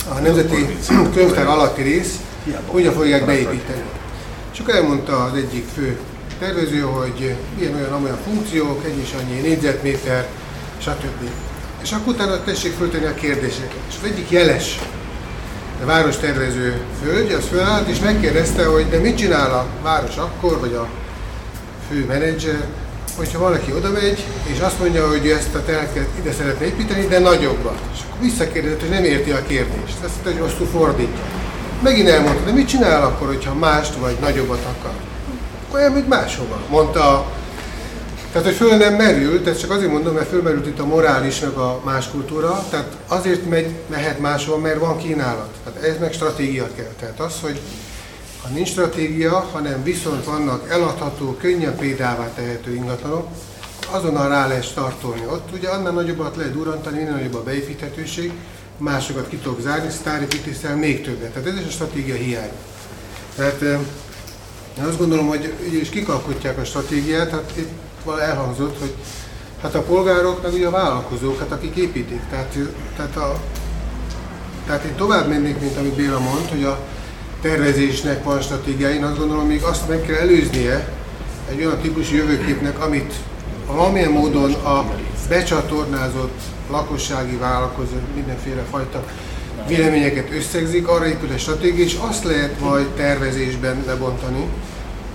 a Nemzeti Könyvtár alatti rész hogyan fogják beépíteni. És akkor elmondta az egyik fő tervező, hogy ilyen olyan olyan funkciók, ennyi és annyi négyzetméter, stb. És akkor utána tessék föltenni a kérdéseket. És az egyik jeles a várostervező hölgy, az fölállt és megkérdezte, hogy de mit csinál a város akkor, vagy a fő menedzser, hogyha valaki oda megy, és azt mondja, hogy ezt a telket ide szeretne építeni, de nagyobbat. És akkor visszakérdezett, hogy nem érti a kérdést. Azt mondta, hogy azt fordítja. Megint elmondta, de mit csinál akkor, hogyha mást vagy nagyobbat akar? Akkor elmegy máshova, mondta tehát, hogy föl nem merült, ezt csak azért mondom, mert fölmerült itt a morális, meg a más kultúra, tehát azért megy, mehet máshova, mert van kínálat. Tehát ez meg stratégia kell. Tehát az, hogy ha nincs stratégia, hanem viszont vannak eladható, könnyen példává tehető ingatlanok, azonnal rá lehet startolni. Ott ugye annál nagyobbat lehet durantani, minél nagyobb a beépíthetőség, másokat ki tudok zárni, sztárépítészel még többet. Tehát ez is a stratégia hiány. Tehát én azt gondolom, hogy ugye is kikalkotják a stratégiát, hát itt elhangzott, hogy hát a polgárok, meg ugye a vállalkozók, hát akik építik. Tehát, tehát, a, tehát én tovább mennék, mint amit Béla mond, hogy a tervezésnek van stratégiája. Én azt gondolom, még azt meg kell előznie egy olyan típusú jövőképnek, amit valamilyen módon a becsatornázott lakossági vállalkozó mindenféle fajta véleményeket összegzik, arra épül egy stratégia, és azt lehet majd tervezésben lebontani.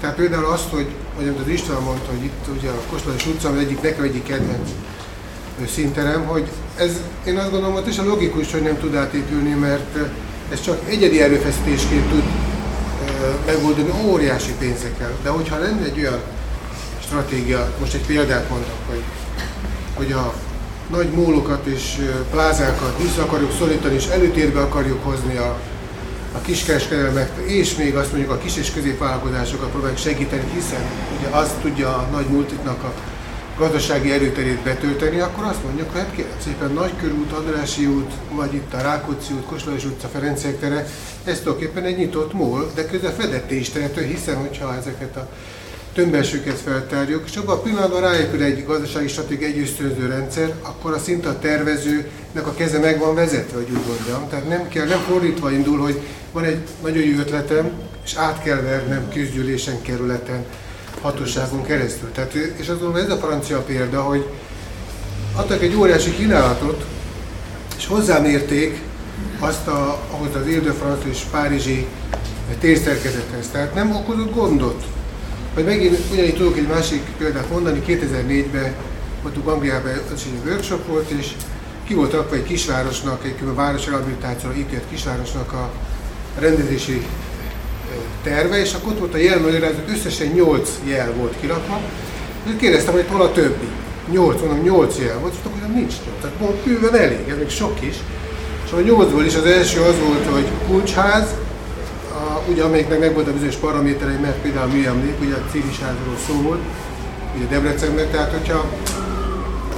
Tehát például azt, hogy, hogy amit az István mondta, hogy itt ugye a Kossuth utca, ami egyik, nekem egyik kedvenc szinterem, hogy ez, én azt gondolom, hogy a logikus, hogy nem tud átépülni, mert ez csak egyedi erőfeszítésként tud megoldani óriási pénzekkel. De hogyha lenne egy olyan stratégia, most egy példát mondok, hogy, hogy a nagy mólokat és plázákat vissza akarjuk szorítani, és előtérbe akarjuk hozni a, a kiskereskedelmet, és még azt mondjuk a kis és középvállalkozásokat próbáljuk segíteni, hiszen ugye azt tudja a nagy multiknak a gazdasági erőterét betölteni, akkor azt mondjuk, hogy hát kérlek szépen Nagykörút, Andrási út, vagy itt a Rákóczi út, Koslajos utca, Ferenciek tere, ez tulajdonképpen egy nyitott mól, de közben fedetté is tehető, hiszen hogyha ezeket a tömbelsőket feltárjuk, és abban a pillanatban ráépül egy gazdasági stratégia egy rendszer, akkor a szinte a tervezőnek a keze meg van vezetve, hogy úgy mondjam. Tehát nem kell, nem fordítva indul, hogy van egy nagyon jó ötletem, és át kell vernem közgyűlésen, kerületen, hatóságon keresztül. Tehát, és azt ez a francia példa, hogy adtak egy óriási kínálatot, és hozzámérték azt a, ahhoz az Ile-de-France és Párizsi térszerkezethez. Tehát nem okozott gondot. Vagy megint ugyanígy tudok egy másik példát mondani, 2004-ben voltunk Angliában, az egy workshop volt, és ki volt rakva egy kisvárosnak, egy város rehabilitációra ítélt kisvárosnak a rendezési terve, és akkor ott volt a jelmagyarázat, összesen 8 jel volt kirakva, és kérdeztem, hogy hol a többi. 8, mondom, 8 jel volt, és akkor nincs 8. Tehát mondom, bőven elég, ez még sok is. És a 8-ból is az első az volt, hogy kulcsház, a, ugye amelyiknek meg volt a bizonyos paraméterei, mert például a műemlék, ugye a civilizálóról szó volt, ugye Debrecenben, tehát hogyha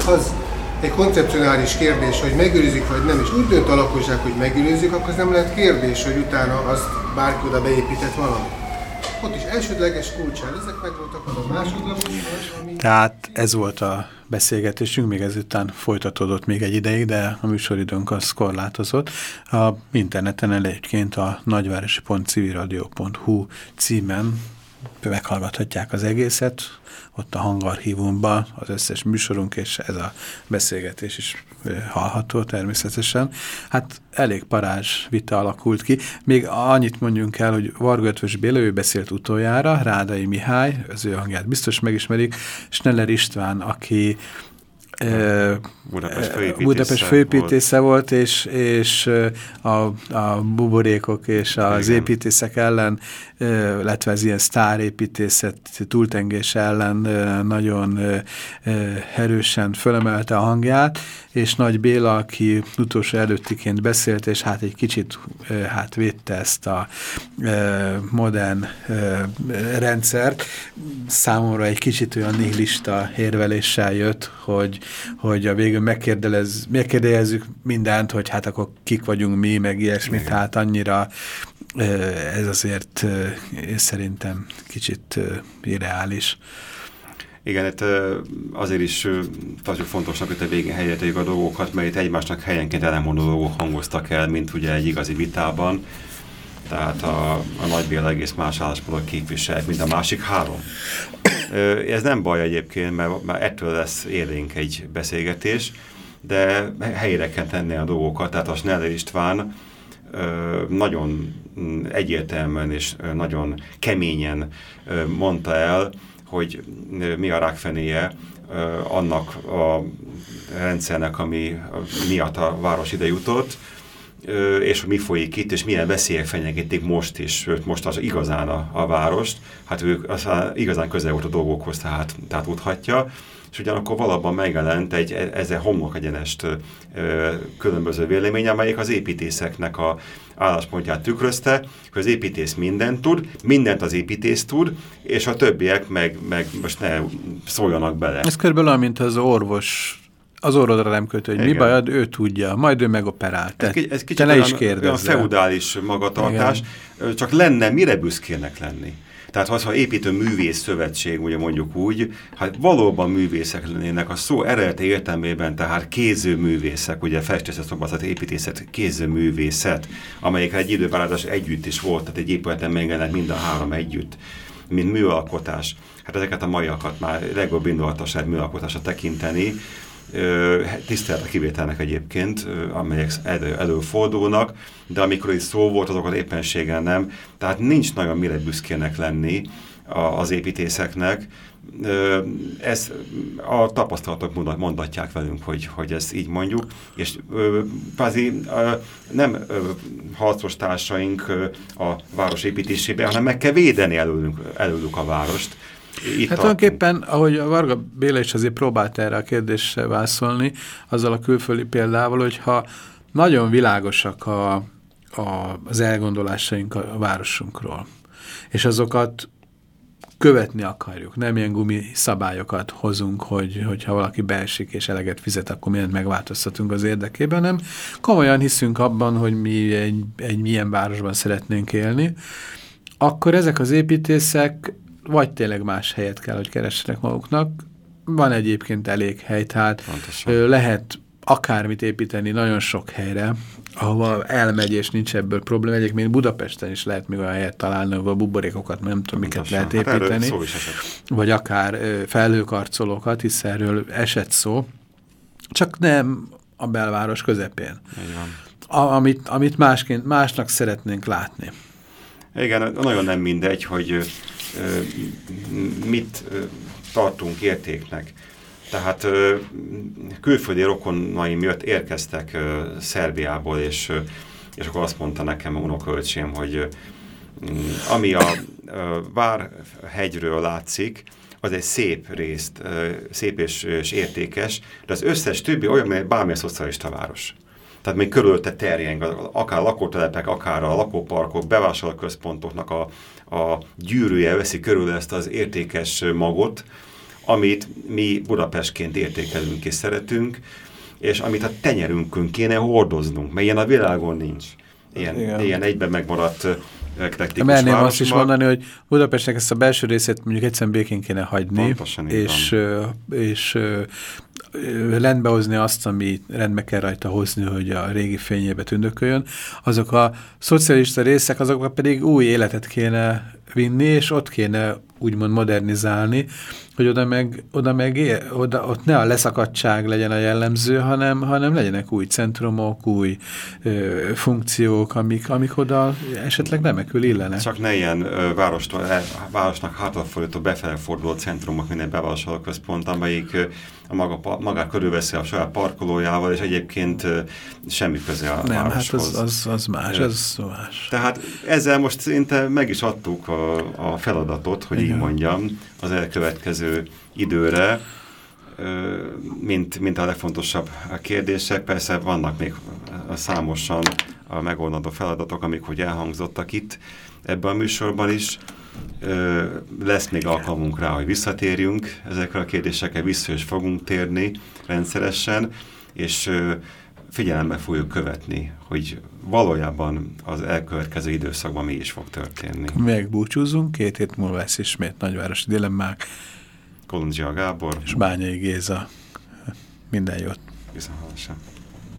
az egy koncepcionális kérdés, hogy megőrizik vagy nem, és úgy dönt a lakosság, hogy megőrizik, akkor az nem lehet kérdés, hogy utána azt bárki oda beépített valami. Ott is elsődleges kulcsán, ezek meg voltak a másodlagos. Tehát ez volt a beszélgetésünk, még ezután folytatódott még egy ideig, de a műsoridőnk az korlátozott. A interneten egyébként a nagyvárosi.civilradio.hu címen meghallgathatják az egészet, ott a hangarchívumban az összes műsorunk, és ez a beszélgetés is hallható természetesen. Hát elég parázs vita alakult ki. Még annyit mondjunk el, hogy Varga Ötvös Béla, ő beszélt utoljára, Rádai Mihály, az ő hangját biztos megismerik, Sneller István, aki Budapest főépítésze, Budapest főépítésze volt, volt, és, és a, a buborékok és az Igen. építészek ellen, illetve az ilyen sztárépítészet túltengés ellen nagyon erősen fölemelte a hangját, és Nagy Béla, aki utolsó előttiként beszélt, és hát egy kicsit hát védte ezt a modern rendszert, számomra egy kicsit olyan nihilista érveléssel jött, hogy, hogy a végül megkérdelezzük mindent, hogy hát akkor kik vagyunk mi, meg ilyesmit, hát annyira ez azért szerintem kicsit irreális. Igen, itt azért is tartjuk fontosnak, hogy a végén helyeteljük a dolgokat, mert itt egymásnak helyenként ellenmondó dolgok hangoztak el, mint ugye egy igazi vitában. Tehát a, a Nagy Béla egész más álláspontot képvisel, mint a másik három. Ez nem baj egyébként, mert, mert ettől lesz élénk egy beszélgetés, de helyére kell tenni a dolgokat. Tehát a Schneller István nagyon egyértelműen és nagyon keményen mondta el, hogy mi a rákfenéje annak a rendszernek, ami miatt a város ide jutott, és hogy mi folyik itt, és milyen veszélyek fenyegetik most is, most az igazán a, a várost, hát ők az, igazán közel volt a dolgokhoz, tehát, tehát tudhatja, és ugyanakkor valóban megjelent egy e, ezzel homlok egyenest különböző vélemény, amelyik az építészeknek a álláspontját tükrözte, hogy az építész mindent tud, mindent az építész tud, és a többiek meg, meg most ne szóljanak bele. Ez körülbelül mint az orvos az orrodra nem kötő, hogy Igen. mi bajod, ő tudja, majd ő megoperál. Ez, ez kicsit te ne is kérdezz. Olyan feudális magatartás, Igen. csak lenne mire büszkének lenni. Tehát ha, ha építő művész szövetség, ugye mondjuk úgy, hát valóban művészek lennének a szó eredeti értelmében, tehát kéző művészek, ugye festészet, szobászat, építészet, kéző művészet, amelyek egy időben együtt is volt, tehát egy épületen megjelent mind a három együtt, mint műalkotás. Hát ezeket a maiakat már legjobb indulatosabb műalkotásra tekinteni, tisztelet a kivételnek egyébként, amelyek elő, előfordulnak, de amikor itt szó volt, azokat éppenséggel nem. Tehát nincs nagyon mire büszkének lenni az építészeknek. Ez a tapasztalatok mondatják velünk, hogy, hogy ezt így mondjuk, és kvázi nem harcos társaink a város építésében, hanem meg kell védeni előlük, előlük a várost, Itt hát tulajdonképpen, ahogy a Varga Béla is azért próbált erre a kérdésre válaszolni, azzal a külföldi példával, hogyha nagyon világosak a, a, az elgondolásaink a, a városunkról, és azokat követni akarjuk. Nem ilyen gumi szabályokat hozunk, hogy, hogyha valaki beesik és eleget fizet, akkor mindent megváltoztatunk az érdekében, nem komolyan hiszünk abban, hogy mi egy, egy milyen városban szeretnénk élni, akkor ezek az építészek vagy tényleg más helyet kell, hogy keressenek maguknak. Van egyébként elég hely, tehát Pontosan. lehet akármit építeni nagyon sok helyre, ahova elmegy és nincs ebből probléma. Egyébként Budapesten is lehet még olyan helyet találni, ahol buborékokat, nem tudom, miket lehet hát építeni. Hát vagy akár felhőkarcolókat, hisz erről esett szó. Csak nem a belváros közepén. A, amit, amit másként, másnak szeretnénk látni. Igen, nagyon nem mindegy, hogy mit tartunk értéknek. Tehát külföldi rokonaim jött, érkeztek Szerbiából, és, és akkor azt mondta nekem unokölcsém, hogy ami a Várhegyről látszik, az egy szép részt, szép és, és értékes, de az összes többi olyan, mint bármilyen szocialista város. Tehát még körülötte terjeng, akár lakótelepek, akár a lakóparkok, bevásárlóközpontoknak a, a gyűrűje veszi körül ezt az értékes magot, amit mi Budapestként értékelünk és szeretünk, és amit a tenyerünkön kéne hordoznunk, mert ilyen a világon nincs. Ilyen, ilyen egyben megmaradt eklektikus Merném azt is mondani, hogy Budapestnek ezt a belső részét mondjuk egyszerűen békén kéne hagyni, és, és rendbehozni azt, ami rendbe kell rajta hozni, hogy a régi fényébe tündököljön. Azok a szocialista részek, azokba pedig új életet kéne vinni, és ott kéne úgymond modernizálni, hogy oda meg, oda meg oda, ott ne a leszakadtság legyen a jellemző, hanem, hanem legyenek új centrumok, új ö, funkciók, amik, amik oda esetleg remekül illenek. Csak ne ilyen ö, várostól, városnak hátrafordító befele forduló centrumok, minden bevásárlóközpont, amelyik a maga, magát körülveszi a saját parkolójával, és egyébként semmi köze a Nem, hát az, az, az más, az más. Tehát ezzel most szinte meg is adtuk a, a feladatot, hogy Igen. így mondjam, az elkövetkező időre, mint, mint a legfontosabb kérdések. Persze vannak még számosan a megoldandó feladatok, amik hogy elhangzottak itt ebben a műsorban is. Lesz még alkalmunk rá, hogy visszatérjünk ezekre a kérdésekre, vissza is fogunk térni rendszeresen, és figyelembe fogjuk követni, hogy valójában az elkövetkező időszakban mi is fog történni. Megbúcsúzunk, két hét múlva lesz ismét nagyvárosi dilemmák. Kolundzsia Gábor. És Bányai Géza. Minden jót. Viszontlátásra.